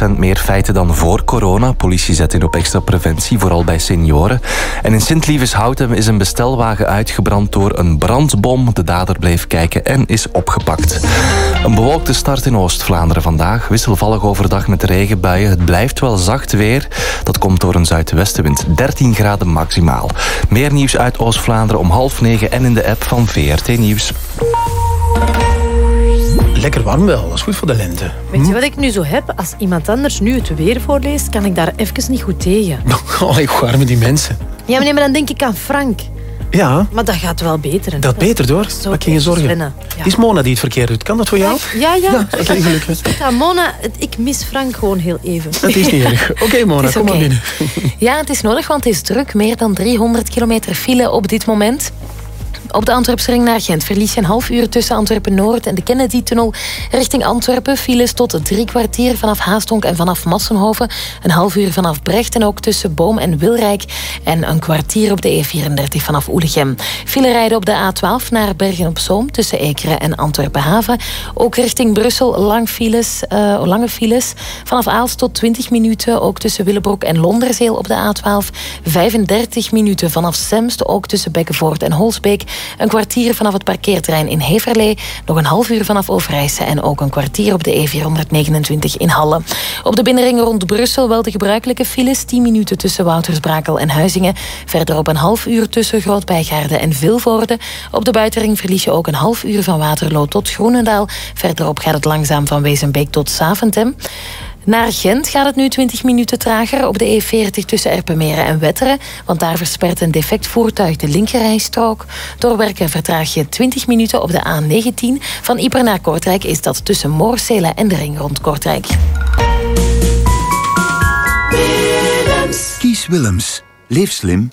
70% meer feiten dan voor corona. Politie zet in op extra preventie, vooral bij senioren. En in Sint-Lieveshouten is een bestelwagen uitgebrand door een brandbom. De dader bleef kijken en is opgepakt. Een bewolkte start in Oost-Vlaanderen vandaag. Wisselvallig overdag met regenbuien. Het blijft wel zacht weer. Dat komt door een zuidwestenwind. 13 graden maximaal. Meer nieuws uit Oost-Vlaanderen om half negen en in de app van VRT Nieuws. Lekker warm wel, dat is goed voor de lente. Weet je wat ik nu zo heb? Als iemand anders nu het weer voorleest, kan ik daar even niet goed tegen. [LAUGHS] Oh, ik met die mensen. Ja, maar, nee, maar dan denk ik aan Frank. Ja, Maar dat gaat wel beter. hè? dat beter door. Zo Wat kun je zorgen? Ja. Het is Mona die het verkeerd doet. Kan dat voor jou? Ja, ja. Oké, gelukkig. Ja, Mona, ik mis Frank gewoon heel even. Dat is niet erg. [LAUGHS] Oké, Mona, kom maar binnen. Ja, het is nodig, want het is druk. Meer dan 300 kilometer file op dit moment. Op de Antwerpsring naar Gent verlies je een half uur tussen Antwerpen-Noord en de Kennedy-tunnel richting Antwerpen. Files tot drie kwartier vanaf Haastonk en vanaf Massenhoven. Een half uur vanaf Brecht en ook tussen Boom en Wilrijk. En een kwartier op de E34 vanaf Oelegem. File rijden op de A12 naar Bergen-op-Zoom tussen Ekeren en Antwerpen-Haven. Ook richting Brussel lang files, eh, lange files. Vanaf Aalst tot 20 minuten, ook tussen Willebroek en Londerzeel op de A12. 35 minuten vanaf Semst, ook tussen Bekkenvoort en Holsbeek. Een kwartier vanaf het parkeerterrein in Heverlee. Nog een half uur vanaf Overijse en ook een kwartier op de E429 in Halle. Op de binnenring rond Brussel wel de gebruikelijke files. 10 minuten tussen Woutersbrakel en Huizingen. Verderop een half uur tussen Grootbijgaarden en Vilvoorde. Op de buitenring verlies je ook een half uur van Waterloo tot Groenendaal. Verderop gaat het langzaam van Wezenbeek tot Saventem. Naar Gent gaat het nu 20 minuten trager op de E40 tussen Erpenmeren en Wetteren. Want daar verspert een defect voertuig de linkerrijstrook. Door werken vertraag je 20 minuten op de A19. Van Ieper naar Kortrijk is dat tussen Moorsele en de ring rond Kortrijk. Kies Willems. Leef slim.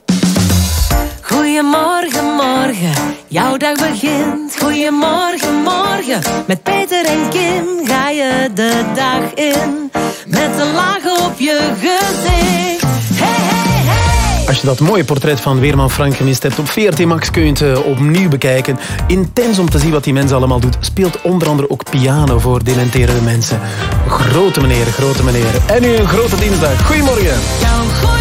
Goedemorgen, morgen, jouw dag begint. Goedemorgen, morgen, met Peter en Kim ga je de dag in. Met een laag op je gezicht. Hey, hey, hey. Als je dat mooie portret van Weerman Frank gemist hebt, op VRT Max kun je het eh, opnieuw bekijken. Intens om te zien wat die mensen allemaal doet. Speelt onder andere ook piano voor dementerende mensen. Grote meneer, grote meneer. En nu een grote dinsdag. Goedemorgen. Jouw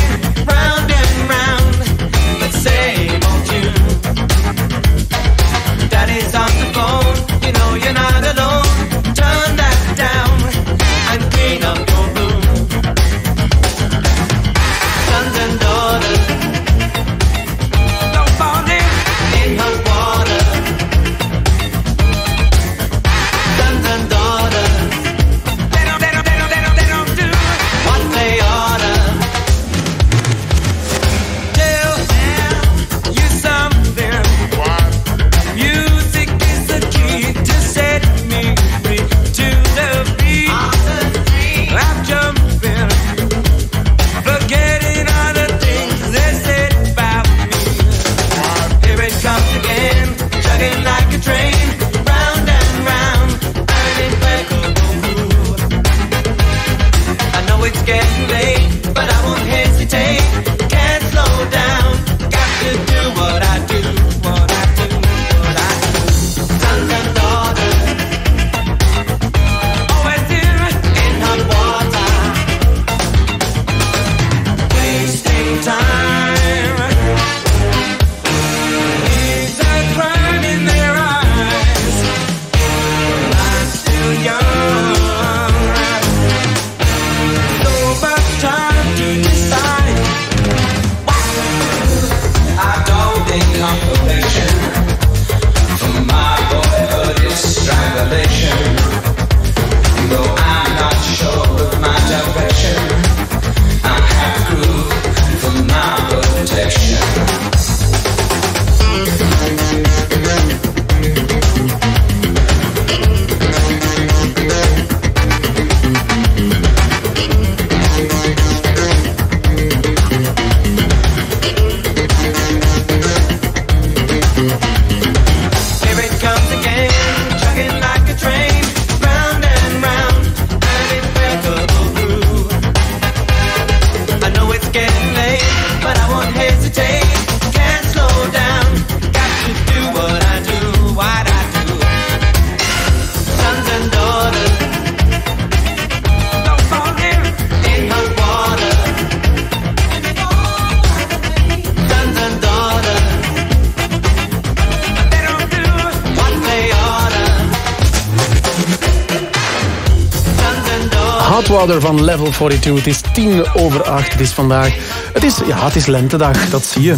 van Level 42. Het is tien over acht. Het is vandaag... Het is, ja, het is lentedag. Dat zie je.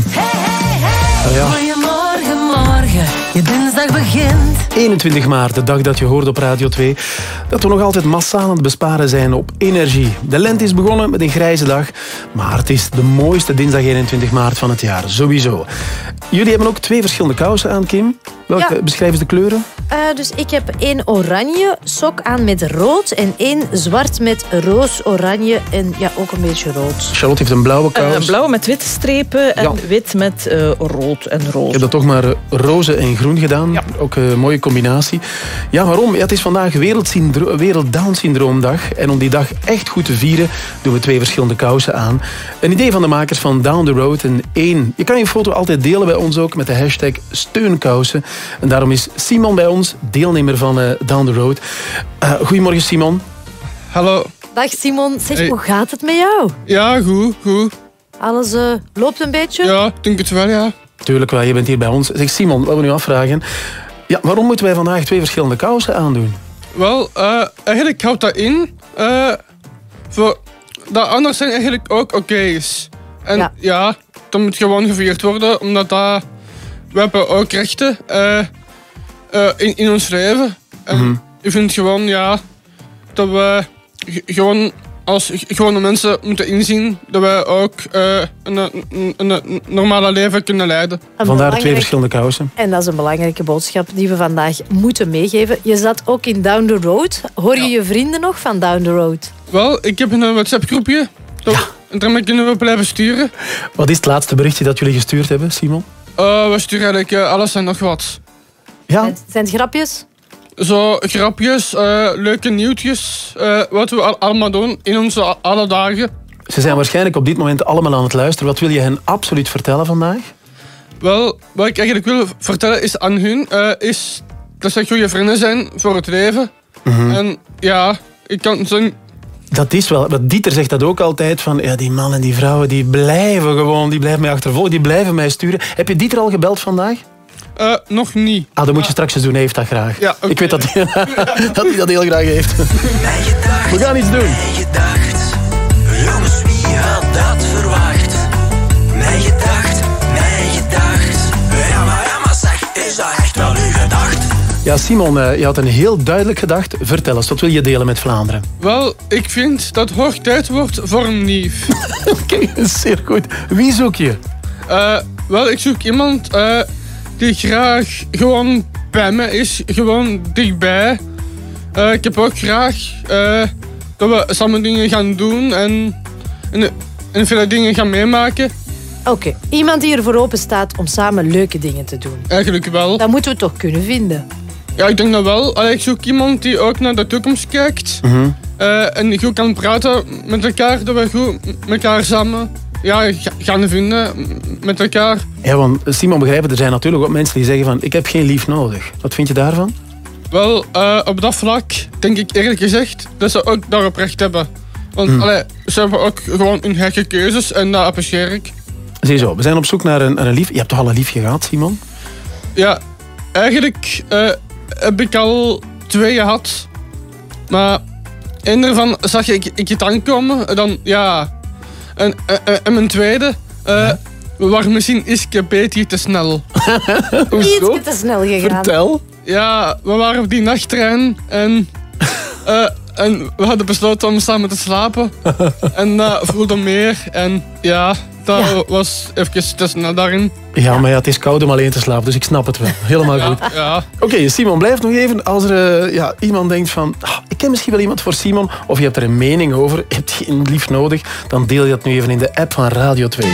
Nou ja. Goedemorgen, morgen. Je dinsdag begint. 21 maart, de dag dat je hoort op Radio 2, dat we nog altijd massaal aan het besparen zijn op energie. De lente is begonnen met een grijze dag, maar het is de mooiste dinsdag 21 maart van het jaar, sowieso. Jullie hebben ook twee verschillende kousen aan, Kim. Welke Ja. beschrijven ze de kleuren? Eh, dus ik heb één oranje sok aan met rood en één zwart met roos, oranje en ja, ook een beetje rood. Charlotte heeft een blauwe kous. Een blauw met witte strepen en Ja. wit met eh, rood en roze. Ik heb dat toch maar eh, roze en groen gedaan. Ook een mooie combinatie. Ja, waarom? Ja, het is vandaag Wereld Down Syndroomdag. En om die dag echt goed te vieren, doen we twee verschillende kousen aan. Een idee van de makers van Down the Road. En één. Je kan je foto altijd delen bij ons ook met de hashtag steunkousen. En daarom is Simon bij ons, deelnemer van eh, Down the Road. Eh, goedemorgen, Simon. Hallo. Dag Simon, zeg, Hey. hoe gaat het met jou? Ja, goed, goed. Alles eh, loopt een beetje? Ja, denk het wel, ja. Tuurlijk wel, je bent hier bij ons. Zeg Simon, wat we nu afvragen. Ja, waarom moeten wij vandaag twee verschillende kousen aandoen? Wel, eh, eigenlijk houdt dat in eh, voor dat anders zijn eigenlijk ook oké is. En ja. dat moet gewoon gevierd worden, omdat dat, we hebben ook rechten eh, eh, in, in ons leven. En Mhm. ik vind gewoon, ja, dat we gewoon als gewone mensen moeten inzien dat wij ook eh, een, een, een, normale leven kunnen leiden. Een Vandaar de twee verschillende kousen. En dat is een belangrijke boodschap die we vandaag moeten meegeven. Je zat ook in Down the Road. Hoor je je vrienden nog van Down the Road? Wel, ik heb een WhatsApp-groepje. En daarmee kunnen we blijven sturen. Wat is het laatste berichtje dat jullie gestuurd hebben, Simon? Eh, we sturen eigenlijk eh, alles en nog wat. Ja? Zijn het grapjes? Zo grapjes, eh, leuke nieuwtjes, eh, wat we al- allemaal doen in onze alle dagen. Ze zijn waarschijnlijk op dit moment allemaal aan het luisteren. Wat wil je hen absoluut vertellen vandaag? Wel, wat ik eigenlijk wil vertellen is aan hun, eh, is dat ze goede vrienden zijn voor het leven. Mhm. En ja, ik kan ze... Dat is wel. Want Dieter zegt dat ook altijd. Van, ja, die mannen en die vrouwen die blijven gewoon, die blijven mij achtervolgen, die blijven mij sturen. Heb je Dieter al gebeld vandaag? Eh, nog niet. Ah, dat moet je straks eens doen. Hij heeft dat graag. Ja. Ik weet dat hij, [LAUGHS] dat hij dat heel graag heeft. We gaan iets doen. gedacht. Jongens, wie had dat verwacht? Mijn gedacht, mijn gedacht. Ja, maar, ja, maar zeg, is dat echt wel uw gedacht? Ja, Simon, eh, je had een heel duidelijk gedacht. Vertel eens, wat wil je delen met Vlaanderen? Wel, ik vind dat het hoog tijd wordt voor een lief. [LAUGHS] Oké, zeer goed. Wie zoek je? Eh, wel, ik zoek iemand eh, die graag gewoon bij me is, gewoon dichtbij. Eh, ik heb ook graag eh, dat we samen dingen gaan doen en, en, en vele dingen gaan meemaken. Oké, iemand die er voor open staat om samen leuke dingen te doen. Eigenlijk wel. Dat moeten we toch kunnen vinden. Ja, ik denk dat wel. Allee, ik zoek iemand die ook naar de toekomst kijkt. eh, en goed kan praten met elkaar, dat we goed met elkaar samen ja, ga- gaan vinden met elkaar. Ja, want Simon, begrijp het, er zijn natuurlijk ook mensen die zeggen van ik heb geen lief nodig. Wat vind je daarvan? Wel, eh, op dat vlak denk ik eerlijk gezegd dat ze ook daarop recht hebben. Want Hmm. allee, ze hebben ook gewoon hun eigen keuzes en dat apprecieer ik. Ziezo, we zijn op zoek naar een, naar een lief. Je hebt toch al een liefje gehad, Simon? Ja, eigenlijk eh, heb ik al twee gehad. Maar één daarvan zag ik, ik het aankomen. En dan, ja... En, en, en mijn tweede... eh we waren misschien iets beetje te snel. [LAUGHS] Ietsje te snel gegaan. Ja, we waren op die nachttrein en, [LAUGHS] eh, en we hadden besloten om samen te slapen. [LAUGHS] en dat voelde meer. En ja, dat was even te snel daarin. Ja, maar ja, het is koud om alleen te slapen, dus ik snap het wel. [LAUGHS] Helemaal goed. Ja. Oké, Simon, blijf nog even. Als er eh, ja, iemand denkt van... "Ah, ik ken misschien wel iemand voor Simon, of je hebt er een mening over, je hebt geen lief nodig, dan deel je dat nu even in de app van Radio 2.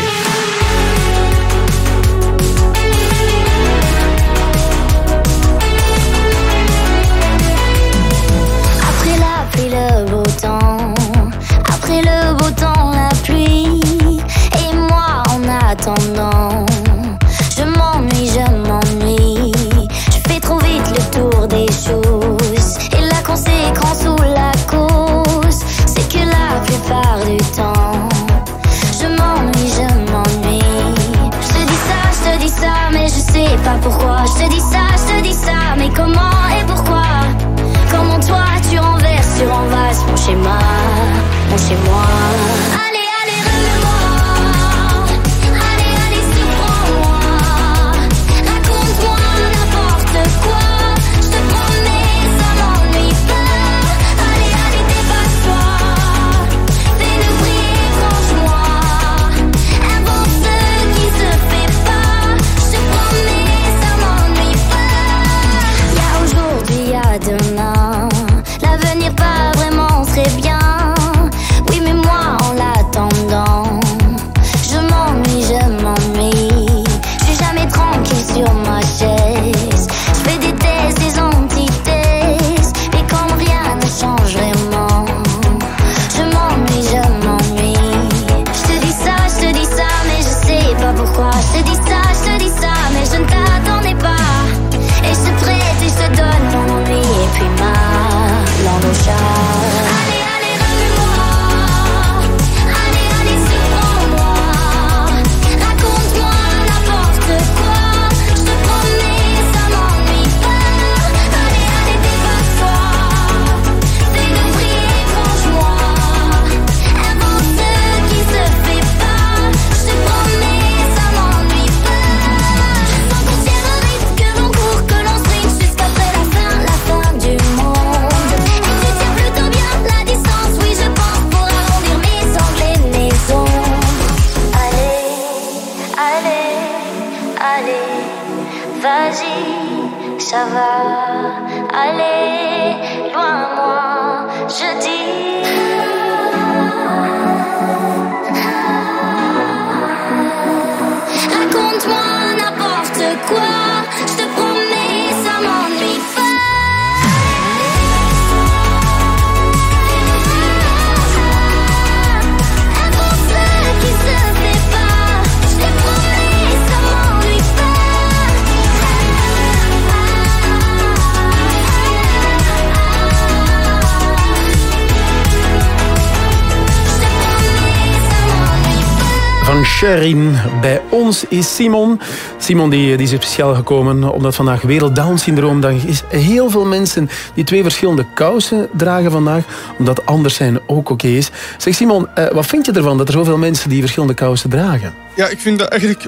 Is Simon. Simon die, die is speciaal gekomen omdat vandaag Wereld Down Syndroom dag is. Heel veel mensen die twee verschillende kousen dragen vandaag, omdat anders zijn ook oké is. Zeg Simon, eh, wat vind je ervan dat er zoveel mensen die verschillende kousen dragen? Ja, ik vind dat eigenlijk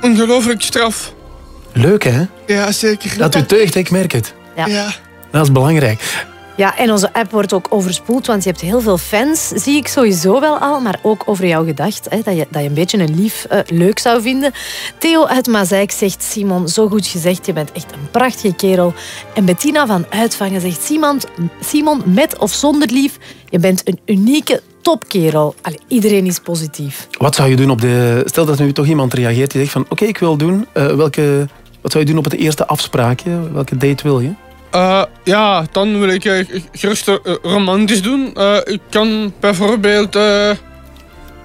ongelooflijk straf. Leuk hè? Ja, zeker. Dat u teugt, ik merk het. Ja. Dat is belangrijk. Ja, en onze app wordt ook overspoeld, want je hebt heel veel fans, zie ik sowieso wel al, maar ook over jou gedacht, hè, dat, je, dat je een beetje een lief eh, leuk zou vinden. Theo uit Mazeik zegt, Simon, zo goed gezegd, je bent echt een prachtige kerel. En Bettina van Uitvangen zegt, Simon, Simon met of zonder lief, je bent een unieke topkerel. Iedereen is positief. Wat zou je doen op de... Stel dat nu toch iemand reageert die zegt van... Oké, ik wil doen. eh, welke... Wat zou je doen op het eerste afspraakje? Welke date wil je? Eh, ja, dan wil ik gerust eh, romantisch doen. Eh, ik kan bijvoorbeeld eh,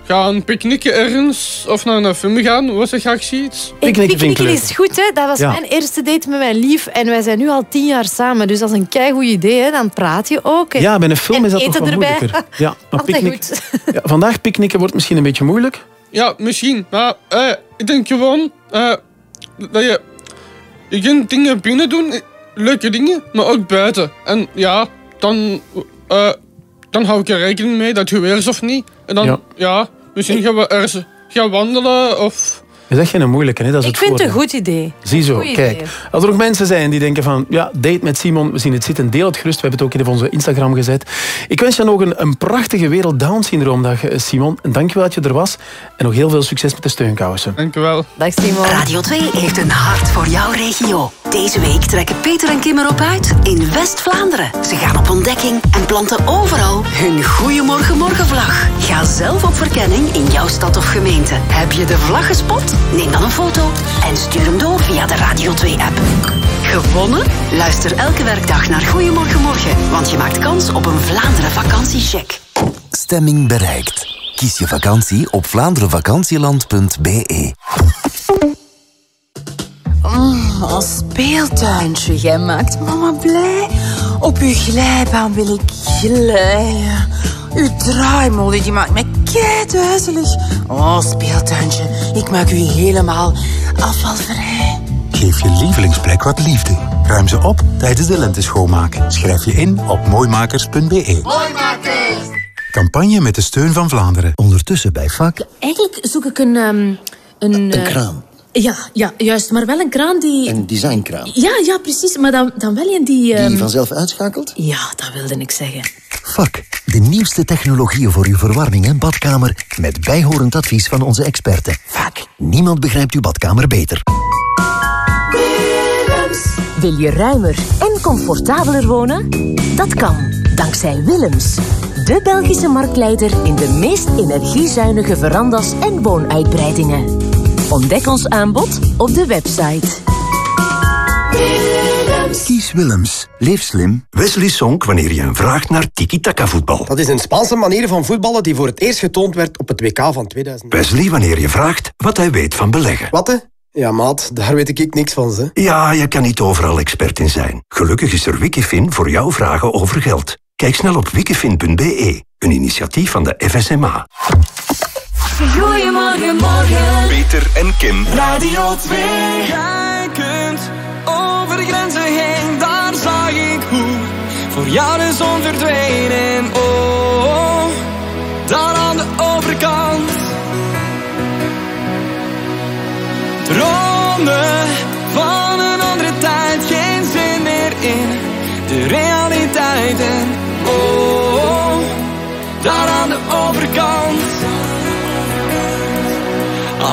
gaan picknicken ergens of naar een film gaan, wat je graag ziet. Picknicken is goed, hè? Dat was Ja. mijn eerste date met mijn lief. En wij zijn nu al tien jaar samen. Dus dat is een keigoed idee, hè? Dan praat je ook. hè. Ja, bij een film En is dat wel erbij. moeilijker. [LAUGHS] Ja, maar Altijd picknick, goed. [LAUGHS] ja, vandaag picknicken wordt misschien een beetje moeilijk. Ja, misschien. Maar eh, ik denk gewoon eh, dat je... Je kunt dingen binnen doen, leuke dingen, maar ook buiten. En ja, dan, eh, dan hou ik er rekening mee dat het weer is of niet. En dan, Ja. ja, misschien gaan we ergens gaan wandelen of Is dat geen moeilijke, hè? Dat is Ik het vind het een goed idee. Ziezo, kijk. idee. Als er nog mensen zijn die denken van... Ja, date met Simon, we zien het zitten, deel het gerust. We hebben het ook in onze Instagram gezet. Ik wens je nog een, een prachtige Wereld Down Syndroomdag, eh, Simon. En dank je wel dat je er was. En nog heel veel succes met de steunkousen. Dank u wel. Dag Simon. Radio 2 heeft een hart voor jouw regio. Deze week trekken Peter en Kim erop uit in West-Vlaanderen. Ze gaan op ontdekking en planten overal hun Goeiemorgen Morgenvlag. Ga zelf op verkenning in jouw stad of gemeente. Heb je de vlag gespot? Neem dan een foto en stuur hem door via de Radio 2-app. Gewonnen? Luister elke werkdag naar Goeiemorgen Morgen, want je maakt kans op een Vlaanderen vakantiecheck. Stemming bereikt. Kies je vakantie op vlaanderenvakantieland.be. Oh, een speeltuintje. Jij maakt mama blij. Op uw glijbaan wil ik glijden. Uw draaimolen die maakt mij keiduizelig. Oh, speeltuintje. Ik maak u helemaal afvalvrij. Geef je lievelingsplek wat liefde. Ruim ze op tijdens de lenteschoonmaak. Schrijf je in op mooimakers.be. Campagne met de steun van Vlaanderen. Ondertussen bij vak Eigenlijk zoek ik een... ehm, een, Een eh, kraan. Ja, ja, juist. Maar wel een kraan die... Een designkraan. Ja, ja, precies. Maar dan, dan wel een die... ehm, Die vanzelf uitschakelt? Ja, dat wilde ik zeggen. Vak. De nieuwste technologieën voor uw verwarming en badkamer. Met bijhorend advies van onze experten. Vak. Niemand begrijpt uw badkamer beter. Wil je ruimer en comfortabeler wonen? Dat kan, dankzij Willems. De Belgische marktleider in de meest energiezuinige verandas en woonuitbreidingen. Ontdek ons aanbod op de website. Kies Willems. Leef slim. Wesley Sonk wanneer je hem vraagt naar tiki-taka voetbal. Dat is een Spaanse manier van voetballen die voor het eerst getoond werd op het WK van 2000. Wesley wanneer je vraagt wat hij weet van beleggen. Wat hè? Ja, maat, daar weet ik niks van, ze. Ja, je kan niet overal expert in zijn. Gelukkig is er Wikifin voor jouw vragen over geld. Kijk snel op wikifin.be, een initiatief van de FSMA. Goedemorgen, morgen. Peter en Kim. Radio 2. Jij kunt over grenzen heen, daar zag ik hoe. Voor jou de zon verdween en oh, daar aan de overkant. Dromen van een andere tijd, geen zin meer in de realiteit. En oh, daar aan de overkant.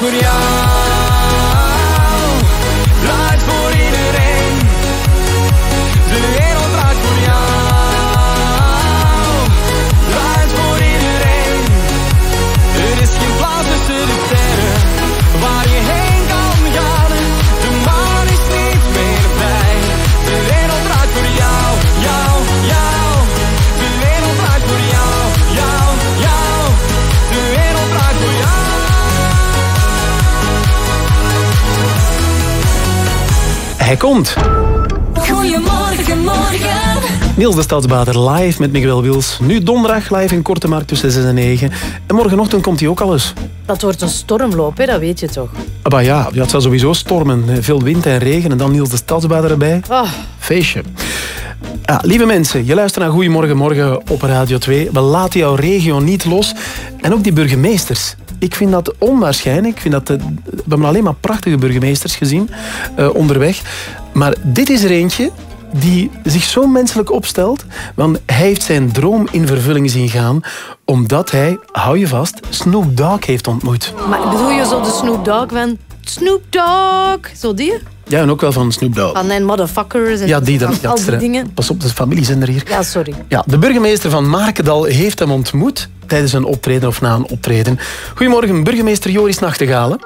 Wereld Hij komt. Goedemorgen, morgen. Niels de Stadsbader live met Miguel Wils. Nu donderdag live in Korte Markt tussen 6 en 9. En morgenochtend komt hij ook al eens. Dat wordt een stormloop, hè? dat weet je toch? Ah, Maar ja, ja, het zal sowieso stormen. Veel wind en regen en dan Niels de Stadsbader erbij. Ah. Feestje. Ja, lieve mensen, je luistert naar Goedemorgen Morgen op Radio 2. We laten jouw regio niet los. En ook die burgemeesters. Ik vind dat onwaarschijnlijk. Ik vind dat, eh, we hebben alleen maar prachtige burgemeesters gezien eh, onderweg. Maar dit is er eentje die zich zo menselijk opstelt. Want hij heeft zijn droom in vervulling zien gaan. Omdat hij, hou je vast, Snoop Dogg heeft ontmoet. Maar bedoel je zo de Snoop Dogg van... Snoop Dogg, zo die? Ja, en ook wel van Snoop Dogg. Van en motherfuckers en Ja, die dan. van Ja, al die dingen. Pas op, de familiezender hier. Ja, sorry. Ja, de burgemeester van Markendal heeft hem ontmoet tijdens een optreden of na een optreden. Goedemorgen, burgemeester Joris Nachtegalen.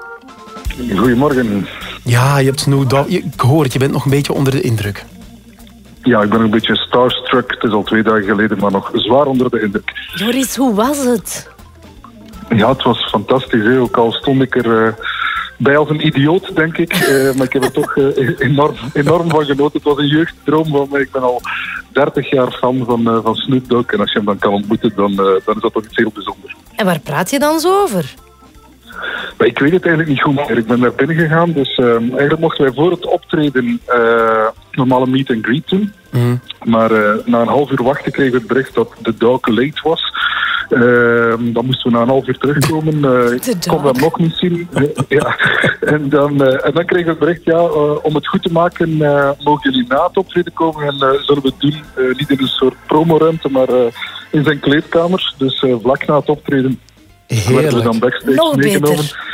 Goedemorgen. Ja, je hebt Snoop Dogg. Je- Ik hoor het, je bent nog een beetje onder de indruk. Ja, ik ben een beetje starstruck. Het is al twee dagen geleden, maar nog zwaar onder de indruk. Joris, hoe was het? Ja, het was fantastisch. Hè. Ook al stond ik er eh, bij als een idioot, denk ik. Eh, maar ik heb er toch eh, enorm, enorm van genoten. Het was een jeugddroom van mij. Ik ben al 30 jaar fan van, eh, van Snoop Dogg. En als je hem dan kan ontmoeten, dan, dan is dat toch iets heel bijzonders. En waar praat je dan zo over? Maar ik weet het eigenlijk niet goed meer. Ik ben naar binnen gegaan. Dus eigenlijk mochten wij voor het optreden eh, normale meet and greet doen. Maar eh, na een half uur wachten kregen we het bericht dat de dog late was. Ehm, dan moesten we na een half uur terugkomen. Eh, ik kon dat nog niet zien. [LAUGHS] Ja. en, dan, eh, en dan kregen we het bericht, ja, eh, om het goed te maken, eh, mogen jullie na het optreden komen. En eh, zullen we het doen, eh, niet in een soort promoruimte, maar eh, in zijn kleedkamer. Dus eh, vlak na het optreden werden we dan backstage Nog meegenomen. beter.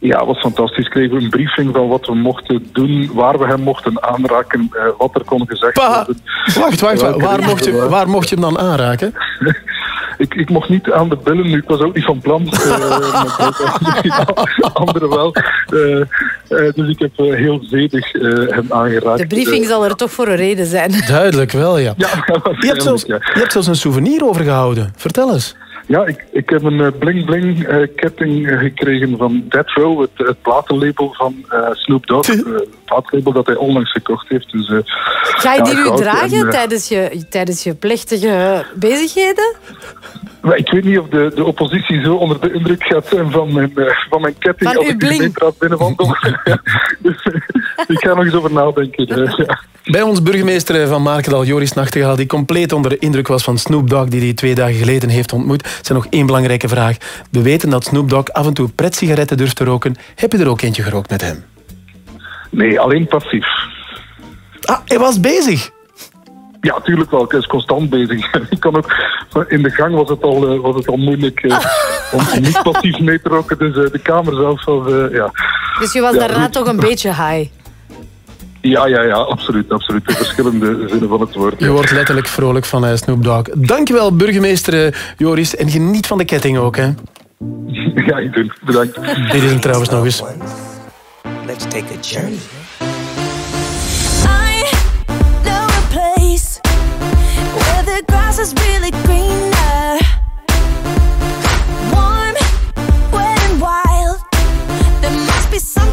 Ja, was fantastisch. Kregen we een briefing van wat we mochten doen, waar we hem mochten aanraken, eh, wat er kon gezegd worden. Wacht, wacht, Welke waar mocht, je, we- waar mocht je hem dan aanraken? [LAUGHS] ik, ik mocht niet aan de billen nu, ik was ook niet van plan. eh, [LAUGHS] maar [LAUGHS] anderen wel. Eh, eh, dus ik heb eh, heel zedig eh, hem aangeraakt. De briefing Eh, zal er toch voor een reden zijn. Duidelijk wel, ja. Ja, Je hebt, zelfs, je hebt zelfs een souvenir overgehouden. Vertel eens. Ja, ik, ik heb een eh, bling-bling eh, ketting eh, gekregen van Death Row, het, het platenlabel van Snoop Dogg. [LAUGHS] het platenlabel dat hij onlangs gekocht heeft. Dus, Ga je ja, die nu dragen en, tijdens, je, tijdens je plechtige bezigheden? Maar ik weet niet of de, de oppositie zo onder de indruk gaat zijn van mijn, van mijn ketting Van als ik de bling. gemeenteraad binnenwandel. [LAUGHS] dus ik ga nog eens over nadenken. [LAUGHS] ja. Bij ons burgemeester van Markendal, Joris Nachtegaal, die compleet onder de indruk was van Snoop Dogg, die hij twee dagen geleden heeft ontmoet. Er is nog één belangrijke vraag. We weten dat Snoop Dogg af en toe pretsigaretten durft te roken. Heb je er ook eentje gerookt met hem? Nee, alleen passief. Ah, hij was bezig. Ja, tuurlijk wel. Ik is constant bezig. [LAUGHS] Ik kan ook, in de gang was het al, eh, was het al moeilijk eh, [LAUGHS] om niet passief mee te roken. Dus eh, de kamer zelf was, eh, ja. Dus je was Ja, daarna goed. toch een beetje high. Ja, ja, ja, absoluut. absoluut. In verschillende zinnen van het woord. Je wordt letterlijk vrolijk van eh, Snoop Dogg. Dankjewel, burgemeester eh, Joris. En geniet van de ketting ook, hè. Ja, ik doe. Bedankt. Dit is hem trouwens nog eens. Let's take a journey. I know a place where the grass is really greener. Warm, wet, and wild. There must be something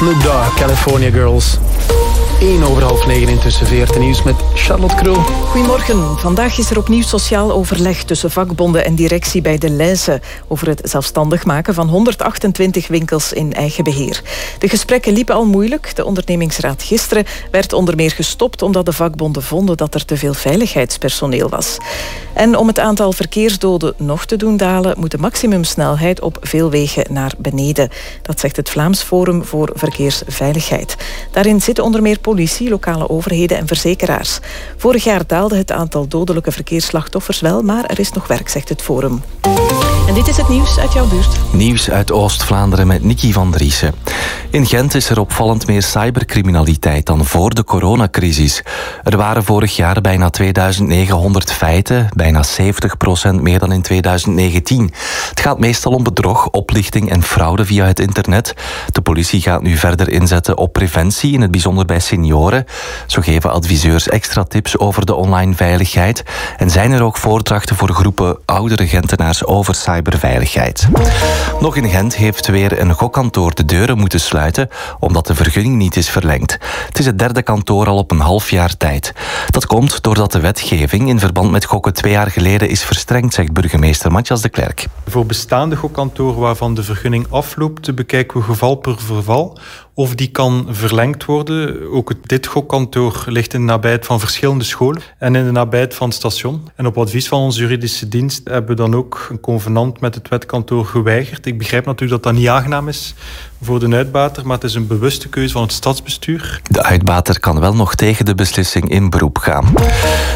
Snoop Dogg, California Girls. 1 over half 9 intussen veert nieuws met Charlotte Krul. Goedemorgen. Vandaag is er opnieuw sociaal overleg tussen vakbonden en directie bij de Leijse over het zelfstandig maken van 128 winkels in eigen beheer. De gesprekken liepen al moeilijk. De ondernemingsraad gisteren werd onder meer gestopt omdat de vakbonden vonden dat er te veel veiligheidspersoneel was. En om het aantal verkeersdoden nog te doen dalen, moet de maximumsnelheid op veel wegen naar beneden. Dat zegt het Vlaams Forum voor Verkeersveiligheid. Daarin zitten onder meer politie, lokale overheden en verzekeraars. Vorig jaar daalde het aantal dodelijke verkeersslachtoffers wel, maar er is nog werk, zegt het Forum. En dit is het nieuws uit jouw buurt. Nieuws uit Oost-Vlaanderen met Nicky van Driessen. In Gent is er opvallend meer cybercriminaliteit dan voor de coronacrisis. Er waren vorig jaar bijna 2900 feiten, bijna 70% meer dan in 2019. Het gaat meestal om bedrog, oplichting en fraude via het internet. De politie gaat nu verder inzetten op preventie, in het bijzonder bij senioren. Zo geven adviseurs extra tips over de online veiligheid. En zijn er ook voordrachten voor groepen oudere Gentenaars over Nog in Gent heeft weer een gokkantoor de deuren moeten sluiten omdat de vergunning niet is verlengd. Het is het derde kantoor al op een half jaar tijd. Dat komt doordat de wetgeving in verband met gokken twee jaar geleden is verstrengd, zegt burgemeester Matthias de Klerk. Voor bestaande gokkantoor waarvan de vergunning afloopt, bekijken we geval per geval of die kan verlengd worden. Ook dit gokkantoor ligt in de nabijheid van verschillende scholen en in de nabijheid van het station. En op advies van onze juridische dienst hebben we dan ook een convenant met het wetkantoor geweigerd. Ik begrijp natuurlijk dat dat niet aangenaam is voor de uitbater, maar het is een bewuste keuze van het stadsbestuur. De uitbater kan wel nog tegen de beslissing in beroep gaan.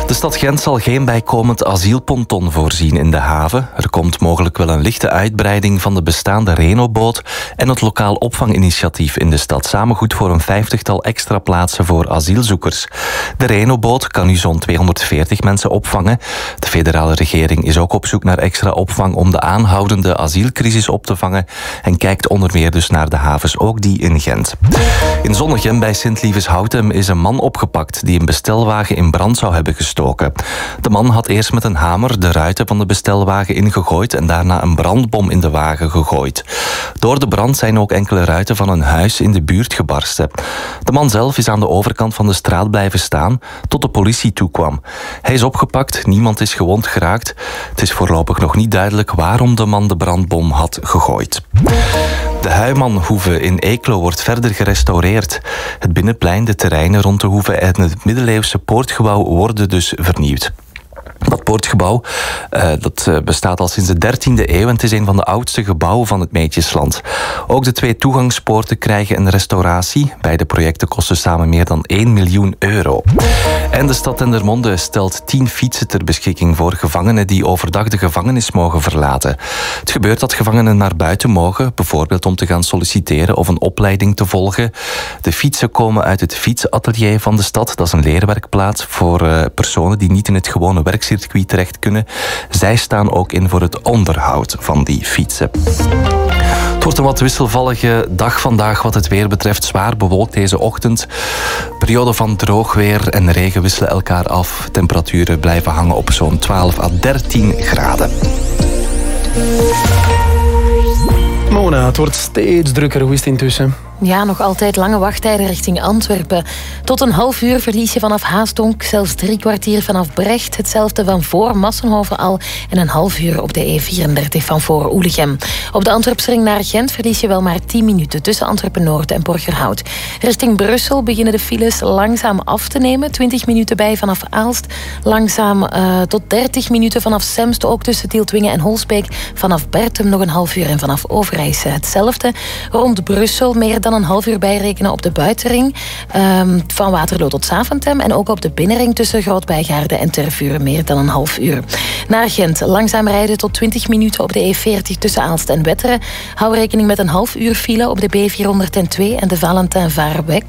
De stad Gent zal geen bijkomend asielponton voorzien in de haven. Er komt mogelijk wel een lichte uitbreiding van de bestaande Renoboot en het lokaal opvanginitiatief in de stad. Samen goed voor een vijftigtal extra plaatsen voor asielzoekers. De Renoboot kan nu zo'n 240 mensen opvangen. De federale regering is ook op zoek naar extra opvang om de aanhoudende asielcrisis op te vangen en kijkt onder meer dus naar de havens, ook die in Gent. In Zonnegem bij Sint-Lievens-Houtem is een man opgepakt die een bestelwagen in brand zou hebben gestoken. De man had eerst met een hamer de ruiten van de bestelwagen ingegooid en daarna een brandbom in de wagen gegooid. Door de brand zijn ook enkele ruiten van een huis in de buurt gebarsten. De man zelf is aan de overkant van de straat blijven staan tot de politie toekwam. Hij is opgepakt, niemand is gewond geraakt. Het is voorlopig nog niet duidelijk waarom de man de brandbom had gegooid. De Huimanhoeve in Eeklo wordt verder gerestaureerd. Het binnenplein, de terreinen rond de hoeve en het middeleeuwse poortgebouw worden dus vernieuwd. Dat poortgebouw uh, dat uh, bestaat al sinds de 13e eeuw en het is een van de oudste gebouwen van het Meetjesland. Ook de twee toegangspoorten krijgen een restauratie. Beide projecten kosten samen meer dan 1 miljoen euro. En de stad Dendermonde stelt 10 fietsen ter beschikking voor gevangenen die overdag de gevangenis mogen verlaten. Het gebeurt dat gevangenen naar buiten mogen, bijvoorbeeld om te gaan solliciteren of een opleiding te volgen. De fietsen komen uit het fietsatelier van de stad. Dat is een leerwerkplaats voor uh, personen die niet in het gewone werkcircuit terecht kunnen. Zij staan ook in voor het onderhoud van die fietsen. Het wordt een wat wisselvallige dag vandaag wat het weer betreft. Zwaar bewolkt deze ochtend. Periode van droog weer en regen wisselen elkaar af. Temperaturen blijven hangen op zo'n 12 à 13 graden. Mona, het wordt steeds drukker. Hoe is het intussen? Ja, nog altijd lange wachttijden richting Antwerpen. Tot een half uur verlies je vanaf Haastonk, zelfs drie kwartier vanaf Brecht. Hetzelfde van voor Massenhoven al en een half uur op de E34 van voor Oelegem. Op de Antwerpsring naar Gent verlies je wel maar 10 minuten tussen Antwerpen-Noord en Borgerhout. Richting Brussel beginnen de files langzaam af te nemen. 20 minuten bij vanaf Aalst, langzaam eh, tot 30 minuten vanaf Semst, ook tussen Tieltwingen en Holsbeek. Vanaf Bertum nog een half uur en vanaf Overijse hetzelfde. Rond Brussel meer dan een half uur bijrekenen op de buitenring. ehm, van Waterloo tot Zaventem. En ook op de binnenring tussen Grootbijgaarden en Tervuren meer dan een half uur. Naar Gent langzaam rijden tot 20 minuten op de E40 tussen Aalst en Wetteren. Hou rekening met een half uur file op de B402 en de Valentijn-Vaarweg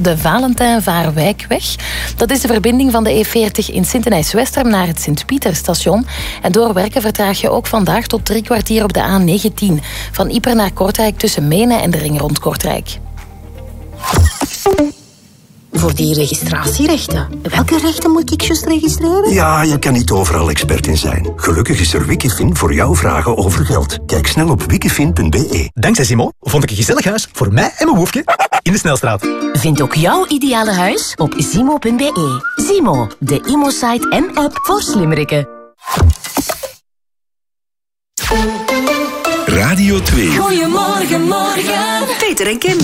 de Valentijn-Vaarwijkweg. Dat is de verbinding van de E40 in Sint-Nijs-Westerm naar het Sint-Pieterstation. En door werken vertraag je ook vandaag tot drie kwartier op de A19. Van Ieper naar Kortrijk tussen Menen en de ring rond Kortrijk. Voor die registratierechten. Welke rechten moet ik juist registreren? Ja, je kan niet overal expert in zijn. Gelukkig is er Wikifin voor jouw vragen over geld. Kijk snel op wikifin.be. Dankzij Simon vond ik een gezellig huis voor mij en mijn woefje in de Snelstraat. Vind ook jouw ideale huis op zimo.be. Zimo, de Imo-site en app voor slimmerikken. Radio 2. Goedemorgen, morgen. Peter en Kim.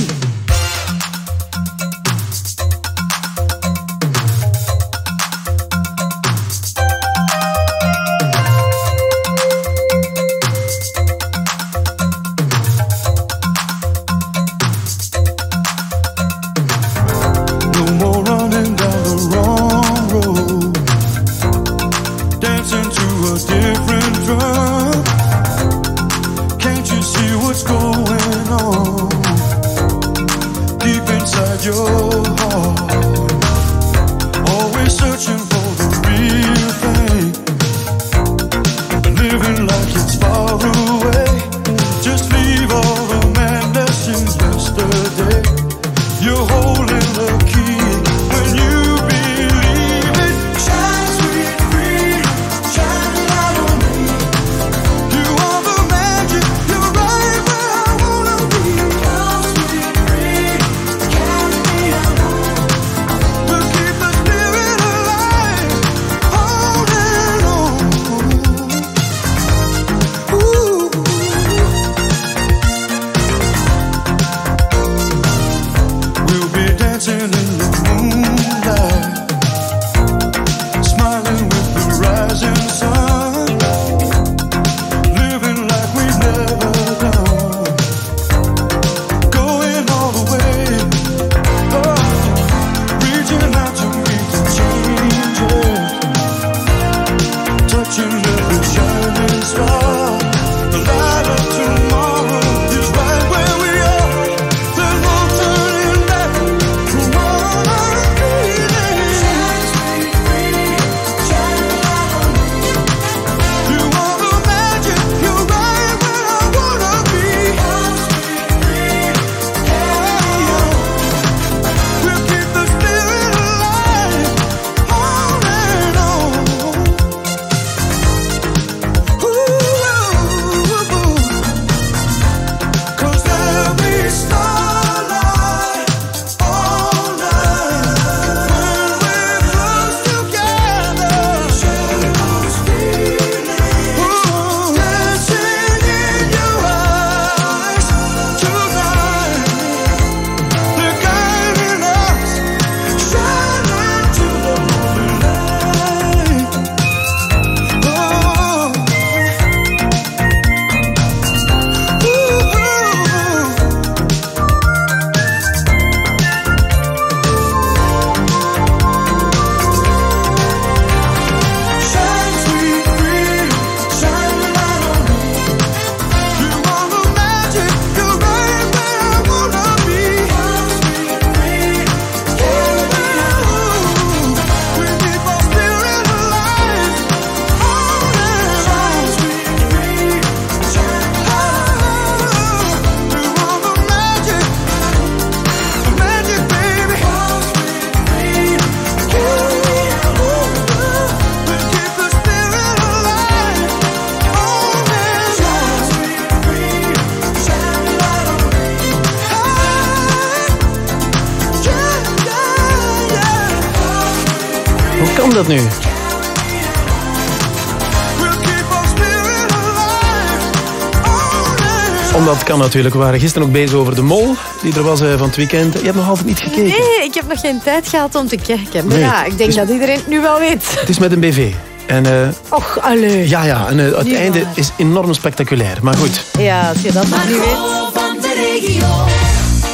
Kan natuurlijk. We waren gisteren ook bezig over de mol die er was eh, van het weekend. Je hebt nog altijd niet gekeken. Nee, ik heb nog geen tijd gehad om te kijken. Maar Nee, ja, ik denk dat iedereen het nu wel weet. Het is met een BV. En, eh, Och, allee. ja, ja. En, eh, het Niet einde waar. is enorm spectaculair. Maar goed. Ja, als je dat nog niet weet. van de regio.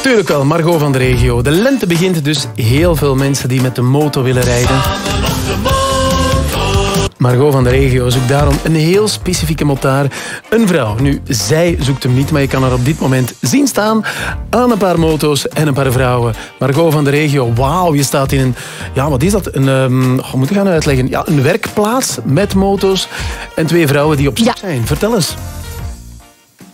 Tuurlijk wel, Margot van de regio. De lente begint dus heel veel mensen die met de motor willen rijden. Margot van de regio zoekt daarom een heel specifieke motaar. Een vrouw. Nu, zij zoekt hem niet, maar je kan haar op dit moment zien staan aan een paar moto's en een paar vrouwen. Margot van de regio, wauw, je staat in een... Ja, wat is dat? Een, moet ik gaan uitleggen? Ja, een werkplaats met moto's en twee vrouwen die op zoek zijn. Vertel eens.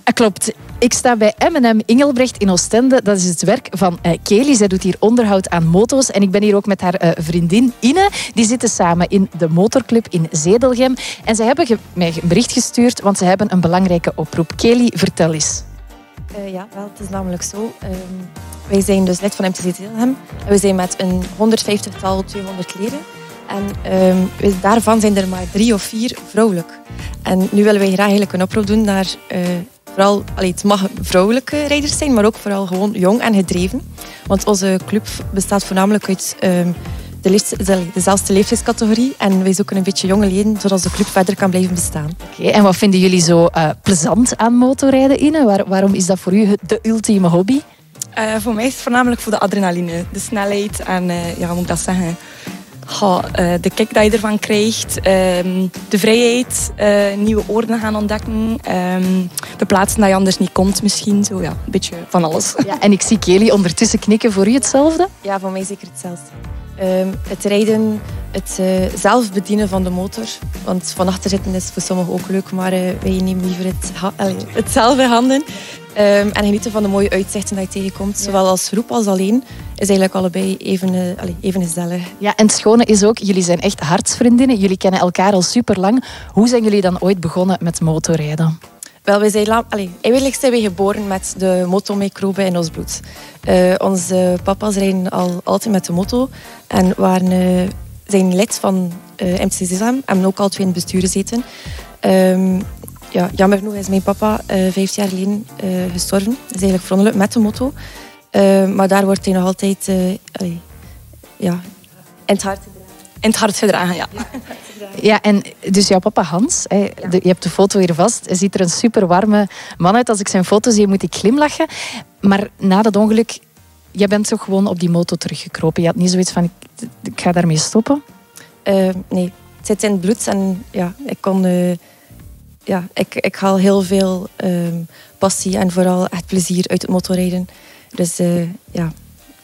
Ah, klopt. Ik sta bij M&M Ingelbrecht in Oostende. Dat is het werk van eh, Kelly. Zij doet hier onderhoud aan moto's. En ik ben hier ook met haar eh, vriendin Ine. Die zitten samen in de motorclub in Zedelgem. En ze hebben mij een bericht gestuurd, want ze hebben een belangrijke oproep. Kelly, vertel eens. Eh, ja, wel, het is namelijk zo. Ehm, wij zijn dus lid van MTC Zeelhem. En we zijn met een 150-tal, 200 leden. En ehm, daarvan zijn er maar drie of vier vrouwelijk. En nu willen wij graag eigenlijk een oproep doen naar... vooral, allee, het mag vrouwelijke rijders zijn, maar ook vooral gewoon jong en gedreven. Want onze club bestaat voornamelijk uit... ehm, de dezelfde leeftijdscategorie. En wij zoeken een beetje jonge leden, zodat de club verder kan blijven bestaan. Oké, en wat vinden jullie zo eh, plezant aan motorrijden, Ine? Waar- waarom is dat voor u de ultieme hobby? Eh, voor mij is het voornamelijk voor de adrenaline, de snelheid en eh, ja, hoe moet ik dat zeggen? Goh, eh, de kick dat je ervan krijgt, ehm, de vrijheid, eh, nieuwe oorden gaan ontdekken, ehm, de plaatsen dat je anders niet komt misschien, zo ja, een beetje van alles. Ja, en ik zie Kelly ondertussen knikken. Voor u hetzelfde? Ja, voor mij zeker hetzelfde. Ehm, het rijden, het eh, zelf bedienen van de motor. Want van achter zitten is voor sommigen ook leuk, maar eh, wij nemen liever het, ha- het zelf in handen. Ehm, en genieten van de mooie uitzichten dat je tegenkomt. Zowel als groep als alleen. Is eigenlijk allebei even, eh, allee, even gezellig. Ja, en het schone is ook, jullie zijn echt hartsvriendinnen. Jullie kennen elkaar al super lang. Hoe zijn jullie dan ooit begonnen met motorrijden? Wel, wij zijn, allee, eigenlijk zijn wij geboren met de motomicrobe in ons bloed. Eh, onze papa's rijden al altijd met de moto en waren, eh, zijn lid van eh MC Sesam. Hebben ook al twee in het bestuur gezeten. Ehm, ja, jammer genoeg is mijn papa vijf jaar geleden gestorven. Dat is eigenlijk verongelukt met de moto. Eh, maar daar wordt hij nog altijd ja, in het hart In het hart gedragen, ja. [LAUGHS] Ja, en dus jouw papa Hans, hè, de- je hebt de foto hier vast. Hij ziet er een super warme man uit. Als ik zijn foto zie, moet ik glimlachen. Maar na dat ongeluk, jij bent toch gewoon op die moto teruggekropen. Je had niet zoiets van, ik, ik ga daarmee stoppen? Eh, nee, het zit in het bloed en ja, ik kon... eh, ja, ik, ik haal heel veel ehm, passie en vooral echt plezier uit het motorrijden. Dus eh, ja,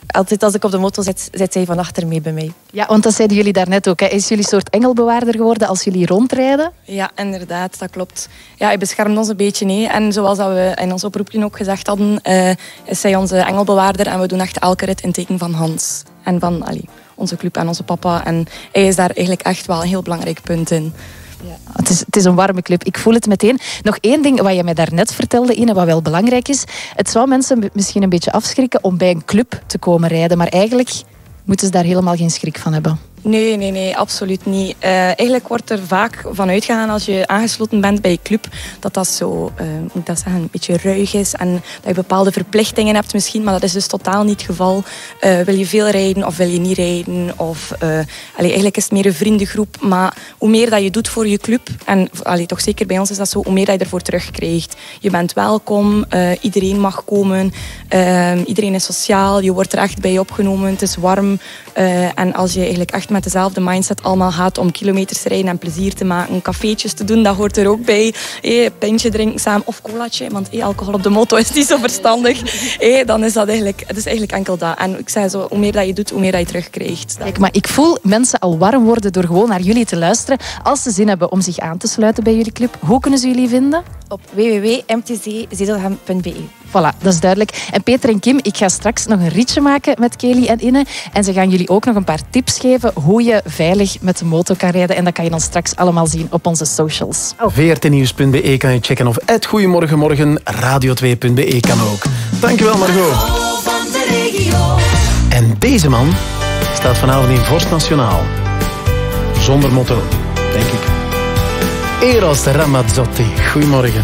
altijd als ik op de motor zit, zit zij van achter mee bij mij. Ja, want dat zeiden jullie daarnet ook. Hè. Is jullie een soort engelbewaarder geworden als jullie rondrijden? Ja, inderdaad, dat klopt. Ja, hij beschermt ons een beetje. Nee. En zoals dat we in ons oproepje ook gezegd hadden, eh, is hij onze engelbewaarder. En we doen echt elke rit in teken van Hans. En van allee, onze club en onze papa. En hij is daar eigenlijk echt wel een heel belangrijk punt in. Het is, een warme club. Ik voel het meteen. Nog één ding wat je mij daarnet vertelde, Ine, wat wel belangrijk is. Het zou mensen misschien een beetje afschrikken om bij een club te komen rijden. Maar eigenlijk moeten ze daar helemaal geen schrik van hebben. Nee, nee, nee, absoluut niet. Eh, eigenlijk wordt er vaak van uitgegaan als je aangesloten bent bij je club, dat dat zo, eh, dat zeggen, een beetje ruig is en dat je bepaalde verplichtingen hebt misschien, maar dat is dus totaal niet het geval. Eh, wil je veel rijden of wil je niet rijden? Of, eigenlijk is het meer een vriendengroep, maar hoe meer dat je doet voor je club, en toch zeker bij ons is dat zo, hoe meer dat je ervoor terugkrijgt. Je bent welkom, iedereen mag komen, iedereen is sociaal, je wordt er echt bij opgenomen, het is warm. en als je eigenlijk echt met dezelfde mindset allemaal gaat om kilometers te rijden en plezier te maken, cafeetjes te doen, dat hoort er ook bij. Een pintje drinken samen of colaatje, want eh, alcohol op de moto is niet zo verstandig. Eh, dan is dat eigenlijk, het is eigenlijk enkel dat. En ik zei zo, hoe meer dat je doet, hoe meer dat je terugkrijgt. Kijk, maar ik voel mensen al warm worden door gewoon naar jullie te luisteren. Als ze zin hebben om zich aan te sluiten bij jullie club, hoe kunnen ze jullie vinden? Op www.mtzzedelhem.be Voilà, dat is duidelijk. En Peter en Kim, ik ga straks nog een ritje maken met Kelly en Inne. En ze gaan jullie ook nog een paar tips geven hoe je veilig met de motor kan rijden. En dat kan je dan straks allemaal zien op onze socials. vrtnieuws.be kan je checken of @goeiemorgenmorgen radio2.be kan ook. Dankjewel Margot. Van de regio. En deze man staat vanavond in Vorst Nationaal. Zonder motto, denk ik. Eros Ramazzotti, goedemorgen.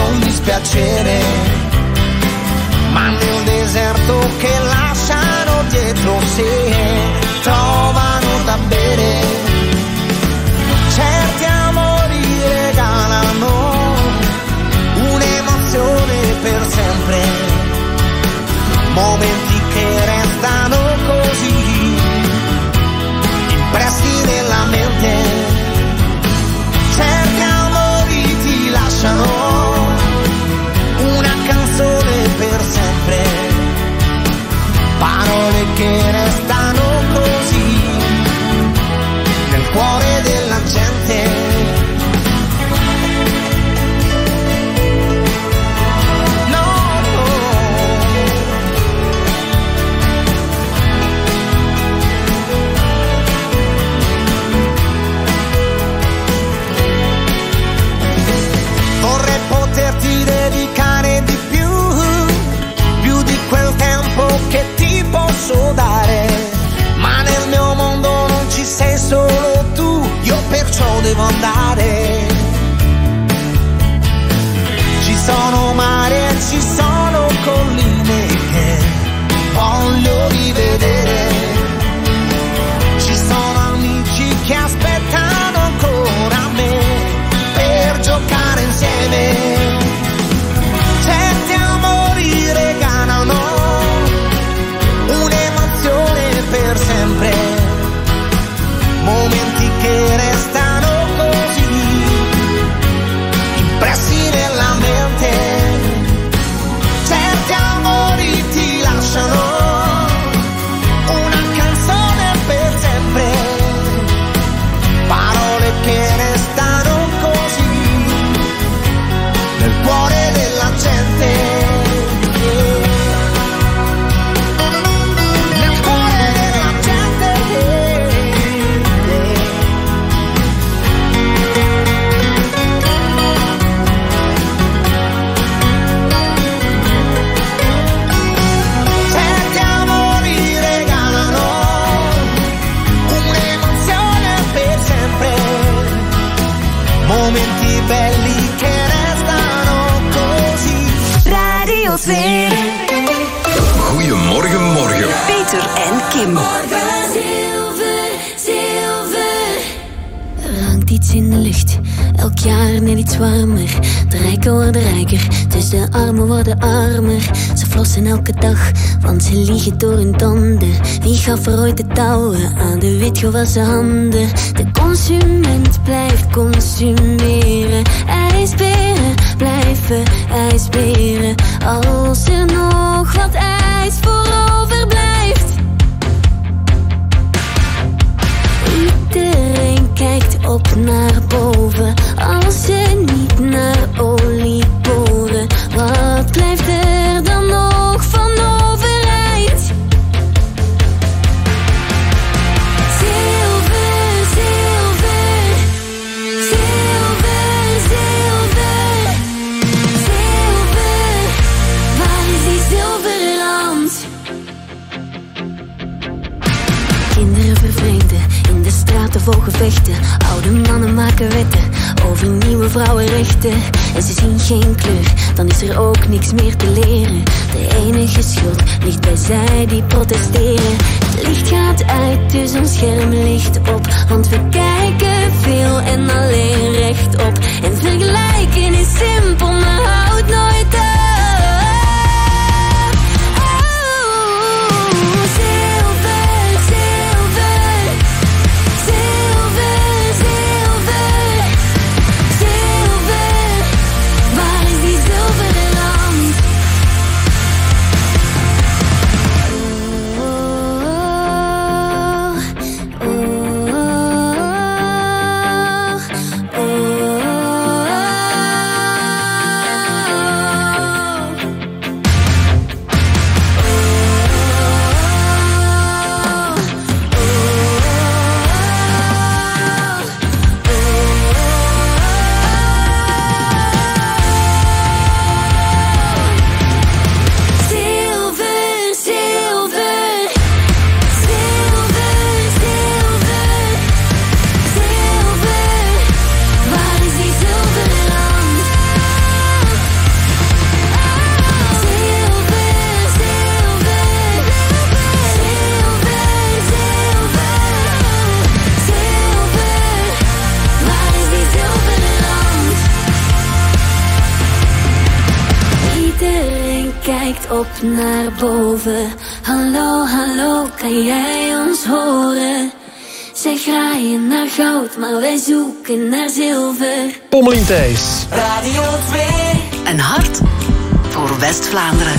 un dispiacere, ma nel deserto che lasciano dietro sé trovano da bere. Certi amori regalano un'emozione per sempre, momenti che restano così impressi nella mente. Certi amori ti lasciano devo andare. Ci sono mari e ci sono colline che voglio rivedere. Ci sono amici che aspettano ancora me per giocare insieme. Certi amori regalano un'emozione per sempre, momenti che En Kim. Er hangt iets in de lucht, elk jaar net iets warmer. De rijken worden rijker, dus de armen worden armer. Ze flossen elke dag, want ze liegen door hun tanden. Wie gaf er ooit de touwen aan de witgewassen handen? De consument blijft consumeren. IJsberen blijven ijsberen. Als er nog wat ijs voor kijkt op naar boven als ze niet naar olie boren. Wat vol gevechten. Oude mannen maken wetten over nieuwe vrouwenrechten. En ze zien geen kleur, dan is er ook niks meer te leren. De enige schuld ligt bij zij die protesteren. Het licht gaat uit, dus ons scherm ligt op. Want we kijken veel en alleen rechtop. En vergelijken is simpel, maar houdt nooit op. naar boven. Hallo, hallo, kan jij ons horen? Zij graaien naar goud, maar wij zoeken naar zilver. Pommelien Thijs. Radio 2. Een hart voor West-Vlaanderen.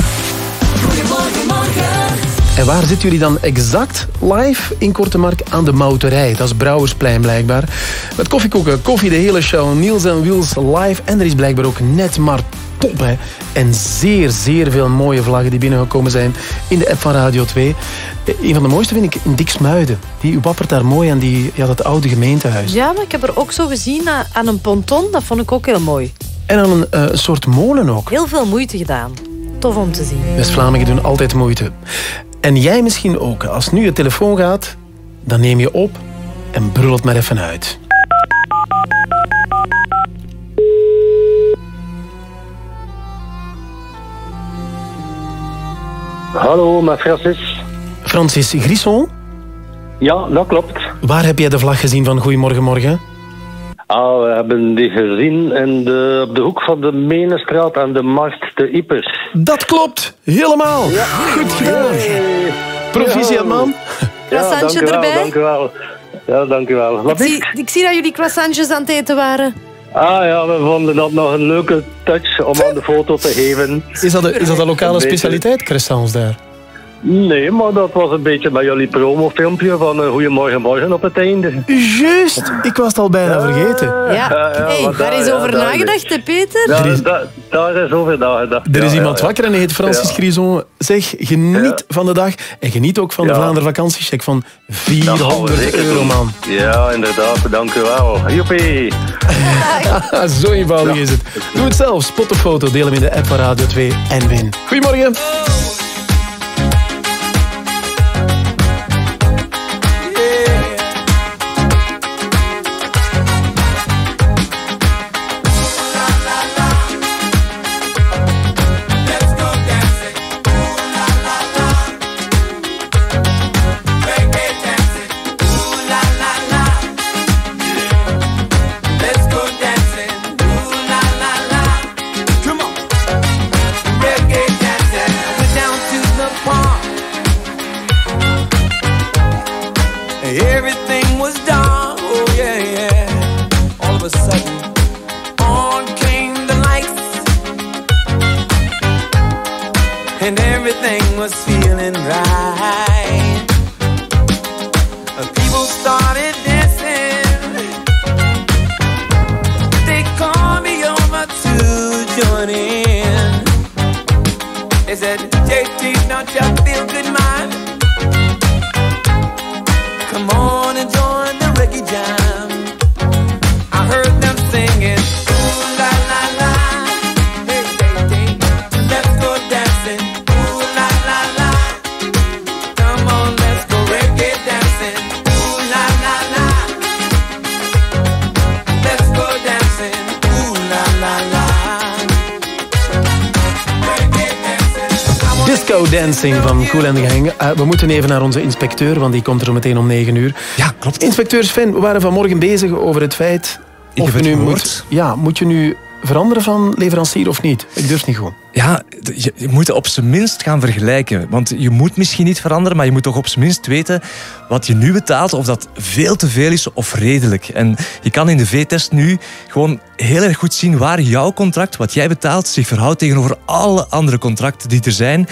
Goedemorgen, morgen. En waar zitten jullie dan exact? Live in Kortemark aan de Mouterij. Dat is Brouwersplein blijkbaar. Met koffiekoeken, koffie, de hele show. Niels en Wiels live. En er is blijkbaar ook net maar top, hè. En zeer, zeer veel mooie vlaggen die binnengekomen zijn in de app van Radio 2. Eh, Een van de mooiste vind ik in Diksmuiden. Die wappert daar mooi aan die, ja, dat oude gemeentehuis. Ja, maar ik heb er ook zo gezien aan- aan een ponton. Dat vond ik ook heel mooi. En aan een eh, soort molen ook. Heel veel moeite gedaan. Tof om te zien. West-Vlamingen doen altijd moeite. En jij misschien ook. Als nu je telefoon gaat, dan neem je op en brul het maar even uit. Hallo, met Francis. Francis Grisson, Ja, dat klopt. waar heb jij de vlag gezien van Goedemorgen Morgen? Ah, we hebben die gezien in de, op de hoek van de Menenstraat en de Markt de Ipers. Dat klopt, helemaal. Goed gedaan. Proficiat, man. Croissantje dank u wel, erbij? Dank u wel. Ja, dank u wel. Ik Wat zie, ik zie dat jullie croissantjes aan het eten waren. Ah ja, we vonden dat nog een leuke touch om aan de foto te geven. Is dat, de, is dat een lokale Een specialiteit, croissants daar? Nee, maar dat was een beetje bij jullie promofilmpje van uh, Goedemorgen Morgen op het einde. Juist, ik was het al bijna vergeten. Ja, ja, hey, daar is ja, over daar- nagedacht, hè, Peter? Daar, daar, daar is over nagedacht. Er is Ja, iemand ja, ja. wakker en hij heet Francis Ja. Grison. Zeg, geniet van de dag en geniet ook van de. Vlaanderen vakantiecheck van Dat gaan we 400 zeker euro, doen. man. Ja, inderdaad. Dank u wel. Joepie. [LAUGHS] Zo eenvoudig is het. Doe het zelf. Spot of foto, deel hem in de app van Radio 2 en win. Goedemorgen. Don't you feel good, Dancing van Cool and the Gang. Eh, we moeten even naar onze inspecteur, want die komt er meteen om 9 uur. Ja, klopt. Inspecteur Sven, we waren vanmorgen bezig over het feit... Ik of je nu moet, ja, moet je nu veranderen van leverancier of niet? Ik durf niet gewoon. Ja, je moet op zijn minst gaan vergelijken. Want je moet misschien niet veranderen, maar je moet toch op zijn minst weten wat je nu betaalt, of dat veel te veel is of redelijk. En je kan in de V-test nu gewoon heel erg goed zien waar jouw contract, wat jij betaalt, zich verhoudt tegenover alle andere contracten die er zijn.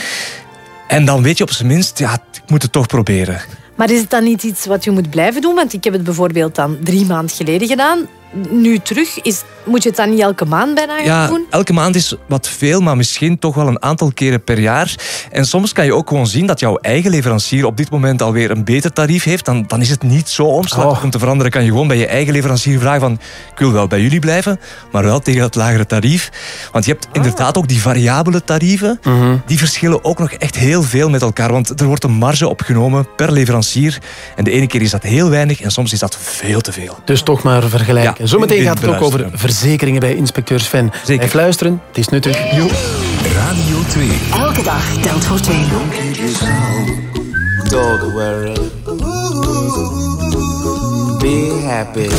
En dan weet je op zijn minst, ja, ik moet het toch proberen. Maar is het dan niet iets wat je moet blijven doen? Want ik heb het bijvoorbeeld dan drie maanden geleden gedaan. Nu terug, is, moet je het dan niet elke maand bijna gaan Ja, doen? elke maand is wat veel, maar misschien toch wel een aantal keren per jaar. En soms kan je ook gewoon zien dat jouw eigen leverancier op dit moment alweer een beter tarief heeft. Dan, dan is het niet zo omslachtig om te veranderen. Kan je gewoon bij je eigen leverancier vragen van... Ik wil wel bij jullie blijven, maar wel tegen dat lagere tarief. Want je hebt inderdaad ook die variabele tarieven. Die verschillen ook nog echt heel veel met elkaar. Want er wordt een marge opgenomen per leverancier. En de ene keer is dat heel weinig en soms is dat veel te veel. Dus toch maar vergelijken. Ja, Zometeen in- gaat het ook over verzekeringen bij inspecteur Sven. Zeker. Blijf luisteren, het is nuttig. Radio 2. Elke dag telt voor twee. Don't worry. Be happy.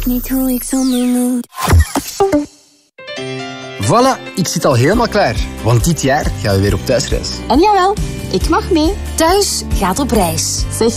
Ik niet hoe ik zonder moet. Voilà, ik zit al helemaal klaar. Want dit jaar gaan we weer op thuisreis. En jawel, ik mag mee. Thuis gaat op reis. Zeg,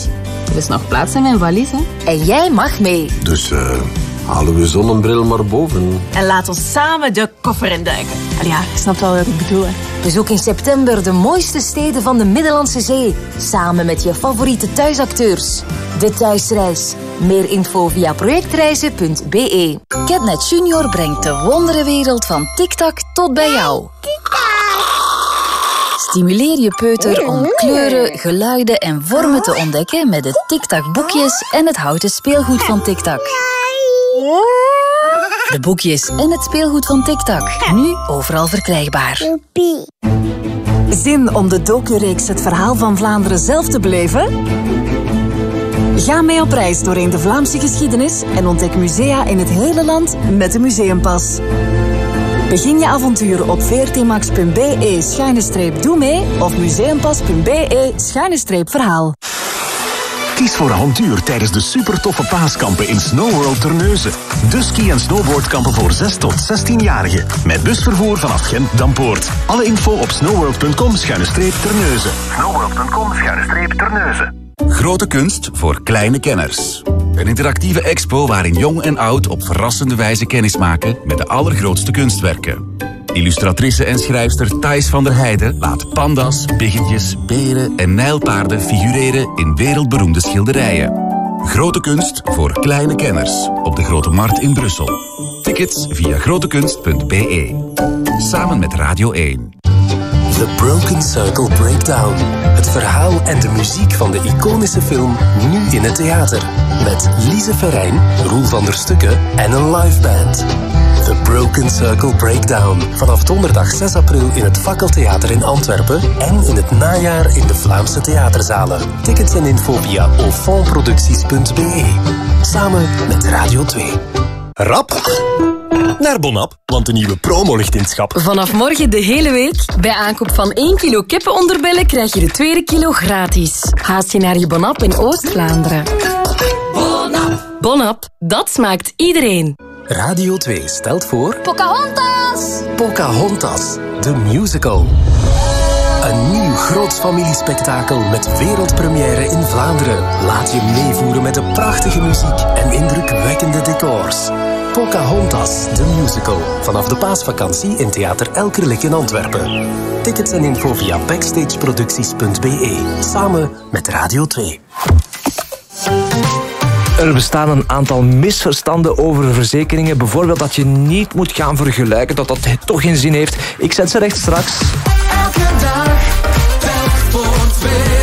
er is nog plaats in mijn valies, hè? En jij mag mee. Dus eh, halen we zonnebril maar boven. En laat ons samen de koffer induiken. Al ja, ik snap wel wat ik bedoel, hè. Bezoek in september de mooiste steden van de Middellandse Zee. Samen met je favoriete thuisacteurs. De thuisreis. Meer info via projectreizen.be. Catnet Junior brengt de wonderenwereld van TikTok tot bij jou. Stimuleer je peuter om kleuren, geluiden en vormen te ontdekken met de TikTok-boekjes en het houten speelgoed van TikTok. De boekjes en het speelgoed van TikTok. Nu overal verkrijgbaar. Zin om de docureeks Het Verhaal van Vlaanderen zelf te beleven? Ga mee op reis doorheen de Vlaamse geschiedenis en ontdek musea in het hele land met de Museumpas. Begin je avontuur op vrtmax.be-doe mee of museumpas.be-verhaal. Kies voor avontuur tijdens de supertoffe paaskampen in Snowworld Terneuzen. De ski- en snowboardkampen voor 6 tot 16-jarigen. Met busvervoer vanaf Gent-Dampoort. Alle info op snowworld.com-terneuzen. Snowworld.com-terneuzen. Grote kunst voor kleine kenners. Een interactieve expo waarin jong en oud op verrassende wijze kennis maken met de allergrootste kunstwerken. Illustratrice en schrijfster Thijs van der Heijden laat panda's, biggentjes, beren en nijlpaarden figureren in wereldberoemde schilderijen. Grote kunst voor kleine kenners op de Grote Markt in Brussel. Tickets via grotekunst.be. Samen met Radio 1. The Broken Circle Breakdown. Het verhaal en de muziek van de iconische film nu in het theater. Met Lise Verijn, Roel van der Stukken en een live band. The Broken Circle Breakdown. Vanaf donderdag 6 april in het Fakkeltheater in Antwerpen en in het najaar in de Vlaamse theaterzalen. Tickets en info via aufondproducties.be. Samen met Radio 2. Rap naar Bonap, want de nieuwe promo ligt in het schap. Vanaf morgen de hele week. Bij aankoop van 1 kilo kippenonderbellen krijg je de tweede kilo gratis. Haast je naar je Bonap in Oost-Vlaanderen. Bonap. Bonap, dat smaakt iedereen. Radio 2 stelt voor Pocahontas! Pocahontas, de musical. Een nieuw groots familiespektakel met wereldpremière in Vlaanderen. Laat je meevoeren met de prachtige muziek en indrukwekkende decors. Pocahontas, de musical. Vanaf de paasvakantie in Theater Elkerlijk in Antwerpen. Tickets en info via backstageproducties.be. Samen met Radio 2. Er bestaan een aantal misverstanden over verzekeringen. Bijvoorbeeld dat je niet moet gaan vergelijken, dat dat toch geen zin heeft. Ik zet ze recht straks. Elke